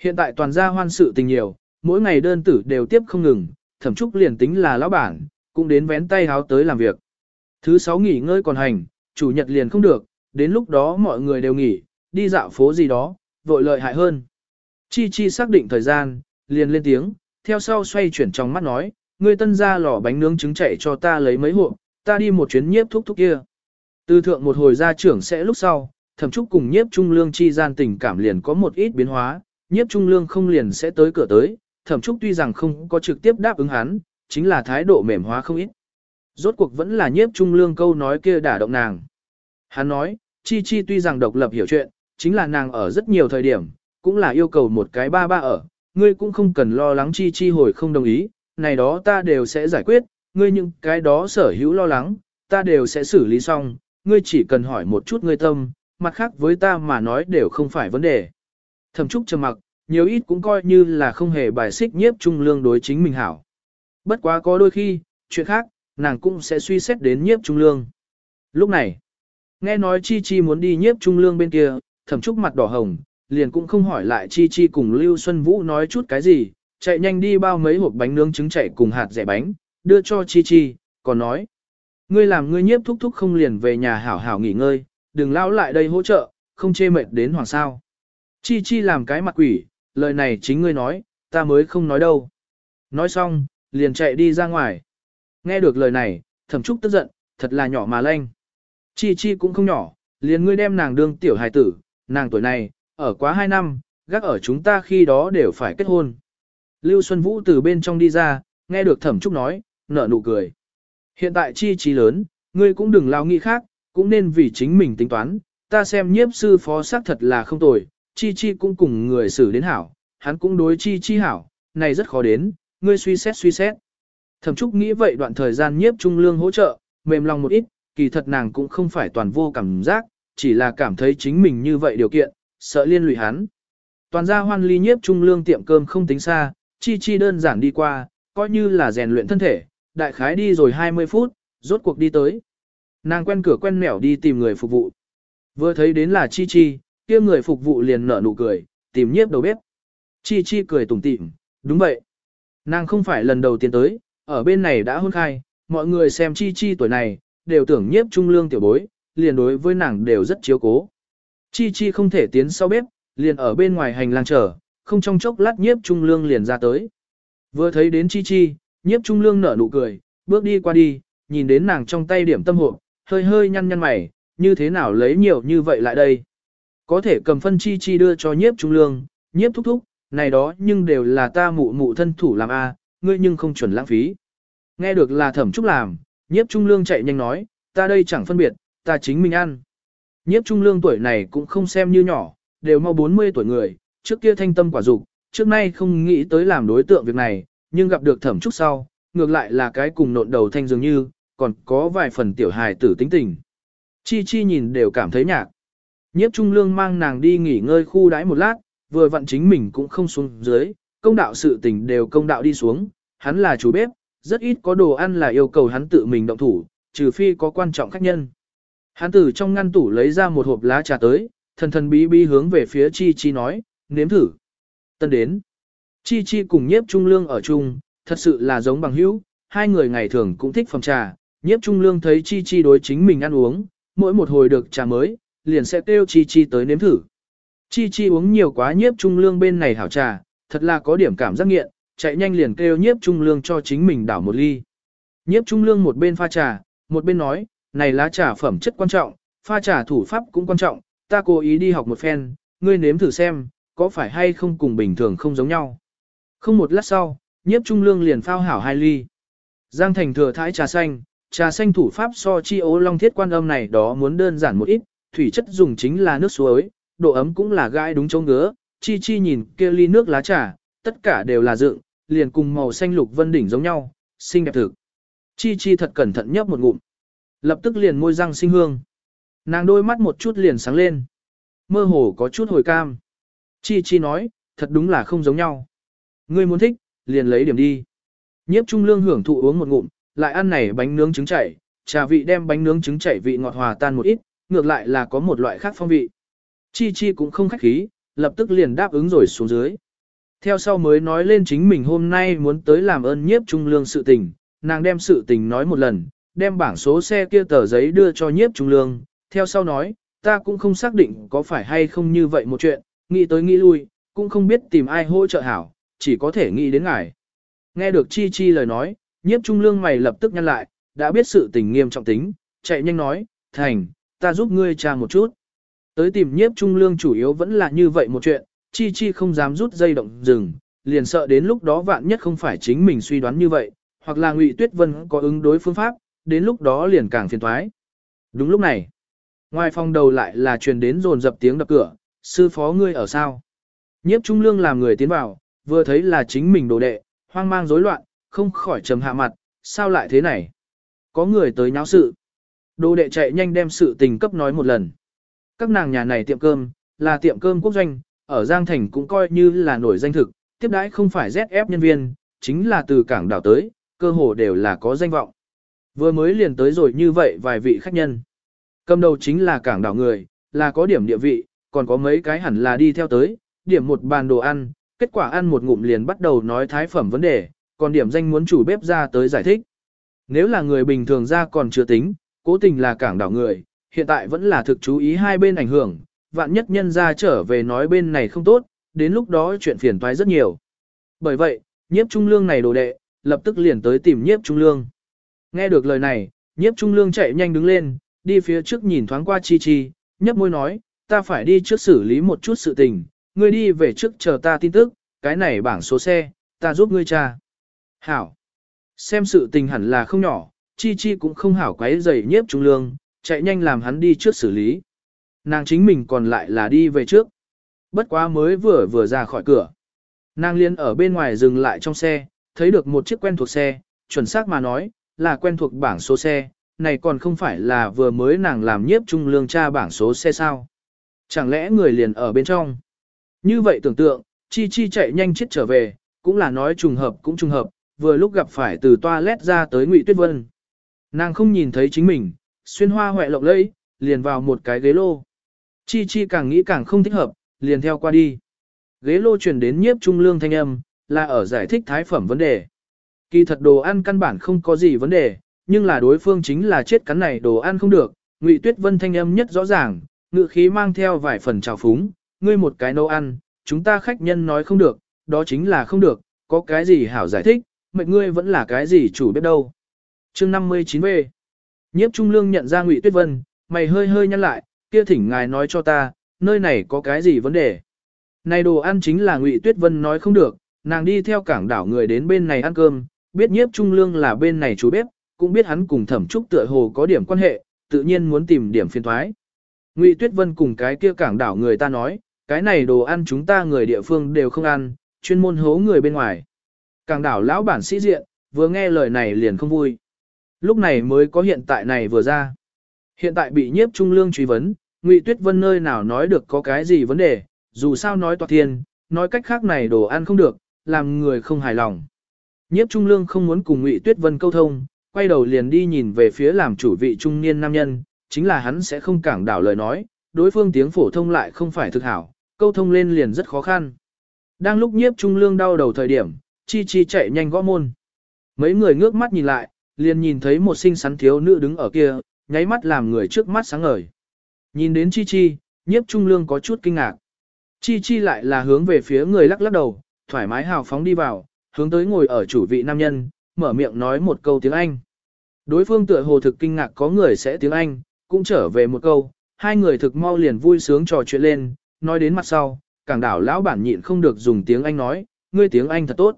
Hiện tại toàn gia hoan sự tình nhiều, mỗi ngày đơn tử đều tiếp không ngừng, thẩm trúc liền tính là lão bản, cũng đến vén tay háo tới làm việc. Thứ sáu nghỉ ngơi còn hành, chủ nhật liền không được, đến lúc đó mọi người đều nghỉ, đi dạo phố gì đó, vội lợi hại hơn. Chi Chi xác định thời gian, liền lên tiếng, theo sau xoay chuyển trong mắt nói, ngươi tân ra lò bánh nướng trứng chạy cho ta lấy mấy hộp, ta đi một chuyến nhiếp thúc thúc kia. Từ thượng một hồi gia trưởng sẽ lúc sau, thẩm trúc cùng nhiếp trung lương chi gian tình cảm liền có một ít biến hóa, nhiếp trung lương không liền sẽ tới cửa tới, thẩm trúc tuy rằng không có trực tiếp đáp ứng hắn, chính là thái độ mềm hóa không ít. Rốt cuộc vẫn là nhiếp trung lương câu nói kia đả động nàng. Hắn nói, chi chi tuy rằng độc lập hiểu chuyện, chính là nàng ở rất nhiều thời điểm, cũng là yêu cầu một cái ba ba ở, ngươi cũng không cần lo lắng chi chi hồi không đồng ý, này đó ta đều sẽ giải quyết, ngươi những cái đó sở hữu lo lắng, ta đều sẽ xử lý xong, ngươi chỉ cần hỏi một chút ngươi tâm, mặt khác với ta mà nói đều không phải vấn đề. Thẩm trúc trầm mặc, nhiều ít cũng coi như là không hề bài xích nhiếp trung lương đối chính mình hảo. Bất quá có đôi khi, chuyện khác, nàng cũng sẽ suy xét đến nhiếp trung lương. Lúc này, nghe nói Chi Chi muốn đi nhiếp trung lương bên kia, thẩm trúc mặt đỏ hồng, liền cũng không hỏi lại Chi Chi cùng Lưu Xuân Vũ nói chút cái gì, chạy nhanh đi bao mấy hộp bánh nướng trứng chạy cùng hạt rẻ bánh, đưa cho Chi Chi, còn nói. Ngươi làm ngươi nhiếp thúc thúc không liền về nhà hảo hảo nghỉ ngơi, đừng lao lại đây hỗ trợ, không chê mệt đến hoàng sao. Chi Chi làm cái mặt quỷ, lời này chính ngươi nói, ta mới không nói đâu. Nói xong, liền chạy đi ra ngoài. Nghe được lời này, thẩm trúc tức giận, thật là nhỏ mà lanh. Chi Chi cũng không nhỏ, liền ngươi đem nàng đương tiểu hài tử, nàng tuổi này, ở quá hai năm, gác ở chúng ta khi đó đều phải kết hôn. Lưu Xuân Vũ từ bên trong đi ra, nghe được thẩm trúc nói, nở nụ cười. Hiện tại chi Chi lớn, ngươi cũng đừng lao nghĩ khác, cũng nên vì chính mình tính toán, ta xem nhiếp sư phó xác thật là không tồi, chi chi cũng cùng người xử đến hảo, hắn cũng đối chi chi hảo, này rất khó đến, ngươi suy xét suy xét. Thẩm Trúc nghĩ vậy đoạn thời gian nhiếp trung lương hỗ trợ, mềm lòng một ít, kỳ thật nàng cũng không phải toàn vô cảm giác, chỉ là cảm thấy chính mình như vậy điều kiện, sợ liên lụy hắn. Toàn gia hoan ly nhiếp trung lương tiệm cơm không tính xa, chi chi đơn giản đi qua, coi như là rèn luyện thân thể, đại khái đi rồi 20 phút, rốt cuộc đi tới. Nàng quen cửa quen mẻo đi tìm người phục vụ. Vừa thấy đến là chi chi, kia người phục vụ liền nở nụ cười, tìm nhiếp đầu bếp. Chi chi cười tủm tỉm, đúng vậy. Nàng không phải lần đầu tiên tới, ở bên này đã hôn khai, mọi người xem chi chi tuổi này, đều tưởng nhiếp trung lương tiểu bối, liền đối với nàng đều rất chiếu cố. Chi chi không thể tiến sau bếp, liền ở bên ngoài hành lang chờ, không trong chốc lát nhiếp trung lương liền ra tới. Vừa thấy đến chi chi, nhiếp trung lương nở nụ cười, bước đi qua đi, nhìn đến nàng trong tay điểm tâm hộp, hơi hơi nhăn nhăn mày, như thế nào lấy nhiều như vậy lại đây. Có thể cầm phân chi chi đưa cho nhiếp trung lương, nhiếp thúc thúc, này đó nhưng đều là ta mụ mụ thân thủ làm a, ngươi nhưng không chuẩn lãng phí. Nghe được là thẩm trúc làm, nhiếp trung lương chạy nhanh nói, ta đây chẳng phân biệt, ta chính mình ăn. Nhiếp trung lương tuổi này cũng không xem như nhỏ, đều mau 40 tuổi người, trước kia thanh tâm quả dục, trước nay không nghĩ tới làm đối tượng việc này, nhưng gặp được thẩm trúc sau, ngược lại là cái cùng nộn đầu thanh dường như, còn có vài phần tiểu hài tử tính tình. Chi chi nhìn đều cảm thấy nhạc. Nhiếp trung lương mang nàng đi nghỉ ngơi khu đãi một lát, vừa vặn chính mình cũng không xuống dưới, công đạo sự tình đều công đạo đi xuống, hắn là chủ bếp, rất ít có đồ ăn là yêu cầu hắn tự mình động thủ, trừ phi có quan trọng khách nhân. Hắn từ trong ngăn tủ lấy ra một hộp lá trà tới, thần thần bí bí hướng về phía Chi Chi nói, nếm thử. Tân đến. Chi Chi cùng nhiếp trung lương ở chung, thật sự là giống bằng hữu, hai người ngày thường cũng thích phòng trà, nhiếp trung lương thấy Chi Chi đối chính mình ăn uống, mỗi một hồi được trà mới, liền sẽ kêu Chi Chi tới nếm thử. Chi Chi uống nhiều quá nhiếp trung lương bên này hảo trà, thật là có điểm cảm giác nghiện, chạy nhanh liền kêu nhiếp trung lương cho chính mình đảo một ly. Nhiếp trung lương một bên pha trà, một bên nói, này lá trà phẩm chất quan trọng, pha trà thủ pháp cũng quan trọng, ta cố ý đi học một phen, ngươi nếm thử xem, có phải hay không cùng bình thường không giống nhau. Không một lát sau, nhiếp trung lương liền phao hảo hai ly. Giang thành thừa thái trà xanh, trà xanh thủ pháp so chi ố long thiết quan âm này đó muốn đơn giản một ít, thủy chất dùng chính là nước suối, độ ấm cũng là gai đúng chỗ ngứa, chi chi nhìn kia ly nước lá trà, tất cả đều là dựng, liền cùng màu xanh lục vân đỉnh giống nhau, xinh đẹp thực. Chi chi thật cẩn thận nhấp một ngụm. Lập tức liền môi răng sinh hương. Nàng đôi mắt một chút liền sáng lên. Mơ hồ có chút hồi cam. Chi chi nói, thật đúng là không giống nhau. Ngươi muốn thích, liền lấy điểm đi. Nhiếp trung lương hưởng thụ uống một ngụm, lại ăn này bánh nướng trứng chảy, trà vị đem bánh nướng trứng chảy vị ngọt hòa tan một ít, ngược lại là có một loại khác phong vị. Chi chi cũng không khách khí, lập tức liền đáp ứng rồi xuống dưới. Theo sau mới nói lên chính mình hôm nay muốn tới làm ơn nhiếp trung lương sự tình, nàng đem sự tình nói một lần, đem bảng số xe kia tờ giấy đưa cho nhiếp trung lương, theo sau nói, ta cũng không xác định có phải hay không như vậy một chuyện, nghĩ tới nghĩ lui, cũng không biết tìm ai hỗ trợ hảo, chỉ có thể nghĩ đến ngài. Nghe được chi chi lời nói, nhiếp trung lương mày lập tức nhăn lại, đã biết sự tình nghiêm trọng tính, chạy nhanh nói, thành, ta giúp ngươi tra một chút. Tới tìm nhiếp trung lương chủ yếu vẫn là như vậy một chuyện, chi chi không dám rút dây động dừng, liền sợ đến lúc đó vạn nhất không phải chính mình suy đoán như vậy, hoặc là ngụy tuyết vân có ứng đối phương pháp, đến lúc đó liền càng phiền toái. Đúng lúc này, ngoài phòng đầu lại là truyền đến rồn dập tiếng đập cửa, sư phó ngươi ở sao? Nhiếp trung lương làm người tiến vào, vừa thấy là chính mình đồ đệ, hoang mang rối loạn, không khỏi trầm hạ mặt, sao lại thế này? Có người tới nháo sự. Đồ đệ chạy nhanh đem sự tình cấp nói một lần. Các nàng nhà này tiệm cơm, là tiệm cơm quốc doanh, ở Giang Thành cũng coi như là nổi danh thực, tiếp đãi không phải ZF nhân viên, chính là từ cảng đảo tới, cơ hồ đều là có danh vọng. Vừa mới liền tới rồi như vậy vài vị khách nhân. Cầm đầu chính là cảng đảo người, là có điểm địa vị, còn có mấy cái hẳn là đi theo tới, điểm một bàn đồ ăn, kết quả ăn một ngụm liền bắt đầu nói thái phẩm vấn đề, còn điểm danh muốn chủ bếp ra tới giải thích. Nếu là người bình thường ra còn chưa tính, cố tình là cảng đảo người, hiện tại vẫn là thực chú ý hai bên ảnh hưởng, vạn nhất nhân ra trở về nói bên này không tốt, đến lúc đó chuyện phiền toái rất nhiều. Bởi vậy, nhiếp trung lương này đồ đệ, lập tức liền tới tìm nhiếp trung lương. Nghe được lời này, nhiếp trung lương chạy nhanh đứng lên, đi phía trước nhìn thoáng qua chi chi, nhấp môi nói, ta phải đi trước xử lý một chút sự tình, ngươi đi về trước chờ ta tin tức, cái này bảng số xe, ta giúp ngươi tra. Hảo. Xem sự tình hẳn là không nhỏ, chi chi cũng không hảo quấy rầy nhiếp trung lương, chạy nhanh làm hắn đi trước xử lý. Nàng chính mình còn lại là đi về trước. Bất quá mới vừa vừa ra khỏi cửa. Nàng liên ở bên ngoài dừng lại trong xe, thấy được một chiếc quen thuộc xe, chuẩn xác mà nói, là quen thuộc bảng số xe, này còn không phải là vừa mới nàng làm nhiếp trung lương tra bảng số xe sao. Chẳng lẽ người liền ở bên trong? Như vậy tưởng tượng, Chi Chi chạy nhanh chết trở về, cũng là nói trùng hợp cũng trùng hợp, vừa lúc gặp phải từ toilet ra tới Ngụy Tuyết Vân. Nàng không nhìn thấy chính mình, xuyên hoa hoẹ lộng lẫy, liền vào một cái ghế lô. Chi Chi càng nghĩ càng không thích hợp, liền theo qua đi. Ghế lô truyền đến nhiếp trung lương thanh âm, là ở giải thích thái phẩm vấn đề. Kỳ thật đồ ăn căn bản không có gì vấn đề, nhưng là đối phương chính là chết cắn này đồ ăn không được. Ngụy Tuyết Vân thanh âm nhất rõ ràng, ngự khí mang theo vài phần trào phúng, ngươi một cái nấu ăn, chúng ta khách nhân nói không được, đó chính là không được, có cái gì hảo giải thích, mệnh ngươi vẫn là cái gì chủ biết đâu. Chương 59B Nhiếp Trung Lương nhận ra Ngụy Tuyết Vân, mày hơi hơi nhăn lại, kia thỉnh ngài nói cho ta, nơi này có cái gì vấn đề. Này đồ ăn chính là Ngụy Tuyết Vân nói không được, nàng đi theo cảng đảo người đến bên này ăn cơm, biết nhiếp trung lương là bên này chủ bếp, cũng biết hắn cùng thẩm trúc tựa hồ có điểm quan hệ, tự nhiên muốn tìm điểm phiền thoái. Ngụy Tuyết Vân cùng cái kia cảng đảo người ta nói, cái này đồ ăn chúng ta người địa phương đều không ăn, chuyên môn hố người bên ngoài. Cảng đảo lão bản sĩ diện, vừa nghe lời này liền không vui. Lúc này mới có hiện tại này vừa ra. Hiện tại bị nhiếp trung lương truy vấn, Ngụy Tuyết Vân nơi nào nói được có cái gì vấn đề, dù sao nói toạc thiên, nói cách khác này đồ ăn không được, làm người không hài lòng. Nhiếp trung lương không muốn cùng Ngụy Tuyết Vân câu thông, quay đầu liền đi nhìn về phía làm chủ vị trung niên nam nhân, chính là hắn sẽ không cảng đảo lời nói, đối phương tiếng phổ thông lại không phải thực hảo, câu thông lên liền rất khó khăn. Đang lúc nhiếp trung lương đau đầu thời điểm, chi chi chạy nhanh gõ môn. Mấy người ngước mắt nhìn lại, liền nhìn thấy một xinh xắn thiếu nữ đứng ở kia, nháy mắt làm người trước mắt sáng ngời. Nhìn đến chi chi, nhiếp trung lương có chút kinh ngạc. Chi chi lại là hướng về phía người lắc lắc đầu, thoải mái hào phóng đi vào, hướng tới ngồi ở chủ vị nam nhân, mở miệng nói một câu tiếng Anh. Đối phương tựa hồ thực kinh ngạc có người sẽ tiếng Anh, cũng trở về một câu, hai người thực mau liền vui sướng trò chuyện lên, nói đến mặt sau, cảng đảo lão bản nhịn không được dùng tiếng Anh nói, ngươi tiếng Anh thật tốt.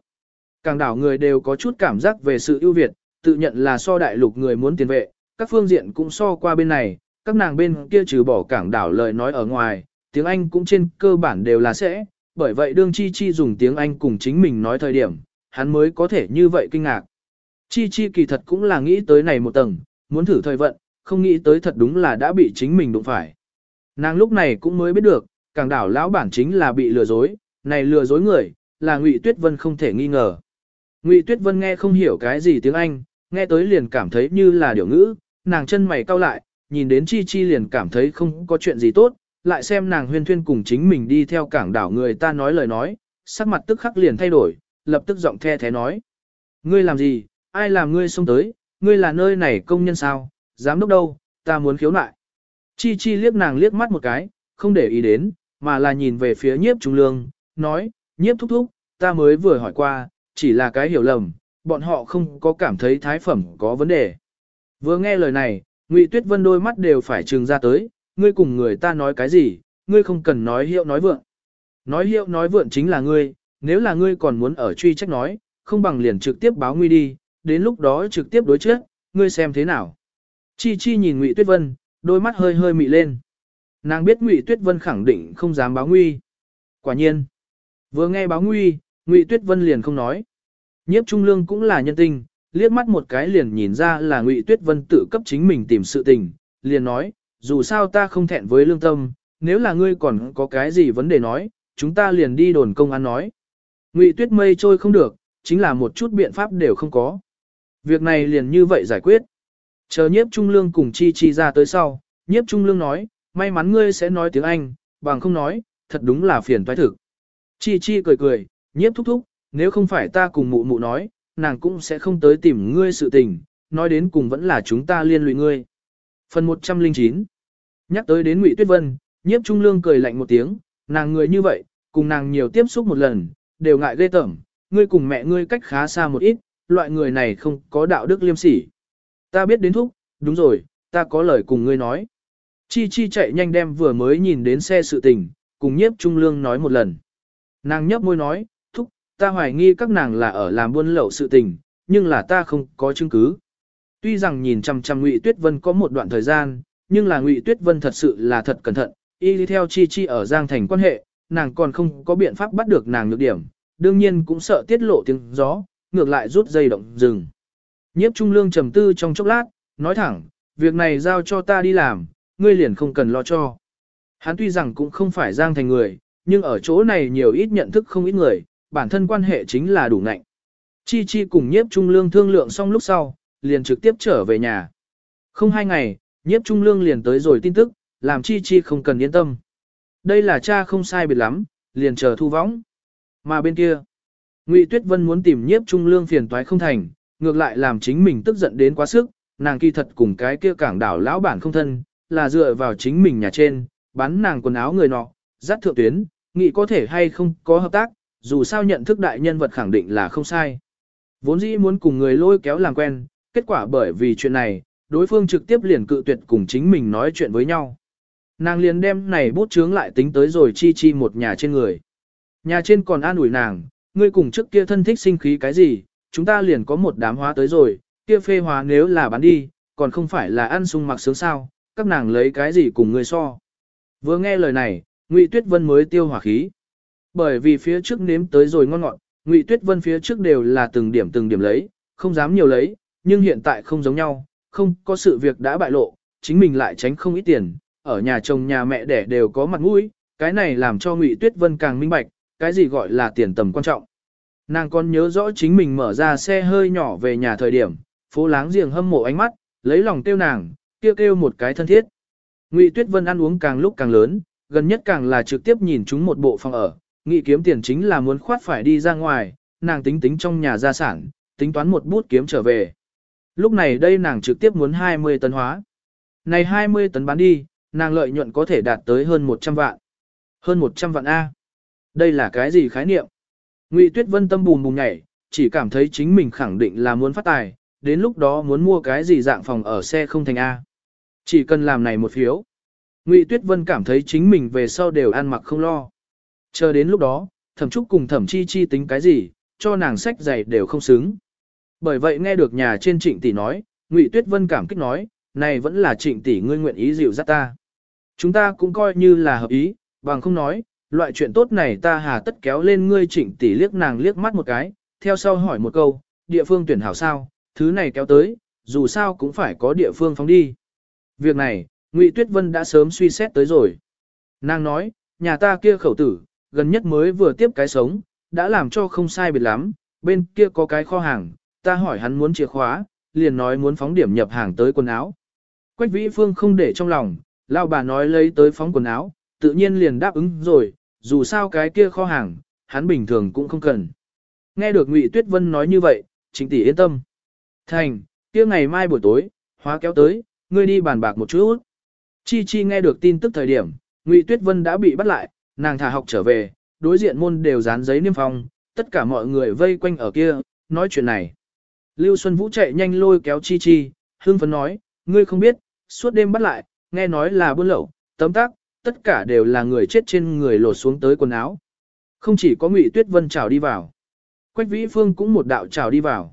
Cảng đảo người đều có chút cảm giác về sự ưu việt, tự nhận là so đại lục người muốn tiền vệ, các phương diện cũng so qua bên này, các nàng bên kia trừ bỏ cảng đảo lời nói ở ngoài, tiếng Anh cũng trên cơ bản đều là sẽ, bởi vậy đương Chi Chi dùng tiếng Anh cùng chính mình nói thời điểm, hắn mới có thể như vậy kinh ngạc. Chi Chi kỳ thật cũng là nghĩ tới này một tầng, muốn thử thời vận, không nghĩ tới thật đúng là đã bị chính mình đụng phải. Nàng lúc này cũng mới biết được, càng đảo lão bản chính là bị lừa dối, này lừa dối người, là Ngụy Tuyết Vân không thể nghi ngờ. Ngụy Tuyết Vân nghe không hiểu cái gì tiếng Anh, nghe tới liền cảm thấy như là điều ngữ, nàng chân mày cau lại, nhìn đến Chi Chi liền cảm thấy không có chuyện gì tốt, lại xem nàng huyên thuyên cùng chính mình đi theo cảng đảo người ta nói lời nói, sắc mặt tức khắc liền thay đổi, lập tức giọng the thế nói. Ngươi làm gì, ai làm ngươi xông tới, ngươi là nơi này công nhân sao, giám đốc đâu, ta muốn khiếu nại. Chi Chi liếc nàng liếc mắt một cái, không để ý đến, mà là nhìn về phía nhiếp trung lương, nói, nhiếp thúc thúc, ta mới vừa hỏi qua, chỉ là cái hiểu lầm, bọn họ không có cảm thấy thái phẩm có vấn đề. Vừa nghe lời này, Ngụy Tuyết Vân đôi mắt đều phải trừng ra tới, ngươi cùng người ta nói cái gì, ngươi không cần nói hiệu nói vượng. Nói hiệu nói vượng chính là ngươi, nếu là ngươi còn muốn ở truy trách nói, không bằng liền trực tiếp báo nguy đi, đến lúc đó trực tiếp đối chết, ngươi xem thế nào. Chi Chi nhìn Ngụy Tuyết Vân, đôi mắt hơi hơi mị lên. Nàng biết Ngụy Tuyết Vân khẳng định không dám báo nguy. Quả nhiên, vừa nghe báo nguy, Ngụy Tuyết Vân liền không nói. Nhiếp Trung Lương cũng là nhân tình, liếc mắt một cái liền nhìn ra là Ngụy Tuyết Vân tự cấp chính mình tìm sự tình, liền nói, dù sao ta không thẹn với lương tâm, nếu là ngươi còn có cái gì vấn đề nói, chúng ta liền đi đồn công an nói. Ngụy Tuyết mây trôi không được, chính là một chút biện pháp đều không có. Việc này liền như vậy giải quyết. Chờ nhiếp trung lương cùng chi chi ra tới sau, nhiếp trung lương nói, may mắn ngươi sẽ nói tiếng Anh, bằng không nói, thật đúng là phiền toái thực. Chi chi cười cười, nhiếp thúc thúc, nếu không phải ta cùng mụ mụ nói, nàng cũng sẽ không tới tìm ngươi sự tình, nói đến cùng vẫn là chúng ta liên lụy ngươi. Phần 109 Nhắc tới đến Ngụy Tuyết Vân, nhiếp trung lương cười lạnh một tiếng, nàng người như vậy, cùng nàng nhiều tiếp xúc một lần, đều ngại ghê tởm, ngươi cùng mẹ ngươi cách khá xa một ít, loại người này không có đạo đức liêm sỉ. Ta biết đến thúc, đúng rồi, ta có lời cùng ngươi nói. Chi Chi chạy nhanh đem vừa mới nhìn đến xe sự tình, cùng nhiếp trung lương nói một lần. Nàng nhấp môi nói, ta hoài nghi các nàng là ở làm buôn lậu sự tình, nhưng là ta không có chứng cứ. Tuy rằng nhìn chằm chằm Ngụy Tuyết Vân có một đoạn thời gian, nhưng là Ngụy Tuyết Vân thật sự là thật cẩn thận, y đi theo Chi Chi ở Giang Thành quan hệ, nàng còn không có biện pháp bắt được nàng nhược điểm, đương nhiên cũng sợ tiết lộ tiếng gió, ngược lại rút dây động dừng. Nhiếp Trung Lương trầm tư trong chốc lát, nói thẳng, việc này giao cho ta đi làm, ngươi liền không cần lo cho. Hắn tuy rằng cũng không phải Giang Thành người, nhưng ở chỗ này nhiều ít nhận thức không ít người, bản thân quan hệ chính là đủ ngạnh. Chi Chi cùng Nhiếp Trung Lương thương lượng xong lúc sau, liền trực tiếp trở về nhà. Không hai ngày, Nhiếp Trung Lương liền tới rồi tin tức, làm Chi Chi không cần yên tâm. Đây là cha không sai biệt lắm, liền chờ thu võng. Mà bên kia, Ngụy Tuyết Vân muốn tìm Nhiếp Trung Lương phiền toái không thành, ngược lại làm chính mình tức giận đến quá sức, nàng kỳ thật cùng cái kia cảng đảo lão bản không thân, là dựa vào chính mình nhà trên, bán nàng quần áo người nọ, dắt thượng tuyến, nghĩ có thể hay không có hợp tác, dù sao nhận thức đại nhân vật khẳng định là không sai. Vốn dĩ muốn cùng người lôi kéo làm quen, kết quả bởi vì chuyện này, đối phương trực tiếp liền cự tuyệt cùng chính mình nói chuyện với nhau. Nàng liền đem này bút chướng lại tính tới rồi chi chi một nhà trên người. Nhà trên còn an ủi nàng, ngươi cùng trước kia thân thích sinh khí cái gì, chúng ta liền có một đám hóa tới rồi, kia phê hóa nếu là bán đi, còn không phải là ăn sung mặc sướng sao, các nàng lấy cái gì cùng người so. Vừa nghe lời này, Ngụy Tuyết Vân mới tiêu hỏa khí. Bởi vì phía trước nếm tới rồi ngon ngọt, Ngụy Tuyết Vân phía trước đều là từng điểm từng điểm lấy, không dám nhiều lấy, nhưng hiện tại không giống nhau, không có sự việc đã bại lộ, chính mình lại tránh không ít tiền, ở nhà chồng nhà mẹ đẻ đều có mặt mũi, cái này làm cho Ngụy Tuyết Vân càng minh bạch, cái gì gọi là tiền tầm quan trọng. Nàng còn nhớ rõ chính mình mở ra xe hơi nhỏ về nhà thời điểm, phố láng giềng hâm mộ ánh mắt, lấy lòng tiêu nàng, kêu kêu một cái thân thiết. Ngụy Tuyết Vân ăn uống càng lúc càng lớn, gần nhất càng là trực tiếp nhìn chúng một bộ phòng ở, nghị kiếm tiền chính là muốn khoát phải đi ra ngoài, nàng tính tính trong nhà gia sản, tính toán một bút kiếm trở về. Lúc này đây nàng trực tiếp muốn 20 tấn hóa. Này 20 tấn bán đi, nàng lợi nhuận có thể đạt tới hơn 100 vạn. Hơn 100 vạn A. Đây là cái gì khái niệm? Ngụy Tuyết Vân tâm bùm bùm nhảy, chỉ cảm thấy chính mình khẳng định là muốn phát tài, đến lúc đó muốn mua cái gì dạng phòng ở xe không thành A. Chỉ cần làm này một phiếu. Ngụy Tuyết Vân cảm thấy chính mình về sau đều ăn mặc không lo. Chờ đến lúc đó, thẩm trúc cùng thẩm chi chi tính cái gì, cho nàng sách giày đều không xứng. Bởi vậy nghe được nhà trên trịnh tỷ nói, Ngụy Tuyết Vân cảm kích nói, này vẫn là trịnh tỷ ngươi nguyện ý dịu dắt ta. Chúng ta cũng coi như là hợp ý, bằng không nói, loại chuyện tốt này ta hà tất kéo lên ngươi trịnh tỷ liếc nàng liếc mắt một cái, theo sau hỏi một câu, địa phương tuyển hảo sao, thứ này kéo tới, dù sao cũng phải có địa phương phóng đi. Việc này, Ngụy Tuyết Vân đã sớm suy xét tới rồi. Nàng nói, nhà ta kia khẩu tử, gần nhất mới vừa tiếp cái sống, đã làm cho không sai biệt lắm, bên kia có cái kho hàng, ta hỏi hắn muốn chìa khóa, liền nói muốn phóng điểm nhập hàng tới quần áo. Quách Vĩ Phương không để trong lòng, lao bà nói lấy tới phóng quần áo, tự nhiên liền đáp ứng rồi, dù sao cái kia kho hàng, hắn bình thường cũng không cần. Nghe được Ngụy Tuyết Vân nói như vậy, chính tỷ yên tâm. Thành, kia ngày mai buổi tối, hóa kéo tới, ngươi đi bàn bạc một chút. Chi Chi nghe được tin tức thời điểm, Ngụy Tuyết Vân đã bị bắt lại, nàng thả học trở về, đối diện môn đều dán giấy niêm phong, tất cả mọi người vây quanh ở kia, nói chuyện này. Lưu Xuân Vũ chạy nhanh lôi kéo Chi Chi, hương phấn nói, ngươi không biết, suốt đêm bắt lại, nghe nói là buôn lậu, tấm tác, tất cả đều là người chết trên người lột xuống tới quần áo. Không chỉ có Ngụy Tuyết Vân trào đi vào, Quách Vĩ Phương cũng một đạo trào đi vào.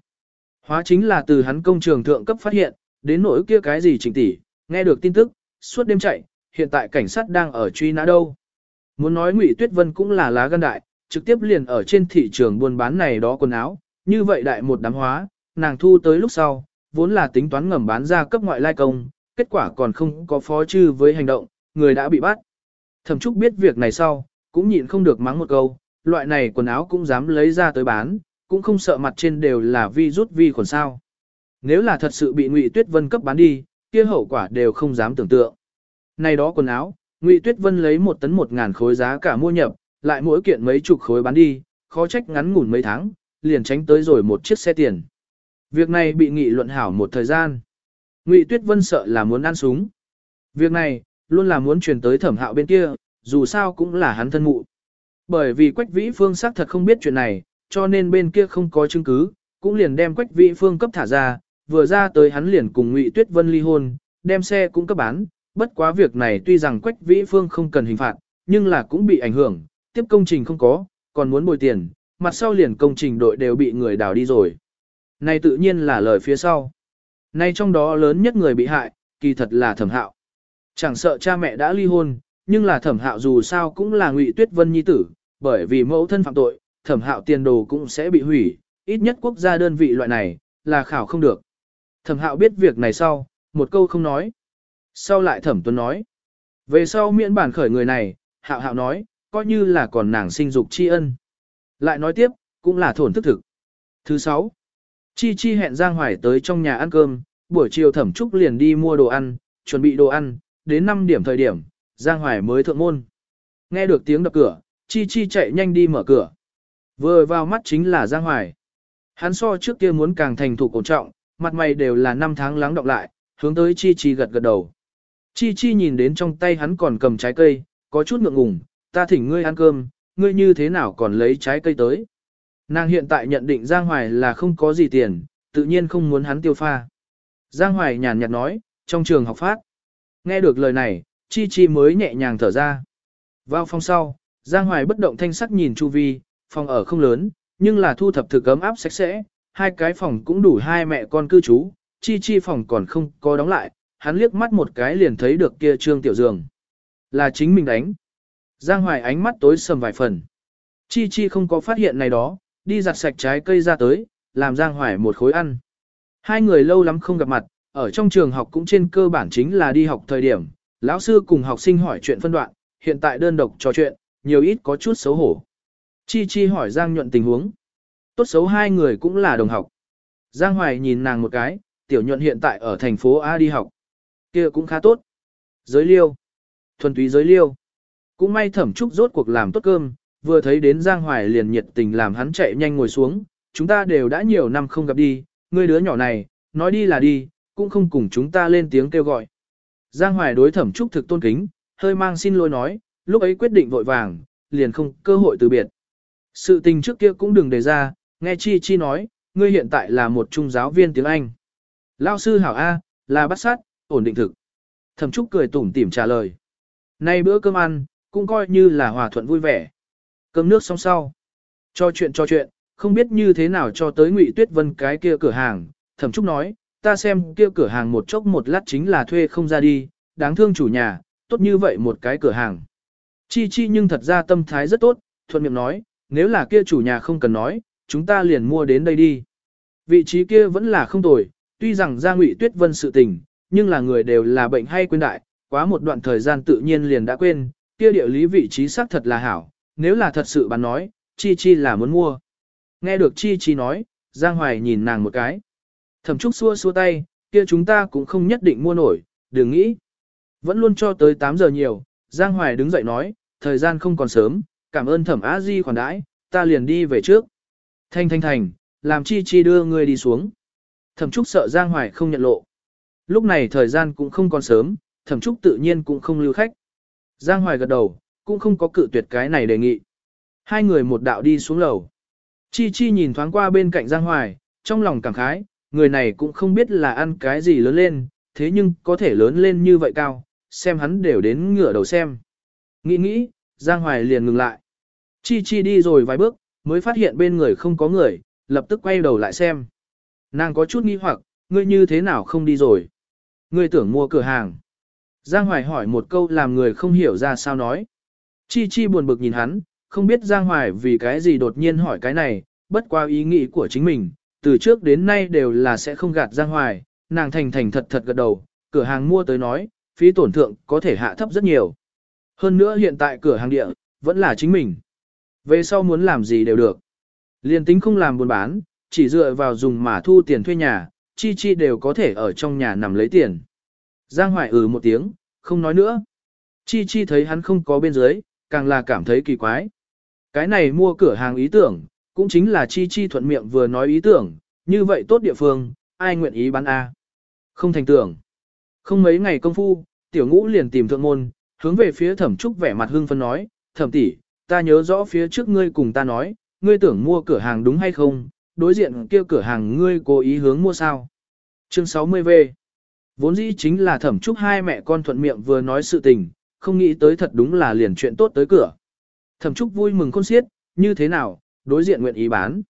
Hóa chính là từ hắn công trường thượng cấp phát hiện, đến nỗi kia cái gì trình tỷ, nghe được tin tức, suốt đêm chạy, hiện tại cảnh sát đang ở truy nã đâu. Muốn nói Ngụy Tuyết Vân cũng là lá gan đại, trực tiếp liền ở trên thị trường buôn bán này đó quần áo, như vậy đại một đám hóa, nàng thu tới lúc sau, vốn là tính toán ngầm bán ra cấp ngoại lai công, kết quả còn không có phó chư với hành động, người đã bị bắt. Thẩm Trúc biết việc này sau, cũng nhịn không được mắng một câu, loại này quần áo cũng dám lấy ra tới bán, cũng không sợ mặt trên đều là vi rút vi khuẩn sao. Nếu là thật sự bị Ngụy Tuyết Vân cấp bán đi, kia hậu quả đều không dám tưởng tượng. Này đó quần áo, Ngụy Tuyết Vân lấy một tấn một ngàn khối giá cả mua nhập, lại mỗi kiện mấy chục khối bán đi, khó trách ngắn ngủn mấy tháng, liền tránh tới rồi một chiếc xe tiền. Việc này bị nghị luận hảo một thời gian. Ngụy Tuyết Vân sợ là muốn ăn súng. Việc này, luôn là muốn truyền tới thẩm hạo bên kia, dù sao cũng là hắn thân mụ. Bởi vì Quách Vĩ Phương xác thật không biết chuyện này, cho nên bên kia không có chứng cứ, cũng liền đem Quách Vĩ Phương cấp thả ra, vừa ra tới hắn liền cùng Ngụy Tuyết Vân ly hôn, đem xe cũng cấp bán, bất quá việc này tuy rằng Quách Vĩ Phương không cần hình phạt, nhưng là cũng bị ảnh hưởng, tiếp công trình không có, còn muốn bồi tiền, mặt sau liền công trình đội đều bị người đào đi rồi. Này tự nhiên là lời phía sau. Này trong đó lớn nhất người bị hại, kỳ thật là thẩm hạo. Chẳng sợ cha mẹ đã ly hôn, nhưng là thẩm hạo dù sao cũng là ngụy tuyết vân nhi tử, bởi vì mẫu thân phạm tội, thẩm hạo tiền đồ cũng sẽ bị hủy, ít nhất quốc gia đơn vị loại này, là khảo không được. Thẩm hạo biết việc này sau, một câu không nói. Sau lại thẩm tuấn nói. Về sau miễn bản khởi người này, hạo hạo nói, coi như là còn nàng sinh dục tri ân. Lại nói tiếp, cũng là thổn thức thực. Thứ sáu, Chi Chi hẹn Giang Hoài tới trong nhà ăn cơm, buổi chiều thẩm trúc liền đi mua đồ ăn, chuẩn bị đồ ăn, đến 5 điểm thời điểm, Giang Hoài mới thượng môn. Nghe được tiếng đập cửa, Chi Chi chạy nhanh đi mở cửa. Vừa vào mắt chính là Giang Hoài. Hắn so trước kia muốn càng thành thủ cổ trọng, mặt mày đều là năm tháng lắng đọng lại, hướng tới Chi Chi gật gật đầu. Chi Chi nhìn đến trong tay hắn còn cầm trái cây, có chút ngượng ngùng, ta thỉnh ngươi ăn cơm, ngươi như thế nào còn lấy trái cây tới. Nàng hiện tại nhận định Giang Hoài là không có gì tiền, tự nhiên không muốn hắn tiêu pha. Giang Hoài nhàn nhạt nói, trong trường học phát. Nghe được lời này, Chi Chi mới nhẹ nhàng thở ra. Vào phòng sau, Giang Hoài bất động thanh sắc nhìn Chu Vi, phòng ở không lớn, nhưng là thu thập thực ấm áp sạch sẽ, hai cái phòng cũng đủ hai mẹ con cư trú, chi chi phòng còn không có đóng lại, hắn liếc mắt một cái liền thấy được kia trương tiểu giường. Là chính mình đánh. Giang Hoài ánh mắt tối sầm vài phần. Chi chi không có phát hiện này đó, đi giặt sạch trái cây ra tới, làm Giang Hoài một khối ăn. Hai người lâu lắm không gặp mặt, ở trong trường học cũng trên cơ bản chính là đi học thời điểm, lão sư cùng học sinh hỏi chuyện phân đoạn, hiện tại đơn độc trò chuyện, nhiều ít có chút xấu hổ. Chi Chi hỏi Giang Nhuận tình huống. Tốt xấu hai người cũng là đồng học. Giang Hoài nhìn nàng một cái, tiểu nhuận hiện tại ở thành phố A đi học kia cũng khá tốt. Giới liêu. Thuần túy giới liêu. Cũng may thẩm trúc rốt cuộc làm tốt cơm, vừa thấy đến Giang Hoài liền nhiệt tình làm hắn chạy nhanh ngồi xuống. Chúng ta đều đã nhiều năm không gặp đi, ngươi đứa nhỏ này, nói đi là đi, cũng không cùng chúng ta lên tiếng kêu gọi. Giang Hoài đối thẩm trúc thực tôn kính, hơi mang xin lỗi nói, lúc ấy quyết định vội vàng, liền không cơ hội từ biệt. Sự tình trước kia cũng đừng đề ra, nghe Chi Chi nói, ngươi hiện tại là một trung giáo viên tiếng Anh. Lao sư hảo A, là bắt sát, ổn định thực. Thẩm Trúc cười tủm tỉm trả lời. Nay bữa cơm ăn, cũng coi như là hòa thuận vui vẻ. Cơm nước xong sau. Cho chuyện cho chuyện, không biết như thế nào cho tới Ngụy Tuyết Vân cái kia cửa hàng. Thẩm Trúc nói, ta xem kia cửa hàng một chốc một lát chính là thuê không ra đi, đáng thương chủ nhà, tốt như vậy một cái cửa hàng. Chi chi nhưng thật ra tâm thái rất tốt, thuận miệng nói, nếu là kia chủ nhà không cần nói, chúng ta liền mua đến đây đi. Vị trí kia vẫn là không tồi, tuy rằng ra ngụy tuyết vân sự tình, nhưng là người đều là bệnh hay quên đại, quá một đoạn thời gian tự nhiên liền đã quên, kia địa lý vị trí xác thật là hảo, nếu là thật sự bán nói, chi chi là muốn mua. Nghe được chi chi nói, Giang Hoài nhìn nàng một cái. Thẩm Trúc xua xua tay, kia chúng ta cũng không nhất định mua nổi, đừng nghĩ. Vẫn luôn cho tới 8 giờ nhiều, Giang Hoài đứng dậy nói, thời gian không còn sớm, cảm ơn thẩm á di khoản đãi, ta liền đi về trước. Thanh thanh thành, làm chi chi đưa người đi xuống. Thẩm Trúc sợ Giang Hoài không nhận lộ. Lúc này thời gian cũng không còn sớm, Thẩm Trúc tự nhiên cũng không lưu khách. Giang Hoài gật đầu, cũng không có cự tuyệt cái này đề nghị. Hai người một đạo đi xuống lầu. Chi Chi nhìn thoáng qua bên cạnh Giang Hoài, trong lòng cảm khái, người này cũng không biết là ăn cái gì lớn lên, thế nhưng có thể lớn lên như vậy cao, xem hắn đều đến ngửa đầu xem. Nghĩ nghĩ, Giang Hoài liền ngừng lại. Chi Chi đi rồi vài bước, mới phát hiện bên người không có người, lập tức quay đầu lại xem. Nàng có chút nghi hoặc, ngươi như thế nào không đi rồi? Ngươi tưởng mua cửa hàng. Giang Hoài hỏi một câu làm người không hiểu ra sao nói. Chi Chi buồn bực nhìn hắn, không biết Giang Hoài vì cái gì đột nhiên hỏi cái này, bất qua ý nghĩ của chính mình, từ trước đến nay đều là sẽ không gạt Giang Hoài, nàng thành thành thật thật gật đầu, cửa hàng mua tới nói, phí tổn thượng có thể hạ thấp rất nhiều. Hơn nữa hiện tại cửa hàng địa, vẫn là chính mình. Về sau muốn làm gì đều được. Liên tính không làm buôn bán, chỉ dựa vào dùng mà thu tiền thuê nhà, chi chi đều có thể ở trong nhà nằm lấy tiền. Giang Hoài ừ một tiếng, không nói nữa. Chi chi thấy hắn không có bên dưới, càng là cảm thấy kỳ quái. Cái này mua cửa hàng ý tưởng, cũng chính là chi chi thuận miệng vừa nói ý tưởng, như vậy tốt địa phương, ai nguyện ý bán A. Không thành tưởng. Không mấy ngày công phu, tiểu ngũ liền tìm thượng môn, hướng về phía thẩm trúc vẻ mặt hưng phân nói, thẩm tỷ, ta nhớ rõ phía trước ngươi cùng ta nói, ngươi tưởng mua cửa hàng đúng hay không, đối diện kia cửa hàng ngươi cố ý hướng mua sao. Chương 60V Vốn dĩ chính là thẩm trúc hai mẹ con thuận miệng vừa nói sự tình, không nghĩ tới thật đúng là liền chuyện tốt tới cửa. Thẩm trúc vui mừng khôn xiết, như thế nào, đối diện nguyện ý bán.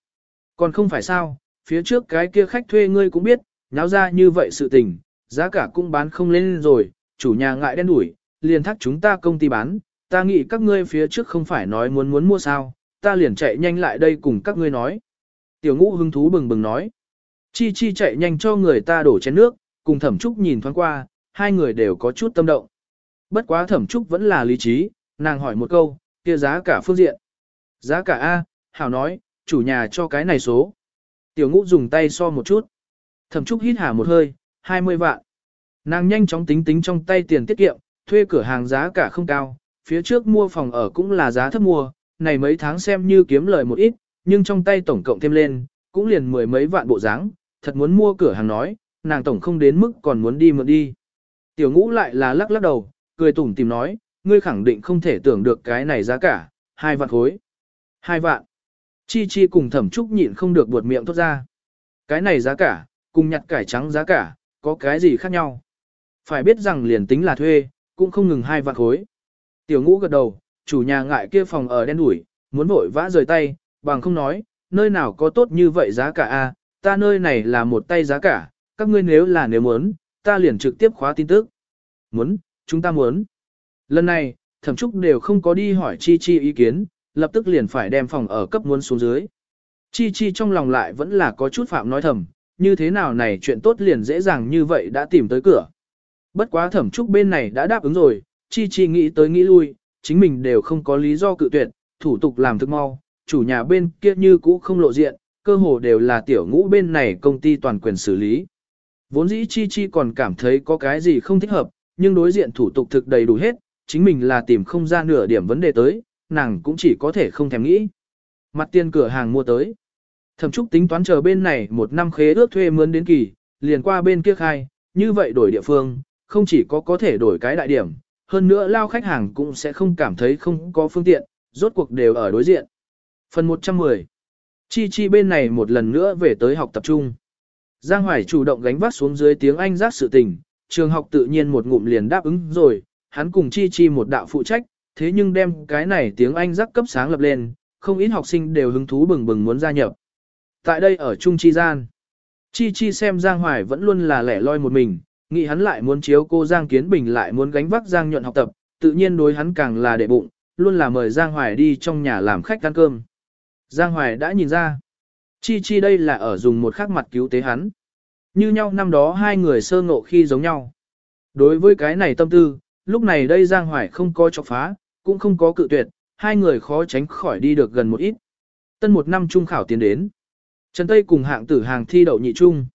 Còn không phải sao, phía trước cái kia khách thuê ngươi cũng biết, nháo ra như vậy sự tình, giá cả cũng bán không lên rồi, chủ nhà ngại đen đủi, liền thắc chúng ta công ty bán, ta nghĩ các ngươi phía trước không phải nói muốn muốn mua sao, ta liền chạy nhanh lại đây cùng các ngươi nói. Tiểu ngũ hứng thú bừng bừng nói. Chi chi chạy nhanh cho người ta đổ chén nước, cùng thẩm trúc nhìn thoáng qua, hai người đều có chút tâm động. Bất quá thẩm trúc vẫn là lý trí, nàng hỏi một câu, kia giá cả phương diện. Giá cả A, Hảo nói, chủ nhà cho cái này số. Tiểu ngũ dùng tay so một chút. Thẩm trúc hít hà một hơi, 20 vạn. Nàng nhanh chóng tính tính trong tay tiền tiết kiệm, thuê cửa hàng giá cả không cao, phía trước mua phòng ở cũng là giá thấp mua, này mấy tháng xem như kiếm lời một ít, nhưng trong tay tổng cộng thêm lên, cũng liền mười mấy vạn bộ dáng, thật muốn mua cửa hàng nói, nàng tổng không đến mức còn muốn đi mượn đi. Tiểu ngũ lại là lắc lắc đầu, cười tủm tìm nói, ngươi khẳng định không thể tưởng được cái này giá cả, hai vạn khối. Hai vạn. Chi chi cùng thẩm trúc nhịn không được buột miệng thốt ra. Cái này giá cả, cùng nhặt cải trắng giá cả, có cái gì khác nhau. Phải biết rằng liền tính là thuê, cũng không ngừng hai vạn khối. Tiểu ngũ gật đầu, chủ nhà ngại kia phòng ở đen đủi, muốn vội vã rời tay, bằng không nói, nơi nào có tốt như vậy giá cả a, ta nơi này là một tay giá cả, các ngươi nếu là nếu muốn, ta liền trực tiếp khóa tin tức. Muốn, chúng ta muốn. Lần này, thẩm trúc đều không có đi hỏi Chi Chi ý kiến, lập tức liền phải đem phòng ở cấp muốn xuống dưới. Chi Chi trong lòng lại vẫn là có chút phạm nói thầm, như thế nào này chuyện tốt liền dễ dàng như vậy đã tìm tới cửa. Bất quá thẩm trúc bên này đã đáp ứng rồi, Chi Chi nghĩ tới nghĩ lui, chính mình đều không có lý do cự tuyệt, thủ tục làm thức mau, chủ nhà bên kia như cũ không lộ diện, cơ hồ đều là tiểu ngũ bên này công ty toàn quyền xử lý. Vốn dĩ Chi Chi còn cảm thấy có cái gì không thích hợp, nhưng đối diện thủ tục thực đầy đủ hết, chính mình là tìm không ra nửa điểm vấn đề tới, nàng cũng chỉ có thể không thèm nghĩ. Mặt tiền cửa hàng mua tới. Thẩm Trúc tính toán chờ bên này một năm khế ước thuê mướn đến kỳ, liền qua bên kia khai, như vậy đổi địa phương, không chỉ có có thể đổi cái đại điểm, hơn nữa lao khách hàng cũng sẽ không cảm thấy không có phương tiện, rốt cuộc đều ở đối diện. Phần 110 Chi Chi bên này một lần nữa về tới học tập trung. Giang Hoài chủ động gánh vác xuống dưới tiếng Anh giác sự tình, trường học tự nhiên một ngụm liền đáp ứng rồi, hắn cùng Chi Chi một đạo phụ trách, thế nhưng đem cái này tiếng Anh giác cấp sáng lập lên, không ít học sinh đều hứng thú bừng bừng muốn gia nhập. Tại đây ở Trung Chi Gian, Chi Chi xem Giang Hoài vẫn luôn là lẻ loi một mình, nghĩ hắn lại muốn chiếu cô Giang Kiến Bình lại muốn gánh vác Giang nhuận học tập, tự nhiên đối hắn càng là đệ bụng, luôn là mời Giang Hoài đi trong nhà làm khách ăn cơm. Giang Hoài đã nhìn ra, Chi Chi đây là ở dùng một khắc mặt cứu tế hắn. Như nhau năm đó hai người sơ ngộ khi giống nhau. Đối với cái này tâm tư, lúc này đây Giang Hoài không có chọc phá, cũng không có cự tuyệt, hai người khó tránh khỏi đi được gần một ít. Tân một năm trung khảo tiến đến. Trần Tây cùng hạng tử hàng thi đậu nhị trung.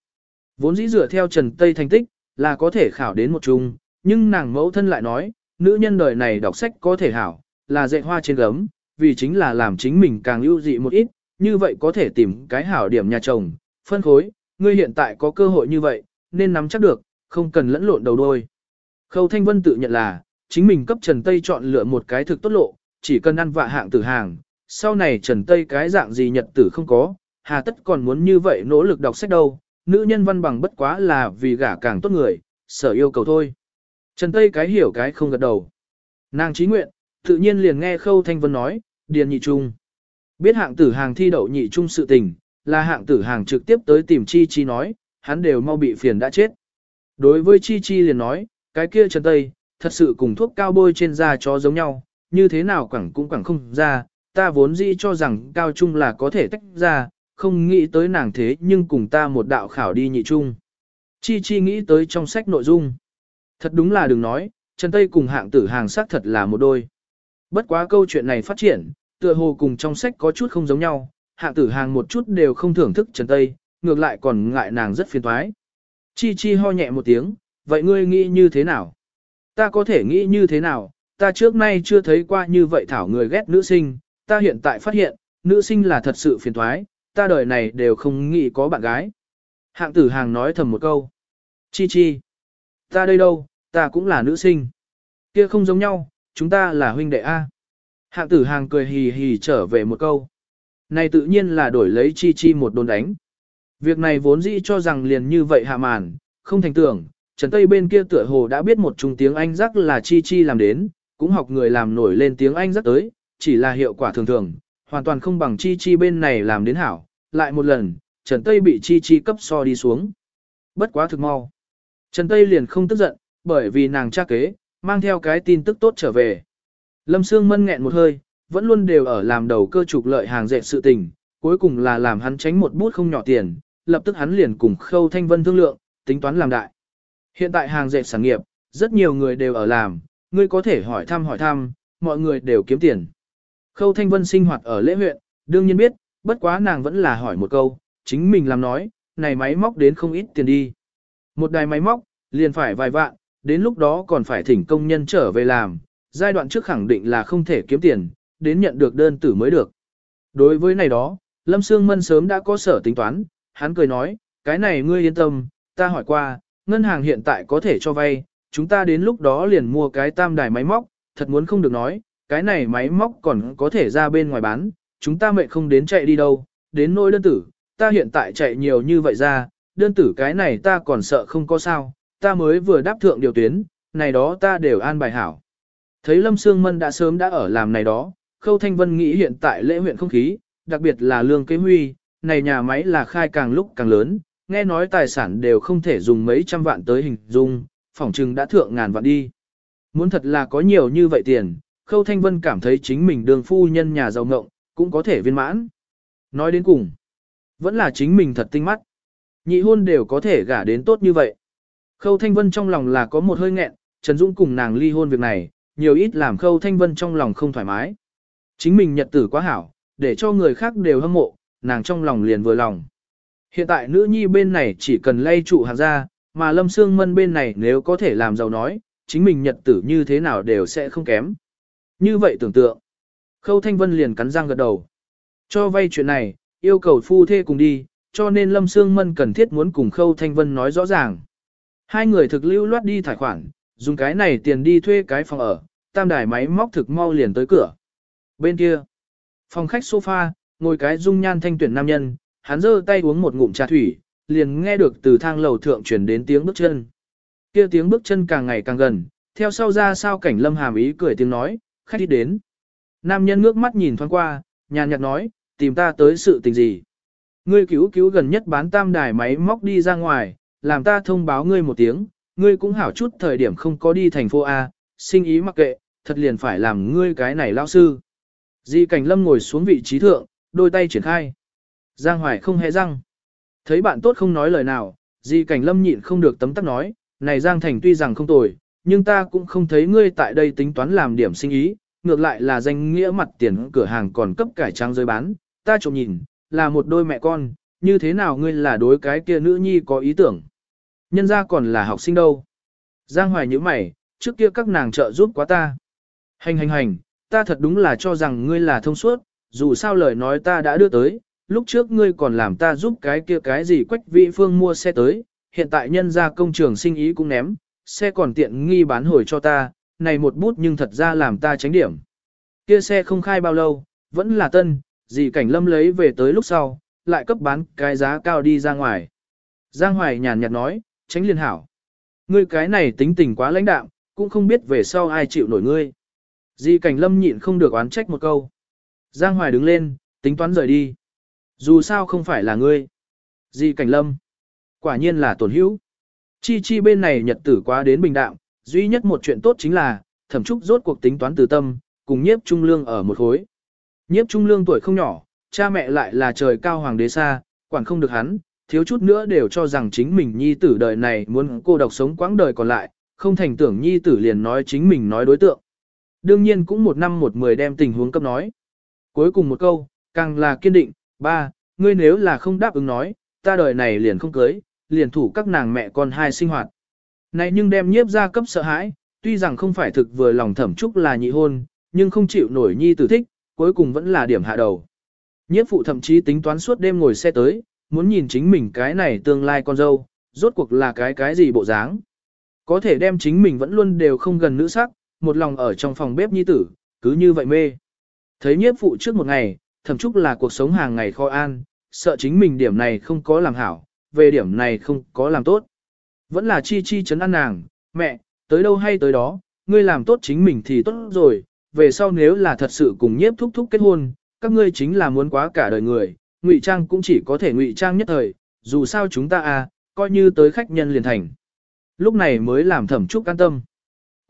Vốn dĩ dựa theo Trần Tây thành tích, là có thể khảo đến một trung, nhưng nàng mẫu thân lại nói, nữ nhân đời này đọc sách có thể hảo, là dạy hoa trên gấm, vì chính là làm chính mình càng ưu dị một ít, như vậy có thể tìm cái hảo điểm nhà chồng, phân khối, ngươi hiện tại có cơ hội như vậy, nên nắm chắc được, không cần lẫn lộn đầu đôi. Khâu Thanh Vân tự nhận là, chính mình cấp Trần Tây chọn lựa một cái thực tốt lộ, chỉ cần ăn vạ hạng tử hàng, sau này Trần Tây cái dạng gì nhật tử không có, hà tất còn muốn như vậy nỗ lực đọc sách đâu, nữ nhân văn bằng bất quá là vì gả càng tốt người, sở yêu cầu thôi. Trần Tây cái hiểu cái không gật đầu. Nàng trí nguyện, tự nhiên liền nghe Khâu Thanh Vân nói, điền nhị trung. Biết hạng tử hàng thi đậu nhị trung sự tình, là hạng tử hàng trực tiếp tới tìm Chi Chi nói, hắn đều mau bị phiền đã chết. Đối với Chi Chi liền nói, cái kia Trần Tây, thật sự cùng thuốc cao bôi trên da chó giống nhau, như thế nào quẳng cũng quẳng không ra, ta vốn dĩ cho rằng cao trung là có thể tách ra, không nghĩ tới nàng thế nhưng cùng ta một đạo khảo đi nhị trung. Chi Chi nghĩ tới trong sách nội dung. Thật đúng là đừng nói, Trần Tây cùng hạng tử hàng sắc thật là một đôi. Bất quá câu chuyện này phát triển, tựa hồ cùng trong sách có chút không giống nhau, hạng tử hàng một chút đều không thưởng thức Trần Tây, ngược lại còn ngại nàng rất phiền toái. Chi Chi ho nhẹ một tiếng, vậy ngươi nghĩ như thế nào? Ta có thể nghĩ như thế nào? Ta trước nay chưa thấy qua như vậy thảo người ghét nữ sinh, ta hiện tại phát hiện, nữ sinh là thật sự phiền toái, ta đời này đều không nghĩ có bạn gái. Hạng tử hàng nói thầm một câu. Chi chi. Ta đây đâu, ta cũng là nữ sinh. Kia không giống nhau, chúng ta là huynh đệ A. Hạng tử hàng cười hì hì trở về một câu. Này tự nhiên là đổi lấy chi chi một đồn đánh. Việc này vốn dĩ cho rằng liền như vậy hạ màn, không thành tưởng, Trần Tây bên kia tựa hồ đã biết một trung tiếng Anh rắc là chi chi làm đến, cũng học người làm nổi lên tiếng Anh rắc tới, chỉ là hiệu quả thường thường, hoàn toàn không bằng chi chi bên này làm đến hảo. Lại một lần, Trần Tây bị chi chi cấp so đi xuống. Bất quá thực mau. Trần Tây liền không tức giận, bởi vì nàng tra kế, mang theo cái tin tức tốt trở về. Lâm Sương Mân nghẹn một hơi, vẫn luôn đều ở làm đầu cơ trục lợi hàng dệt sự tình, cuối cùng là làm hắn tránh một bút không nhỏ tiền, lập tức hắn liền cùng Khâu Thanh Vân thương lượng, tính toán làm đại. Hiện tại hàng dệt sản nghiệp, rất nhiều người đều ở làm, ngươi có thể hỏi thăm hỏi thăm, mọi người đều kiếm tiền. Khâu Thanh Vân sinh hoạt ở lễ huyện, đương nhiên biết, bất quá nàng vẫn là hỏi một câu, chính mình làm nói, này máy móc đến không ít tiền đi. Một đài máy móc, liền phải vài vạn, đến lúc đó còn phải thỉnh công nhân trở về làm, giai đoạn trước khẳng định là không thể kiếm tiền, đến nhận được đơn tử mới được. Đối với này đó, Lâm Sương Mân sớm đã có sở tính toán, hắn cười nói, cái này ngươi yên tâm, ta hỏi qua, ngân hàng hiện tại có thể cho vay, chúng ta đến lúc đó liền mua cái tam đài máy móc, thật muốn không được nói, cái này máy móc còn có thể ra bên ngoài bán, chúng ta mệ không đến chạy đi đâu, đến nỗi đơn tử, ta hiện tại chạy nhiều như vậy ra, đơn tử cái này ta còn sợ không có sao, ta mới vừa đáp thượng điều tuyến, này đó ta đều an bài hảo. Thấy Lâm Sương Mân đã sớm đã ở làm này đó, Khâu Thanh Vân nghĩ hiện tại lễ huyện không khí, đặc biệt là lương kế huy, này nhà máy là khai càng lúc càng lớn, nghe nói tài sản đều không thể dùng mấy trăm vạn tới hình dung, phỏng chừng đã thượng ngàn vạn đi. Muốn thật là có nhiều như vậy tiền, Khâu Thanh Vân cảm thấy chính mình đường phu nhân nhà giàu ngộng, cũng có thể viên mãn. Nói đến cùng, vẫn là chính mình thật tinh mắt. Nhị hôn đều có thể gả đến tốt như vậy. Khâu Thanh Vân trong lòng là có một hơi nghẹn, Trần Dũng cùng nàng ly hôn việc này, nhiều ít làm Khâu Thanh Vân trong lòng không thoải mái. Chính mình nhật tử quá hảo, để cho người khác đều hâm mộ, nàng trong lòng liền vừa lòng. Hiện tại nữ nhi bên này chỉ cần lay trụ hàng ra, mà Lâm Sương Mân bên này nếu có thể làm giàu nói, chính mình nhật tử như thế nào đều sẽ không kém. Như vậy tưởng tượng, Khâu Thanh Vân liền cắn răng gật đầu. Cho vay chuyện này, yêu cầu phu thê cùng đi, cho nên Lâm Sương Mân cần thiết muốn cùng Khâu Thanh Vân nói rõ ràng. Hai người thực lưu loát đi thải khoản, dùng cái này tiền đi thuê cái phòng ở, tam đài máy móc thực mau liền tới cửa. Bên kia, phòng khách sofa, ngồi cái dung nhan thanh tuyển nam nhân, hắn giơ tay uống một ngụm trà thủy, liền nghe được từ thang lầu thượng truyền đến tiếng bước chân. Kia tiếng bước chân càng ngày càng gần, theo sau ra sao cảnh lâm hàm ý cười tiếng nói, khách đi đến. Nam nhân ngước mắt nhìn thoáng qua, nhàn nhạt nói, tìm ta tới sự tình gì. Ngươi cứu cứu gần nhất bán tam đài máy móc đi ra ngoài, làm ta thông báo ngươi một tiếng, ngươi cũng hảo chút thời điểm không có đi thành phố A, sinh ý mặc kệ, thật liền phải làm ngươi cái này lao sư. Di cảnh lâm ngồi xuống vị trí thượng, đôi tay triển khai. Giang Hoài không hề răng. Thấy bạn tốt không nói lời nào, Di cảnh lâm nhịn không được tấm tắc nói, này Giang Thành tuy rằng không tồi, nhưng ta cũng không thấy ngươi tại đây tính toán làm điểm sinh ý, ngược lại là danh nghĩa mặt tiền cửa hàng còn cấp cải trang rơi bán, ta trộm nhìn, là một đôi mẹ con, như thế nào ngươi là đối cái kia nữ nhi có ý tưởng. Nhân ra còn là học sinh đâu. Giang Hoài như mày, trước kia các nàng trợ giúp quá ta. Hành hành hành, ta thật đúng là cho rằng ngươi là thông suốt, dù sao lời nói ta đã đưa tới, lúc trước ngươi còn làm ta giúp cái kia cái gì quách vị phương mua xe tới, hiện tại nhân ra công trường sinh ý cũng ném, xe còn tiện nghi bán hồi cho ta, này một bút nhưng thật ra làm ta tránh điểm. Kia xe không khai bao lâu, vẫn là tân, gì cảnh lâm lấy về tới lúc sau, lại cấp bán cái giá cao đi ra ngoài. Giang Hoài nhàn nhạt nói, tránh liên hảo. Ngươi cái này tính tình quá lãnh đạm, cũng không biết về sau ai chịu nổi ngươi. Di cảnh lâm nhịn không được oán trách một câu. Giang Hoài đứng lên, tính toán rời đi. Dù sao không phải là ngươi. Di cảnh lâm. Quả nhiên là tổn hữu. Chi chi bên này nhật tử quá đến bình đạm, duy nhất một chuyện tốt chính là, thẩm trúc rốt cuộc tính toán từ tâm, cùng nhiếp trung lương ở một khối. Nhiếp trung lương tuổi không nhỏ, cha mẹ lại là trời cao hoàng đế xa, quản không được hắn, thiếu chút nữa đều cho rằng chính mình nhi tử đời này muốn cô độc sống quãng đời còn lại, không thành tưởng nhi tử liền nói chính mình nói đối tượng. Đương nhiên cũng một năm một mười đem tình huống cấp nói. Cuối cùng một câu, càng là kiên định, ba, ngươi nếu là không đáp ứng nói, ta đời này liền không cưới, liền thủ các nàng mẹ con hai sinh hoạt. Này nhưng đem nhiếp ra cấp sợ hãi, tuy rằng không phải thực vừa lòng thẩm trúc là nhị hôn, nhưng không chịu nổi nhi tử thích, cuối cùng vẫn là điểm hạ đầu. Nhiếp phụ thậm chí tính toán suốt đêm ngồi xe tới, muốn nhìn chính mình cái này tương lai con dâu, rốt cuộc là cái cái gì bộ dáng. Có thể đem chính mình vẫn luôn đều không gần nữ sắc, một lòng ở trong phòng bếp nhi tử, cứ như vậy mê. Thấy nhiếp phụ trước một ngày, thậm chúc là cuộc sống hàng ngày kho an, sợ chính mình điểm này không có làm hảo, về điểm này không có làm tốt. Vẫn là chi chi chấn an nàng, mẹ, tới đâu hay tới đó, ngươi làm tốt chính mình thì tốt rồi, về sau nếu là thật sự cùng nhiếp thúc thúc kết hôn, các ngươi chính là muốn quá cả đời người, ngụy trang cũng chỉ có thể ngụy trang nhất thời, dù sao chúng ta à, coi như tới khách nhân liền thành. Lúc này mới làm thẩm trúc an tâm.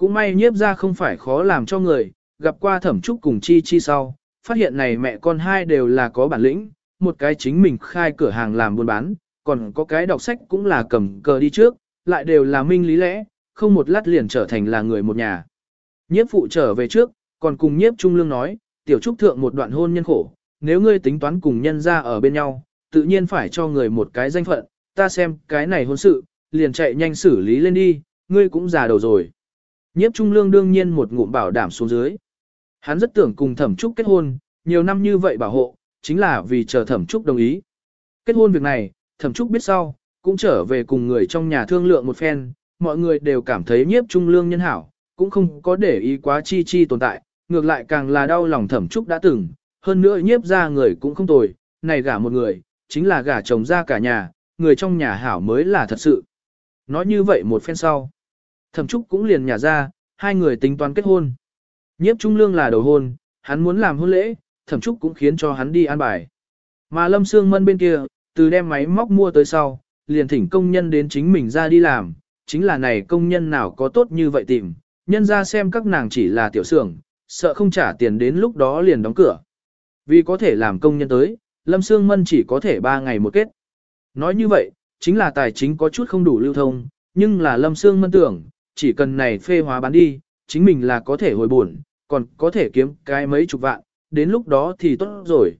Cũng may nhiếp ra không phải khó làm cho người, gặp qua thẩm trúc cùng chi chi sau, phát hiện này mẹ con hai đều là có bản lĩnh, một cái chính mình khai cửa hàng làm buôn bán, còn có cái đọc sách cũng là cầm cờ đi trước, lại đều là minh lý lẽ, không một lát liền trở thành là người một nhà. Nhiếp phụ trở về trước, còn cùng nhiếp trung lương nói, tiểu trúc thượng một đoạn hôn nhân khổ, nếu ngươi tính toán cùng nhân ra ở bên nhau, tự nhiên phải cho người một cái danh phận, ta xem cái này hôn sự, liền chạy nhanh xử lý lên đi, ngươi cũng già đầu rồi. Nhiếp trung lương đương nhiên một ngụm bảo đảm xuống dưới. Hắn rất tưởng cùng thẩm trúc kết hôn, nhiều năm như vậy bảo hộ, chính là vì chờ thẩm trúc đồng ý. Kết hôn việc này, thẩm trúc biết sau, cũng trở về cùng người trong nhà thương lượng một phen, mọi người đều cảm thấy nhiếp trung lương nhân hảo, cũng không có để ý quá chi chi tồn tại, ngược lại càng là đau lòng thẩm trúc đã từng, hơn nữa nhiếp ra người cũng không tồi, này gả một người, chính là gả chồng ra cả nhà, người trong nhà hảo mới là thật sự. Nói như vậy một phen sau, thẩm trúc cũng liền nhả ra, hai người tính toán kết hôn. Nhiếp trung lương là đầu hôn, hắn muốn làm hôn lễ, thẩm trúc cũng khiến cho hắn đi an bài. Mà lâm Sương mân bên kia, từ đem máy móc mua tới sau, liền thỉnh công nhân đến chính mình ra đi làm, chính là này công nhân nào có tốt như vậy tìm, nhân ra xem các nàng chỉ là tiểu xưởng, sợ không trả tiền đến lúc đó liền đóng cửa. Vì có thể làm công nhân tới, Lâm Sương Mân chỉ có thể 3 ngày một kết. Nói như vậy, chính là tài chính có chút không đủ lưu thông, nhưng là Lâm Sương Mân tưởng, chỉ cần này phê hóa bán đi, chính mình là có thể hồi buồn, còn có thể kiếm cái mấy chục vạn, đến lúc đó thì tốt rồi.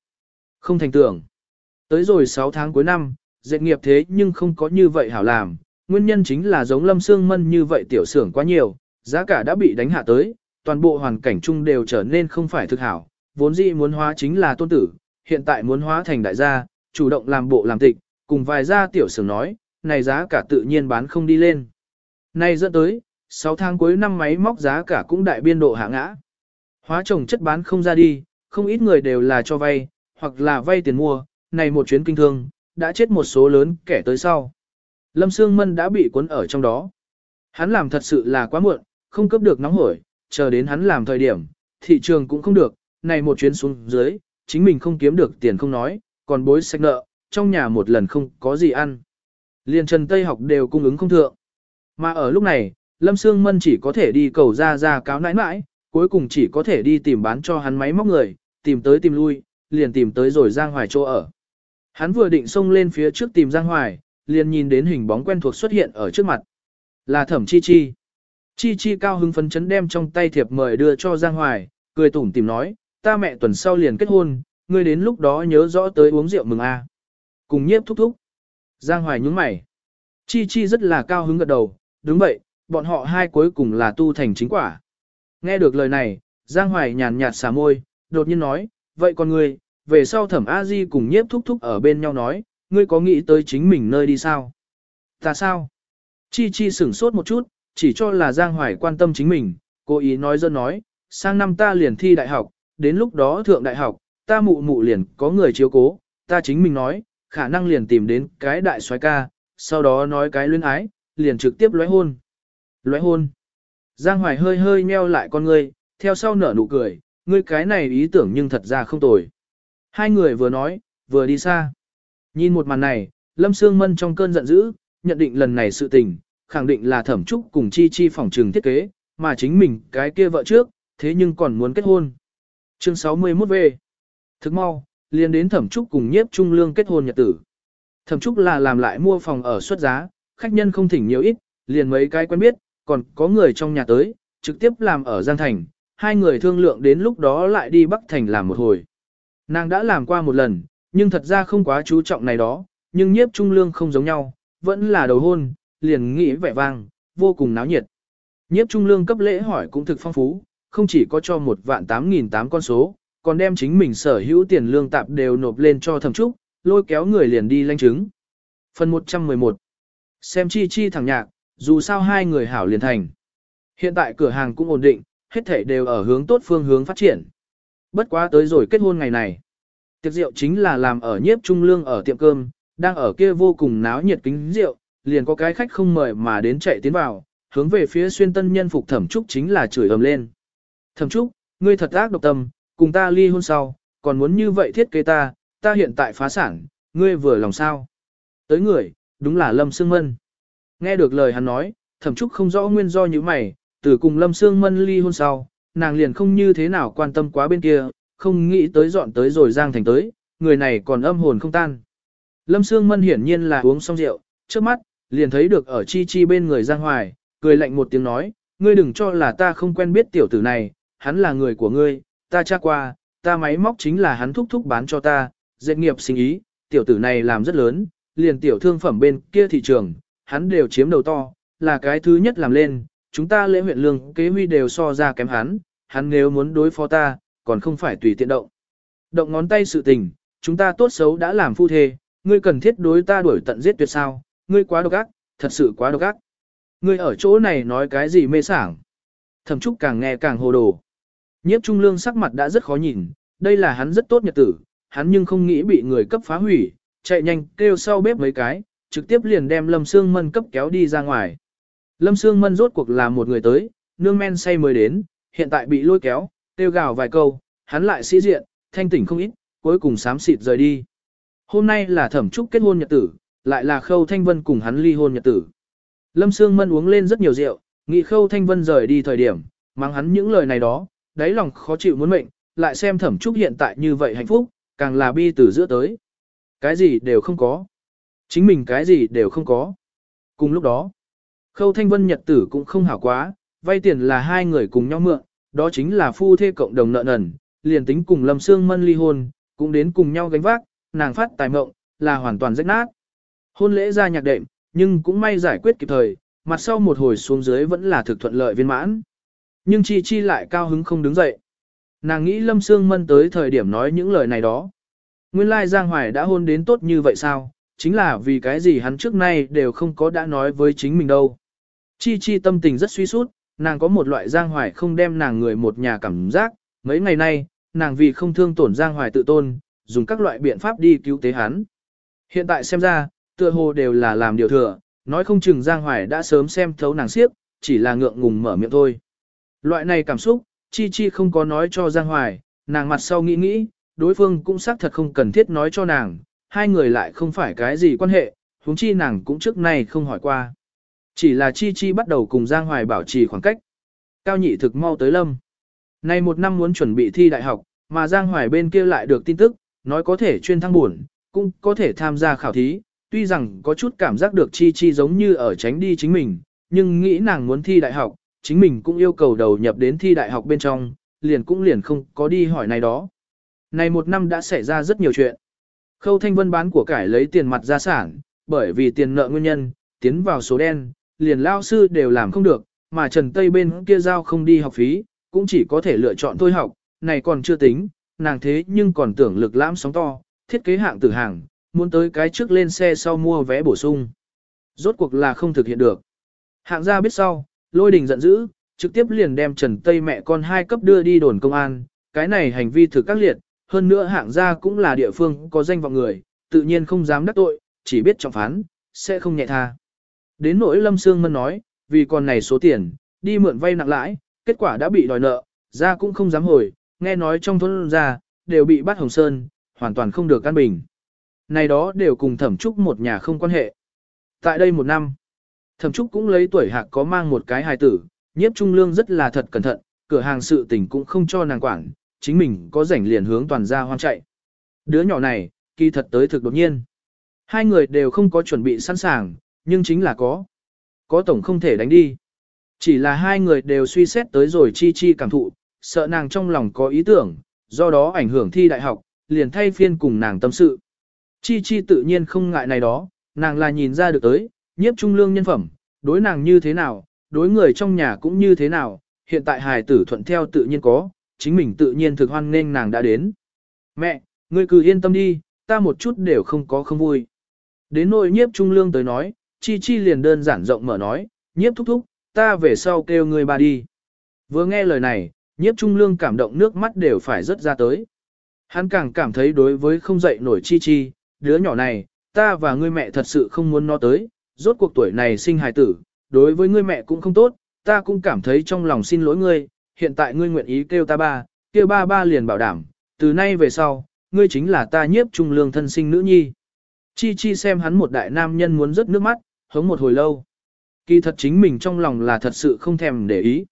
Không thành tưởng. Tới rồi 6 tháng cuối năm, dệt nghiệp thế nhưng không có như vậy hảo làm, nguyên nhân chính là giống Lâm xương Mân như vậy tiểu xưởng quá nhiều, giá cả đã bị đánh hạ tới, toàn bộ hoàn cảnh chung đều trở nên không phải thực hảo, vốn dĩ muốn hóa chính là tôn tử, hiện tại muốn hóa thành đại gia, chủ động làm bộ làm tịch, cùng vài gia tiểu xưởng nói, này giá cả tự nhiên bán không đi lên nay dẫn tới, 6 tháng cuối năm máy móc giá cả cũng đại biên độ hạ ngã. Hóa trồng chất bán không ra đi, không ít người đều là cho vay, hoặc là vay tiền mua, này một chuyến kinh thương, đã chết một số lớn kẻ tới sau. Lâm Sương Mân đã bị cuốn ở trong đó. Hắn làm thật sự là quá muộn, không cấp được nóng hổi, chờ đến hắn làm thời điểm, thị trường cũng không được, này một chuyến xuống dưới, chính mình không kiếm được tiền không nói, còn bối sách nợ, trong nhà một lần không có gì ăn. Liên Trần Tây học đều cung ứng không thượng. Mà ở lúc này, Lâm Sương Mân chỉ có thể đi cầu ra ra cáo nãi nãi, cuối cùng chỉ có thể đi tìm bán cho hắn máy móc người, tìm tới tìm lui, liền tìm tới rồi Giang Hoài chỗ ở. Hắn vừa định xông lên phía trước tìm Giang Hoài, liền nhìn đến hình bóng quen thuộc xuất hiện ở trước mặt. Là Thẩm Chi Chi. Chi Chi cao hứng phấn chấn đem trong tay thiệp mời đưa cho Giang Hoài, cười tủm tìm nói, ta mẹ tuần sau liền kết hôn, ngươi đến lúc đó nhớ rõ tới uống rượu mừng a. Cùng nhiếp thúc thúc. Giang Hoài nhúng mày. Chi Chi rất là cao hứng gật đầu, đúng vậy, bọn họ hai cuối cùng là tu thành chính quả. Nghe được lời này, Giang Hoài nhàn nhạt xả môi, đột nhiên nói, vậy còn ngươi, về sau thẩm A Di cùng nhiếp thúc thúc ở bên nhau nói, ngươi có nghĩ tới chính mình nơi đi sao? Ta sao? Chi Chi sửng sốt một chút, chỉ cho là Giang Hoài quan tâm chính mình, cố ý nói dân nói, sang năm ta liền thi đại học, đến lúc đó thượng đại học, ta mụ mụ liền có người chiếu cố, ta chính mình nói, khả năng liền tìm đến cái đại soái ca, sau đó nói cái luyến ái, liền trực tiếp lóe hôn. Lóe hôn. Giang Hoài hơi hơi meo lại con ngươi, theo sau nở nụ cười, ngươi cái này ý tưởng nhưng thật ra không tồi. Hai người vừa nói, vừa đi xa. Nhìn một màn này, Lâm Sương Mân trong cơn giận dữ, nhận định lần này sự tình, khẳng định là thẩm trúc cùng chi chi phòng trường thiết kế, mà chính mình cái kia vợ trước, thế nhưng còn muốn kết hôn. Chương 61 về. Thức mau, liền đến thẩm trúc cùng nhiếp trung lương kết hôn nhật tử. Thẩm trúc là làm lại mua phòng ở xuất giá, khách nhân không thỉnh nhiều ít, liền mấy cái quen biết, còn có người trong nhà tới, trực tiếp làm ở Giang Thành, hai người thương lượng đến lúc đó lại đi Bắc Thành làm một hồi. Nàng đã làm qua một lần, nhưng thật ra không quá chú trọng này đó, nhưng nhiếp trung lương không giống nhau, vẫn là đầu hôn, liền nghĩ vẻ vang, vô cùng náo nhiệt. Nhiếp trung lương cấp lễ hỏi cũng thực phong phú, không chỉ có cho một vạn tám nghìn tám con số, còn đem chính mình sở hữu tiền lương tạp đều nộp lên cho thẩm trúc, lôi kéo người liền đi lanh chứng. Phần 111 Xem chi chi thẳng nhạc, dù sao hai người hảo liền thành. Hiện tại cửa hàng cũng ổn định, hết thể đều ở hướng tốt phương hướng phát triển. Bất quá tới rồi kết hôn ngày này. Tiệc rượu chính là làm ở nhiếp trung lương ở tiệm cơm, đang ở kia vô cùng náo nhiệt kính rượu, liền có cái khách không mời mà đến chạy tiến vào, hướng về phía xuyên tân nhân phục thẩm trúc chính là chửi ầm lên. Thẩm trúc, ngươi thật ác độc tâm, cùng ta ly hôn sau, còn muốn như vậy thiết kế ta, ta hiện tại phá sản, ngươi vừa lòng sao. Tới người, đúng là Lâm Sương Mân. Nghe được lời hắn nói, thẩm trúc không rõ nguyên do như mày, từ cùng Lâm Sương Mân ly hôn sau, nàng liền không như thế nào quan tâm quá bên kia, không nghĩ tới dọn tới rồi Giang Thành tới, người này còn âm hồn không tan. Lâm Sương Mân hiển nhiên là uống xong rượu, trước mắt, liền thấy được ở chi chi bên người Giang Hoài, cười lạnh một tiếng nói, ngươi đừng cho là ta không quen biết tiểu tử này, hắn là người của ngươi, ta tra qua, ta máy móc chính là hắn thúc thúc bán cho ta, dệt nghiệp sinh ý, tiểu tử này làm rất lớn, liền tiểu thương phẩm bên kia thị trường, hắn đều chiếm đầu to, là cái thứ nhất làm lên, chúng ta lễ huyện lương kế huy đều so ra kém hắn, hắn nếu muốn đối phó ta, còn không phải tùy tiện động. Động ngón tay sự tình, chúng ta tốt xấu đã làm phu thê, ngươi cần thiết đối ta đuổi tận giết tuyệt sao, ngươi quá độc ác, thật sự quá độc ác. Ngươi ở chỗ này nói cái gì mê sảng. Thẩm Trúc càng nghe càng hồ đồ. Nhiếp Trung Lương sắc mặt đã rất khó nhìn, đây là hắn rất tốt nhật tử, hắn nhưng không nghĩ bị người cấp phá hủy, chạy nhanh kêu sau bếp mấy cái, trực tiếp liền đem Lâm Sương Mân cấp kéo đi ra ngoài. Lâm Sương Mân rốt cuộc là một người tới, nương men say mới đến, hiện tại bị lôi kéo, kêu gào vài câu, hắn lại sĩ diện, thanh tỉnh không ít, cuối cùng sám xịt rời đi. Hôm nay là thẩm trúc kết hôn nhật tử, lại là Khâu Thanh Vân cùng hắn ly hôn nhật tử. Lâm Sương Mân uống lên rất nhiều rượu, nghĩ Khâu Thanh Vân rời đi thời điểm, mang hắn những lời này đó, đáy lòng khó chịu muốn mệnh, lại xem thẩm trúc hiện tại như vậy hạnh phúc, càng là bi từ giữa tới. Cái gì đều không có. Chính mình cái gì đều không có. Cùng lúc đó, Khâu Thanh Vân nhật tử cũng không hảo quá, vay tiền là hai người cùng nhau mượn, đó chính là phu thê cộng đồng nợ nần, liền tính cùng Lâm Sương Mân ly hôn, cũng đến cùng nhau gánh vác, nàng phát tài mộng, là hoàn toàn rách nát. Hôn lễ ra nhạc đệm, nhưng cũng may giải quyết kịp thời, mặt sau một hồi xuống dưới vẫn là thực thuận lợi viên mãn. Nhưng Chi Chi lại cao hứng không đứng dậy. Nàng nghĩ Lâm Sương Mân tới thời điểm nói những lời này đó. Nguyên lai Giang Hoài đã hôn đến tốt như vậy sao? Chính là vì cái gì hắn trước nay đều không có đã nói với chính mình đâu. Chi Chi tâm tình rất suy sút, nàng có một loại Giang Hoài không đem nàng người một nhà cảm giác. Mấy ngày nay, nàng vì không thương tổn Giang Hoài tự tôn, dùng các loại biện pháp đi cứu tế hắn. Hiện tại xem ra, tựa hồ đều là làm điều thừa, nói không chừng Giang Hoài đã sớm xem thấu nàng siếp, chỉ là ngượng ngùng mở miệng thôi. Loại này cảm xúc, Chi Chi không có nói cho Giang Hoài, nàng mặt sau nghĩ nghĩ, đối phương cũng xác thật không cần thiết nói cho nàng, hai người lại không phải cái gì quan hệ, huống chi nàng cũng trước nay không hỏi qua. Chỉ là Chi Chi bắt đầu cùng Giang Hoài bảo trì khoảng cách. Cao nhị thực mau tới lâm. Này một năm muốn chuẩn bị thi đại học, mà Giang Hoài bên kia lại được tin tức, nói có thể chuyên thăng buồn, cũng có thể tham gia khảo thí, tuy rằng có chút cảm giác được Chi Chi giống như ở tránh đi chính mình, nhưng nghĩ nàng muốn thi đại học, chính mình cũng yêu cầu đầu nhập đến thi đại học bên trong, liền cũng liền không có đi hỏi này đó. Này một năm đã xảy ra rất nhiều chuyện. Khâu Thanh Vân bán của cải lấy tiền mặt gia sản, bởi vì tiền nợ nguyên nhân, tiến vào số đen, liền lao sư đều làm không được, mà Trần Tây bên kia giao không đi học phí, cũng chỉ có thể lựa chọn thôi học, này còn chưa tính, nàng thế nhưng còn tưởng lực lãm sóng to, thiết kế hạng tử hàng, muốn tới cái trước lên xe sau mua vé bổ sung. Rốt cuộc là không thực hiện được. Hạng gia biết sau, lôi đình giận dữ, trực tiếp liền đem Trần Tây mẹ con hai cấp đưa đi đồn công an, cái này hành vi thực các liệt, hơn nữa hạng gia cũng là địa phương có danh vọng người, tự nhiên không dám đắc tội, chỉ biết trọng phán, sẽ không nhẹ tha. Đến nỗi Lâm Sương Mân nói, vì con này số tiền, đi mượn vay nặng lãi, kết quả đã bị đòi nợ, ra cũng không dám hồi, nghe nói trong thôn ra, đều bị bắt Hồng Sơn, hoàn toàn không được căn bình. Này đó đều cùng thẩm trúc một nhà không quan hệ. Tại đây một năm, thẩm trúc cũng lấy tuổi hạc có mang một cái hài tử, nhiếp trung lương rất là thật cẩn thận, cửa hàng sự tình cũng không cho nàng quản, chính mình có rảnh liền hướng toàn gia hoang chạy. Đứa nhỏ này, kỳ thật tới thực đột nhiên. Hai người đều không có chuẩn bị sẵn sàng, nhưng chính là có. Có tổng không thể đánh đi. Chỉ là hai người đều suy xét tới rồi chi chi cảm thụ, sợ nàng trong lòng có ý tưởng, do đó ảnh hưởng thi đại học, liền thay phiên cùng nàng tâm sự. Chi chi tự nhiên không ngại này đó, nàng là nhìn ra được tới, nhiếp trung lương nhân phẩm, đối nàng như thế nào, đối người trong nhà cũng như thế nào, hiện tại hài tử thuận theo tự nhiên có, chính mình tự nhiên thực hoan nên nàng đã đến. Mẹ, ngươi cứ yên tâm đi, ta một chút đều không có không vui. Đến nội nhiếp trung lương tới nói, chi chi liền đơn giản rộng mở nói, nhiếp thúc thúc, ta về sau kêu ngươi ba đi. Vừa nghe lời này, nhiếp trung lương cảm động nước mắt đều phải rớt ra tới. Hắn càng cảm thấy đối với không dậy nổi chi chi, đứa nhỏ này, ta và ngươi mẹ thật sự không muốn nó tới, rốt cuộc tuổi này sinh hài tử, đối với ngươi mẹ cũng không tốt, ta cũng cảm thấy trong lòng xin lỗi ngươi, hiện tại ngươi nguyện ý kêu ta ba, kêu ba ba liền bảo đảm, từ nay về sau, ngươi chính là ta nhiếp trung lương thân sinh nữ nhi. Chi chi xem hắn một đại nam nhân muốn rớt nước mắt, hống một hồi lâu. Kỳ thật chính mình trong lòng là thật sự không thèm để ý.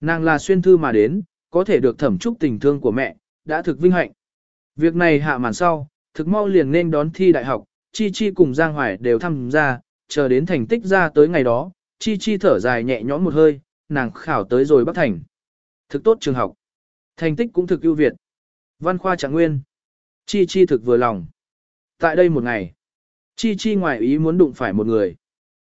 Nàng là xuyên thư mà đến, có thể được thẩm chúc tình thương của mẹ, đã thực vinh hạnh. Việc này hạ màn sau, thực mau liền nên đón thi đại học, Chi Chi cùng Giang Hoài đều tham gia, chờ đến thành tích ra tới ngày đó, Chi Chi thở dài nhẹ nhõm một hơi, nàng khảo tới rồi Bắc Thành. Thực tốt trường học. Thành tích cũng thực ưu việt. Văn khoa trạng nguyên. Chi Chi thực vừa lòng. Tại đây một ngày, Chi Chi ngoài ý muốn đụng phải một người.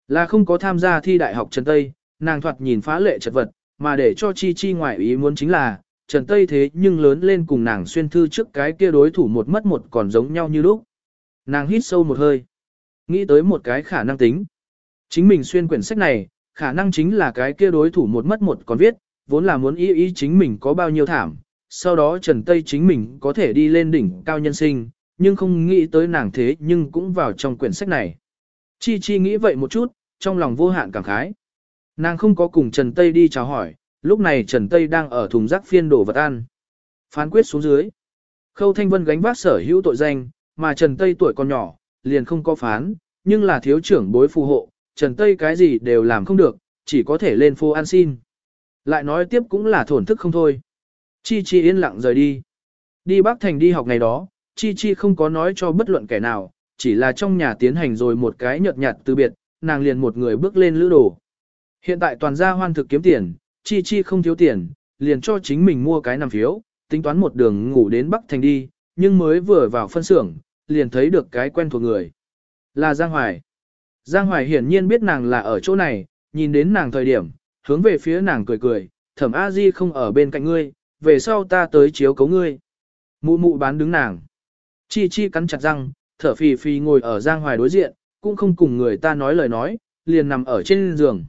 Là không có tham gia thi đại học Trần Tây, nàng thoạt nhìn phá lệ chật vật, mà để cho Chi Chi ngoài ý muốn chính là, Trần Tây thế nhưng lớn lên cùng nàng xuyên thư trước cái kia đối thủ một mất một còn giống nhau như lúc. Nàng hít sâu một hơi. Nghĩ tới một cái khả năng tính. Chính mình xuyên quyển sách này, khả năng chính là cái kia đối thủ một mất một còn viết, vốn là muốn ý ý chính mình có bao nhiêu thảm. Sau đó Trần Tây chính mình có thể đi lên đỉnh cao nhân sinh, nhưng không nghĩ tới nàng thế nhưng cũng vào trong quyển sách này. Chi Chi nghĩ vậy một chút, trong lòng vô hạn cảm khái. Nàng không có cùng Trần Tây đi chào hỏi, lúc này Trần Tây đang ở thùng rác phiên đổ vật ăn. Phán quyết xuống dưới. Khâu Thanh Vân gánh vác sở hữu tội danh, mà Trần Tây tuổi còn nhỏ, liền không có phán, nhưng là thiếu trưởng bối phù hộ, Trần Tây cái gì đều làm không được, chỉ có thể lên phố ăn xin. Lại nói tiếp cũng là thổn thức không thôi. Chi Chi yên lặng rời đi. Đi Bắc Thành đi học ngày đó, Chi Chi không có nói cho bất luận kẻ nào, chỉ là trong nhà tiến hành rồi một cái nhợt nhạt từ biệt, nàng liền một người bước lên lữ đồ. Hiện tại toàn gia hoan thực kiếm tiền, Chi Chi không thiếu tiền, liền cho chính mình mua cái nằm phiếu, tính toán một đường ngủ đến Bắc Thành đi, nhưng mới vừa vào phân xưởng, liền thấy được cái quen thuộc người. Là Giang Hoài. Giang Hoài hiển nhiên biết nàng là ở chỗ này, nhìn đến nàng thời điểm, hướng về phía nàng cười cười, thẩm A Di không ở bên cạnh ngươi, về sau ta tới chiếu cấu ngươi. Mụ mụ bán đứng nàng. Chi chi cắn chặt răng, thở phì phì ngồi ở Giang Hoài đối diện, cũng không cùng người ta nói lời nói, liền nằm ở trên giường.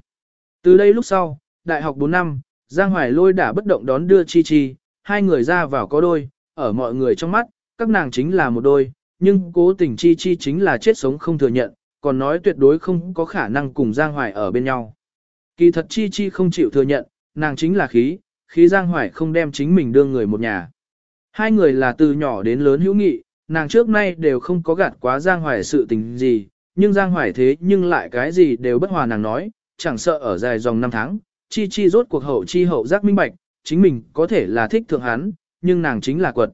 Từ đây lúc sau, đại học 4 năm, Giang Hoài lôi đã bất động đón đưa Chi Chi, hai người ra vào có đôi, ở mọi người trong mắt, các nàng chính là một đôi, nhưng cố tình Chi Chi chính là chết sống không thừa nhận, còn nói tuyệt đối không có khả năng cùng Giang Hoài ở bên nhau. Kỳ thật Chi Chi không chịu thừa nhận, nàng chính là khí, khí Giang Hoài không đem chính mình đưa người một nhà. Hai người là từ nhỏ đến lớn hữu nghị, nàng trước nay đều không có gạt quá Giang Hoài sự tình gì, nhưng Giang Hoài thế nhưng lại cái gì đều bất hòa nàng nói, chẳng sợ ở dài dòng năm tháng, Chi Chi rốt cuộc hậu chi hậu giác minh bạch, chính mình có thể là thích thượng hắn, nhưng nàng chính là quật.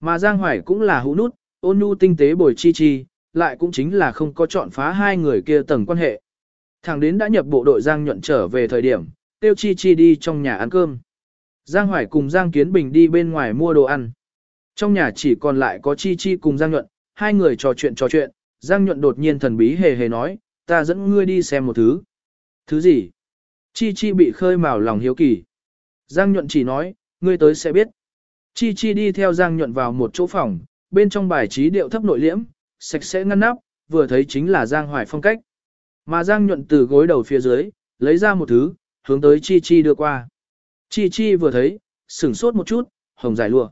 Mà Giang Hoài cũng là hữu nút, ôn nhu tinh tế bồi Chi Chi, lại cũng chính là không có chọn phá hai người kia tầng quan hệ. Thằng đến đã nhập bộ đội Giang nhuận trở về thời điểm, tiêu Chi Chi đi trong nhà ăn cơm. Giang Hoài cùng Giang Kiến Bình đi bên ngoài mua đồ ăn. Trong nhà chỉ còn lại có Chi Chi cùng Giang Nhuận, hai người trò chuyện trò chuyện, Giang Nhuận đột nhiên thần bí hề hề nói, ta dẫn ngươi đi xem một thứ. Thứ gì? Chi Chi bị khơi mào lòng hiếu kỳ. Giang Nhuận chỉ nói, ngươi tới sẽ biết. Chi Chi đi theo Giang Nhuận vào một chỗ phòng, bên trong bài trí điệu thấp nội liễm, sạch sẽ ngăn nắp, vừa thấy chính là Giang Hoài phong cách. Mà Giang Nhuận từ gối đầu phía dưới, lấy ra một thứ, hướng tới Chi Chi đưa qua. Chi Chi vừa thấy, sửng sốt một chút, hồng dài lụa.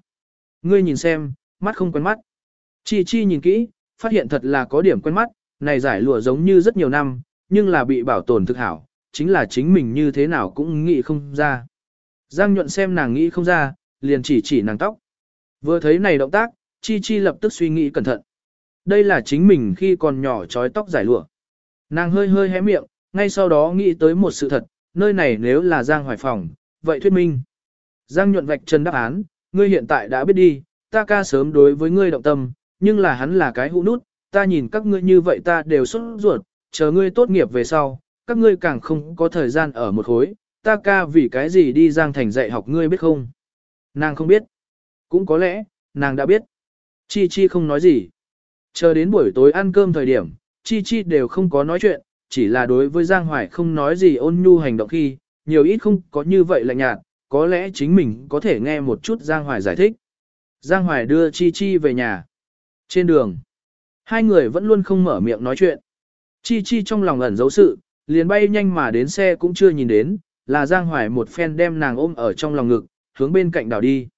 Ngươi nhìn xem, mắt không quen mắt. Chi Chi nhìn kỹ, phát hiện thật là có điểm quen mắt, này giải lụa giống như rất nhiều năm, nhưng là bị bảo tồn thực hảo, chính là chính mình như thế nào cũng nghĩ không ra. Giang nhuận xem nàng nghĩ không ra, liền chỉ chỉ nàng tóc. Vừa thấy này động tác, Chi Chi lập tức suy nghĩ cẩn thận. Đây là chính mình khi còn nhỏ trói tóc giải lụa. Nàng hơi hơi hé miệng, ngay sau đó nghĩ tới một sự thật, nơi này nếu là Giang Hoài Phòng, vậy thuyết minh. Giang nhuận vạch chân đáp án, ngươi hiện tại đã biết đi, ta ca sớm đối với ngươi động tâm, nhưng là hắn là cái hũ nút, ta nhìn các ngươi như vậy ta đều xuất ruột, chờ ngươi tốt nghiệp về sau, các ngươi càng không có thời gian ở một khối, ta ca vì cái gì đi Giang Thành dạy học ngươi biết không? Nàng không biết. Cũng có lẽ, nàng đã biết. Chi Chi không nói gì. Chờ đến buổi tối ăn cơm thời điểm, Chi Chi đều không có nói chuyện, chỉ là đối với Giang Hoài không nói gì ôn nhu hành động khi, nhiều ít không có như vậy lạnh nhạt, có lẽ chính mình có thể nghe một chút Giang Hoài giải thích. Giang Hoài đưa Chi Chi về nhà. Trên đường, hai người vẫn luôn không mở miệng nói chuyện. Chi Chi trong lòng ẩn giấu sự, liền bay nhanh mà đến xe cũng chưa nhìn đến, là Giang Hoài một phen đem nàng ôm ở trong lòng ngực, hướng bên cạnh đảo đi.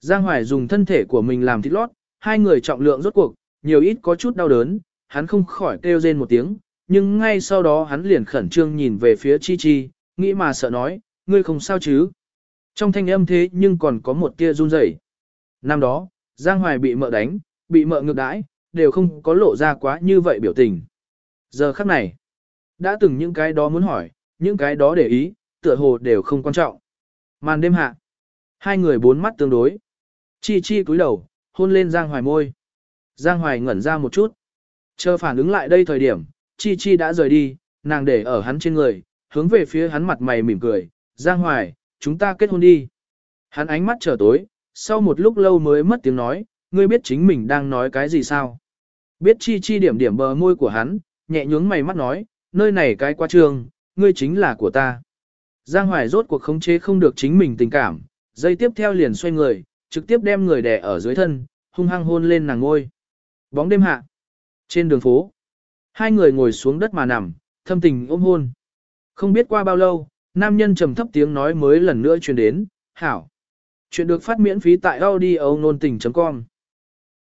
Giang Hoài dùng thân thể của mình làm thịt lót, hai người trọng lượng rốt cuộc, nhiều ít có chút đau đớn, hắn không khỏi kêu rên một tiếng, nhưng ngay sau đó hắn liền khẩn trương nhìn về phía Chi Chi, nghĩ mà sợ nói, ngươi không sao chứ. Trong thanh âm thế nhưng còn có một tia run rẩy. Năm đó, Giang Hoài bị mợ đánh, bị mợ ngược đãi, đều không có lộ ra quá như vậy biểu tình. Giờ khắc này, đã từng những cái đó muốn hỏi, những cái đó để ý, tựa hồ đều không quan trọng. Màn đêm hạ, hai người bốn mắt tương đối. Chi chi cúi đầu, hôn lên Giang Hoài môi. Giang Hoài ngẩn ra một chút. Chờ phản ứng lại đây thời điểm, Chi Chi đã rời đi, nàng để ở hắn trên người, hướng về phía hắn mặt mày mỉm cười. Giang Hoài, chúng ta kết hôn đi. Hắn ánh mắt trở tối, sau một lúc lâu mới mất tiếng nói, ngươi biết chính mình đang nói cái gì sao? Biết chi chi điểm điểm bờ môi của hắn, nhẹ nhướng mày mắt nói, nơi này cái quá trường, ngươi chính là của ta. Giang Hoài rốt cuộc khống chế không được chính mình tình cảm, dây tiếp theo liền xoay người, trực tiếp đem người đè ở dưới thân, hung hăng hôn lên nàng ngôi. Bóng đêm hạ, trên đường phố, hai người ngồi xuống đất mà nằm, thâm tình ôm hôn. Không biết qua bao lâu, nam nhân trầm thấp tiếng nói mới lần nữa truyền đến, hảo. Chuyện được phát miễn phí tại audio nôn tình.com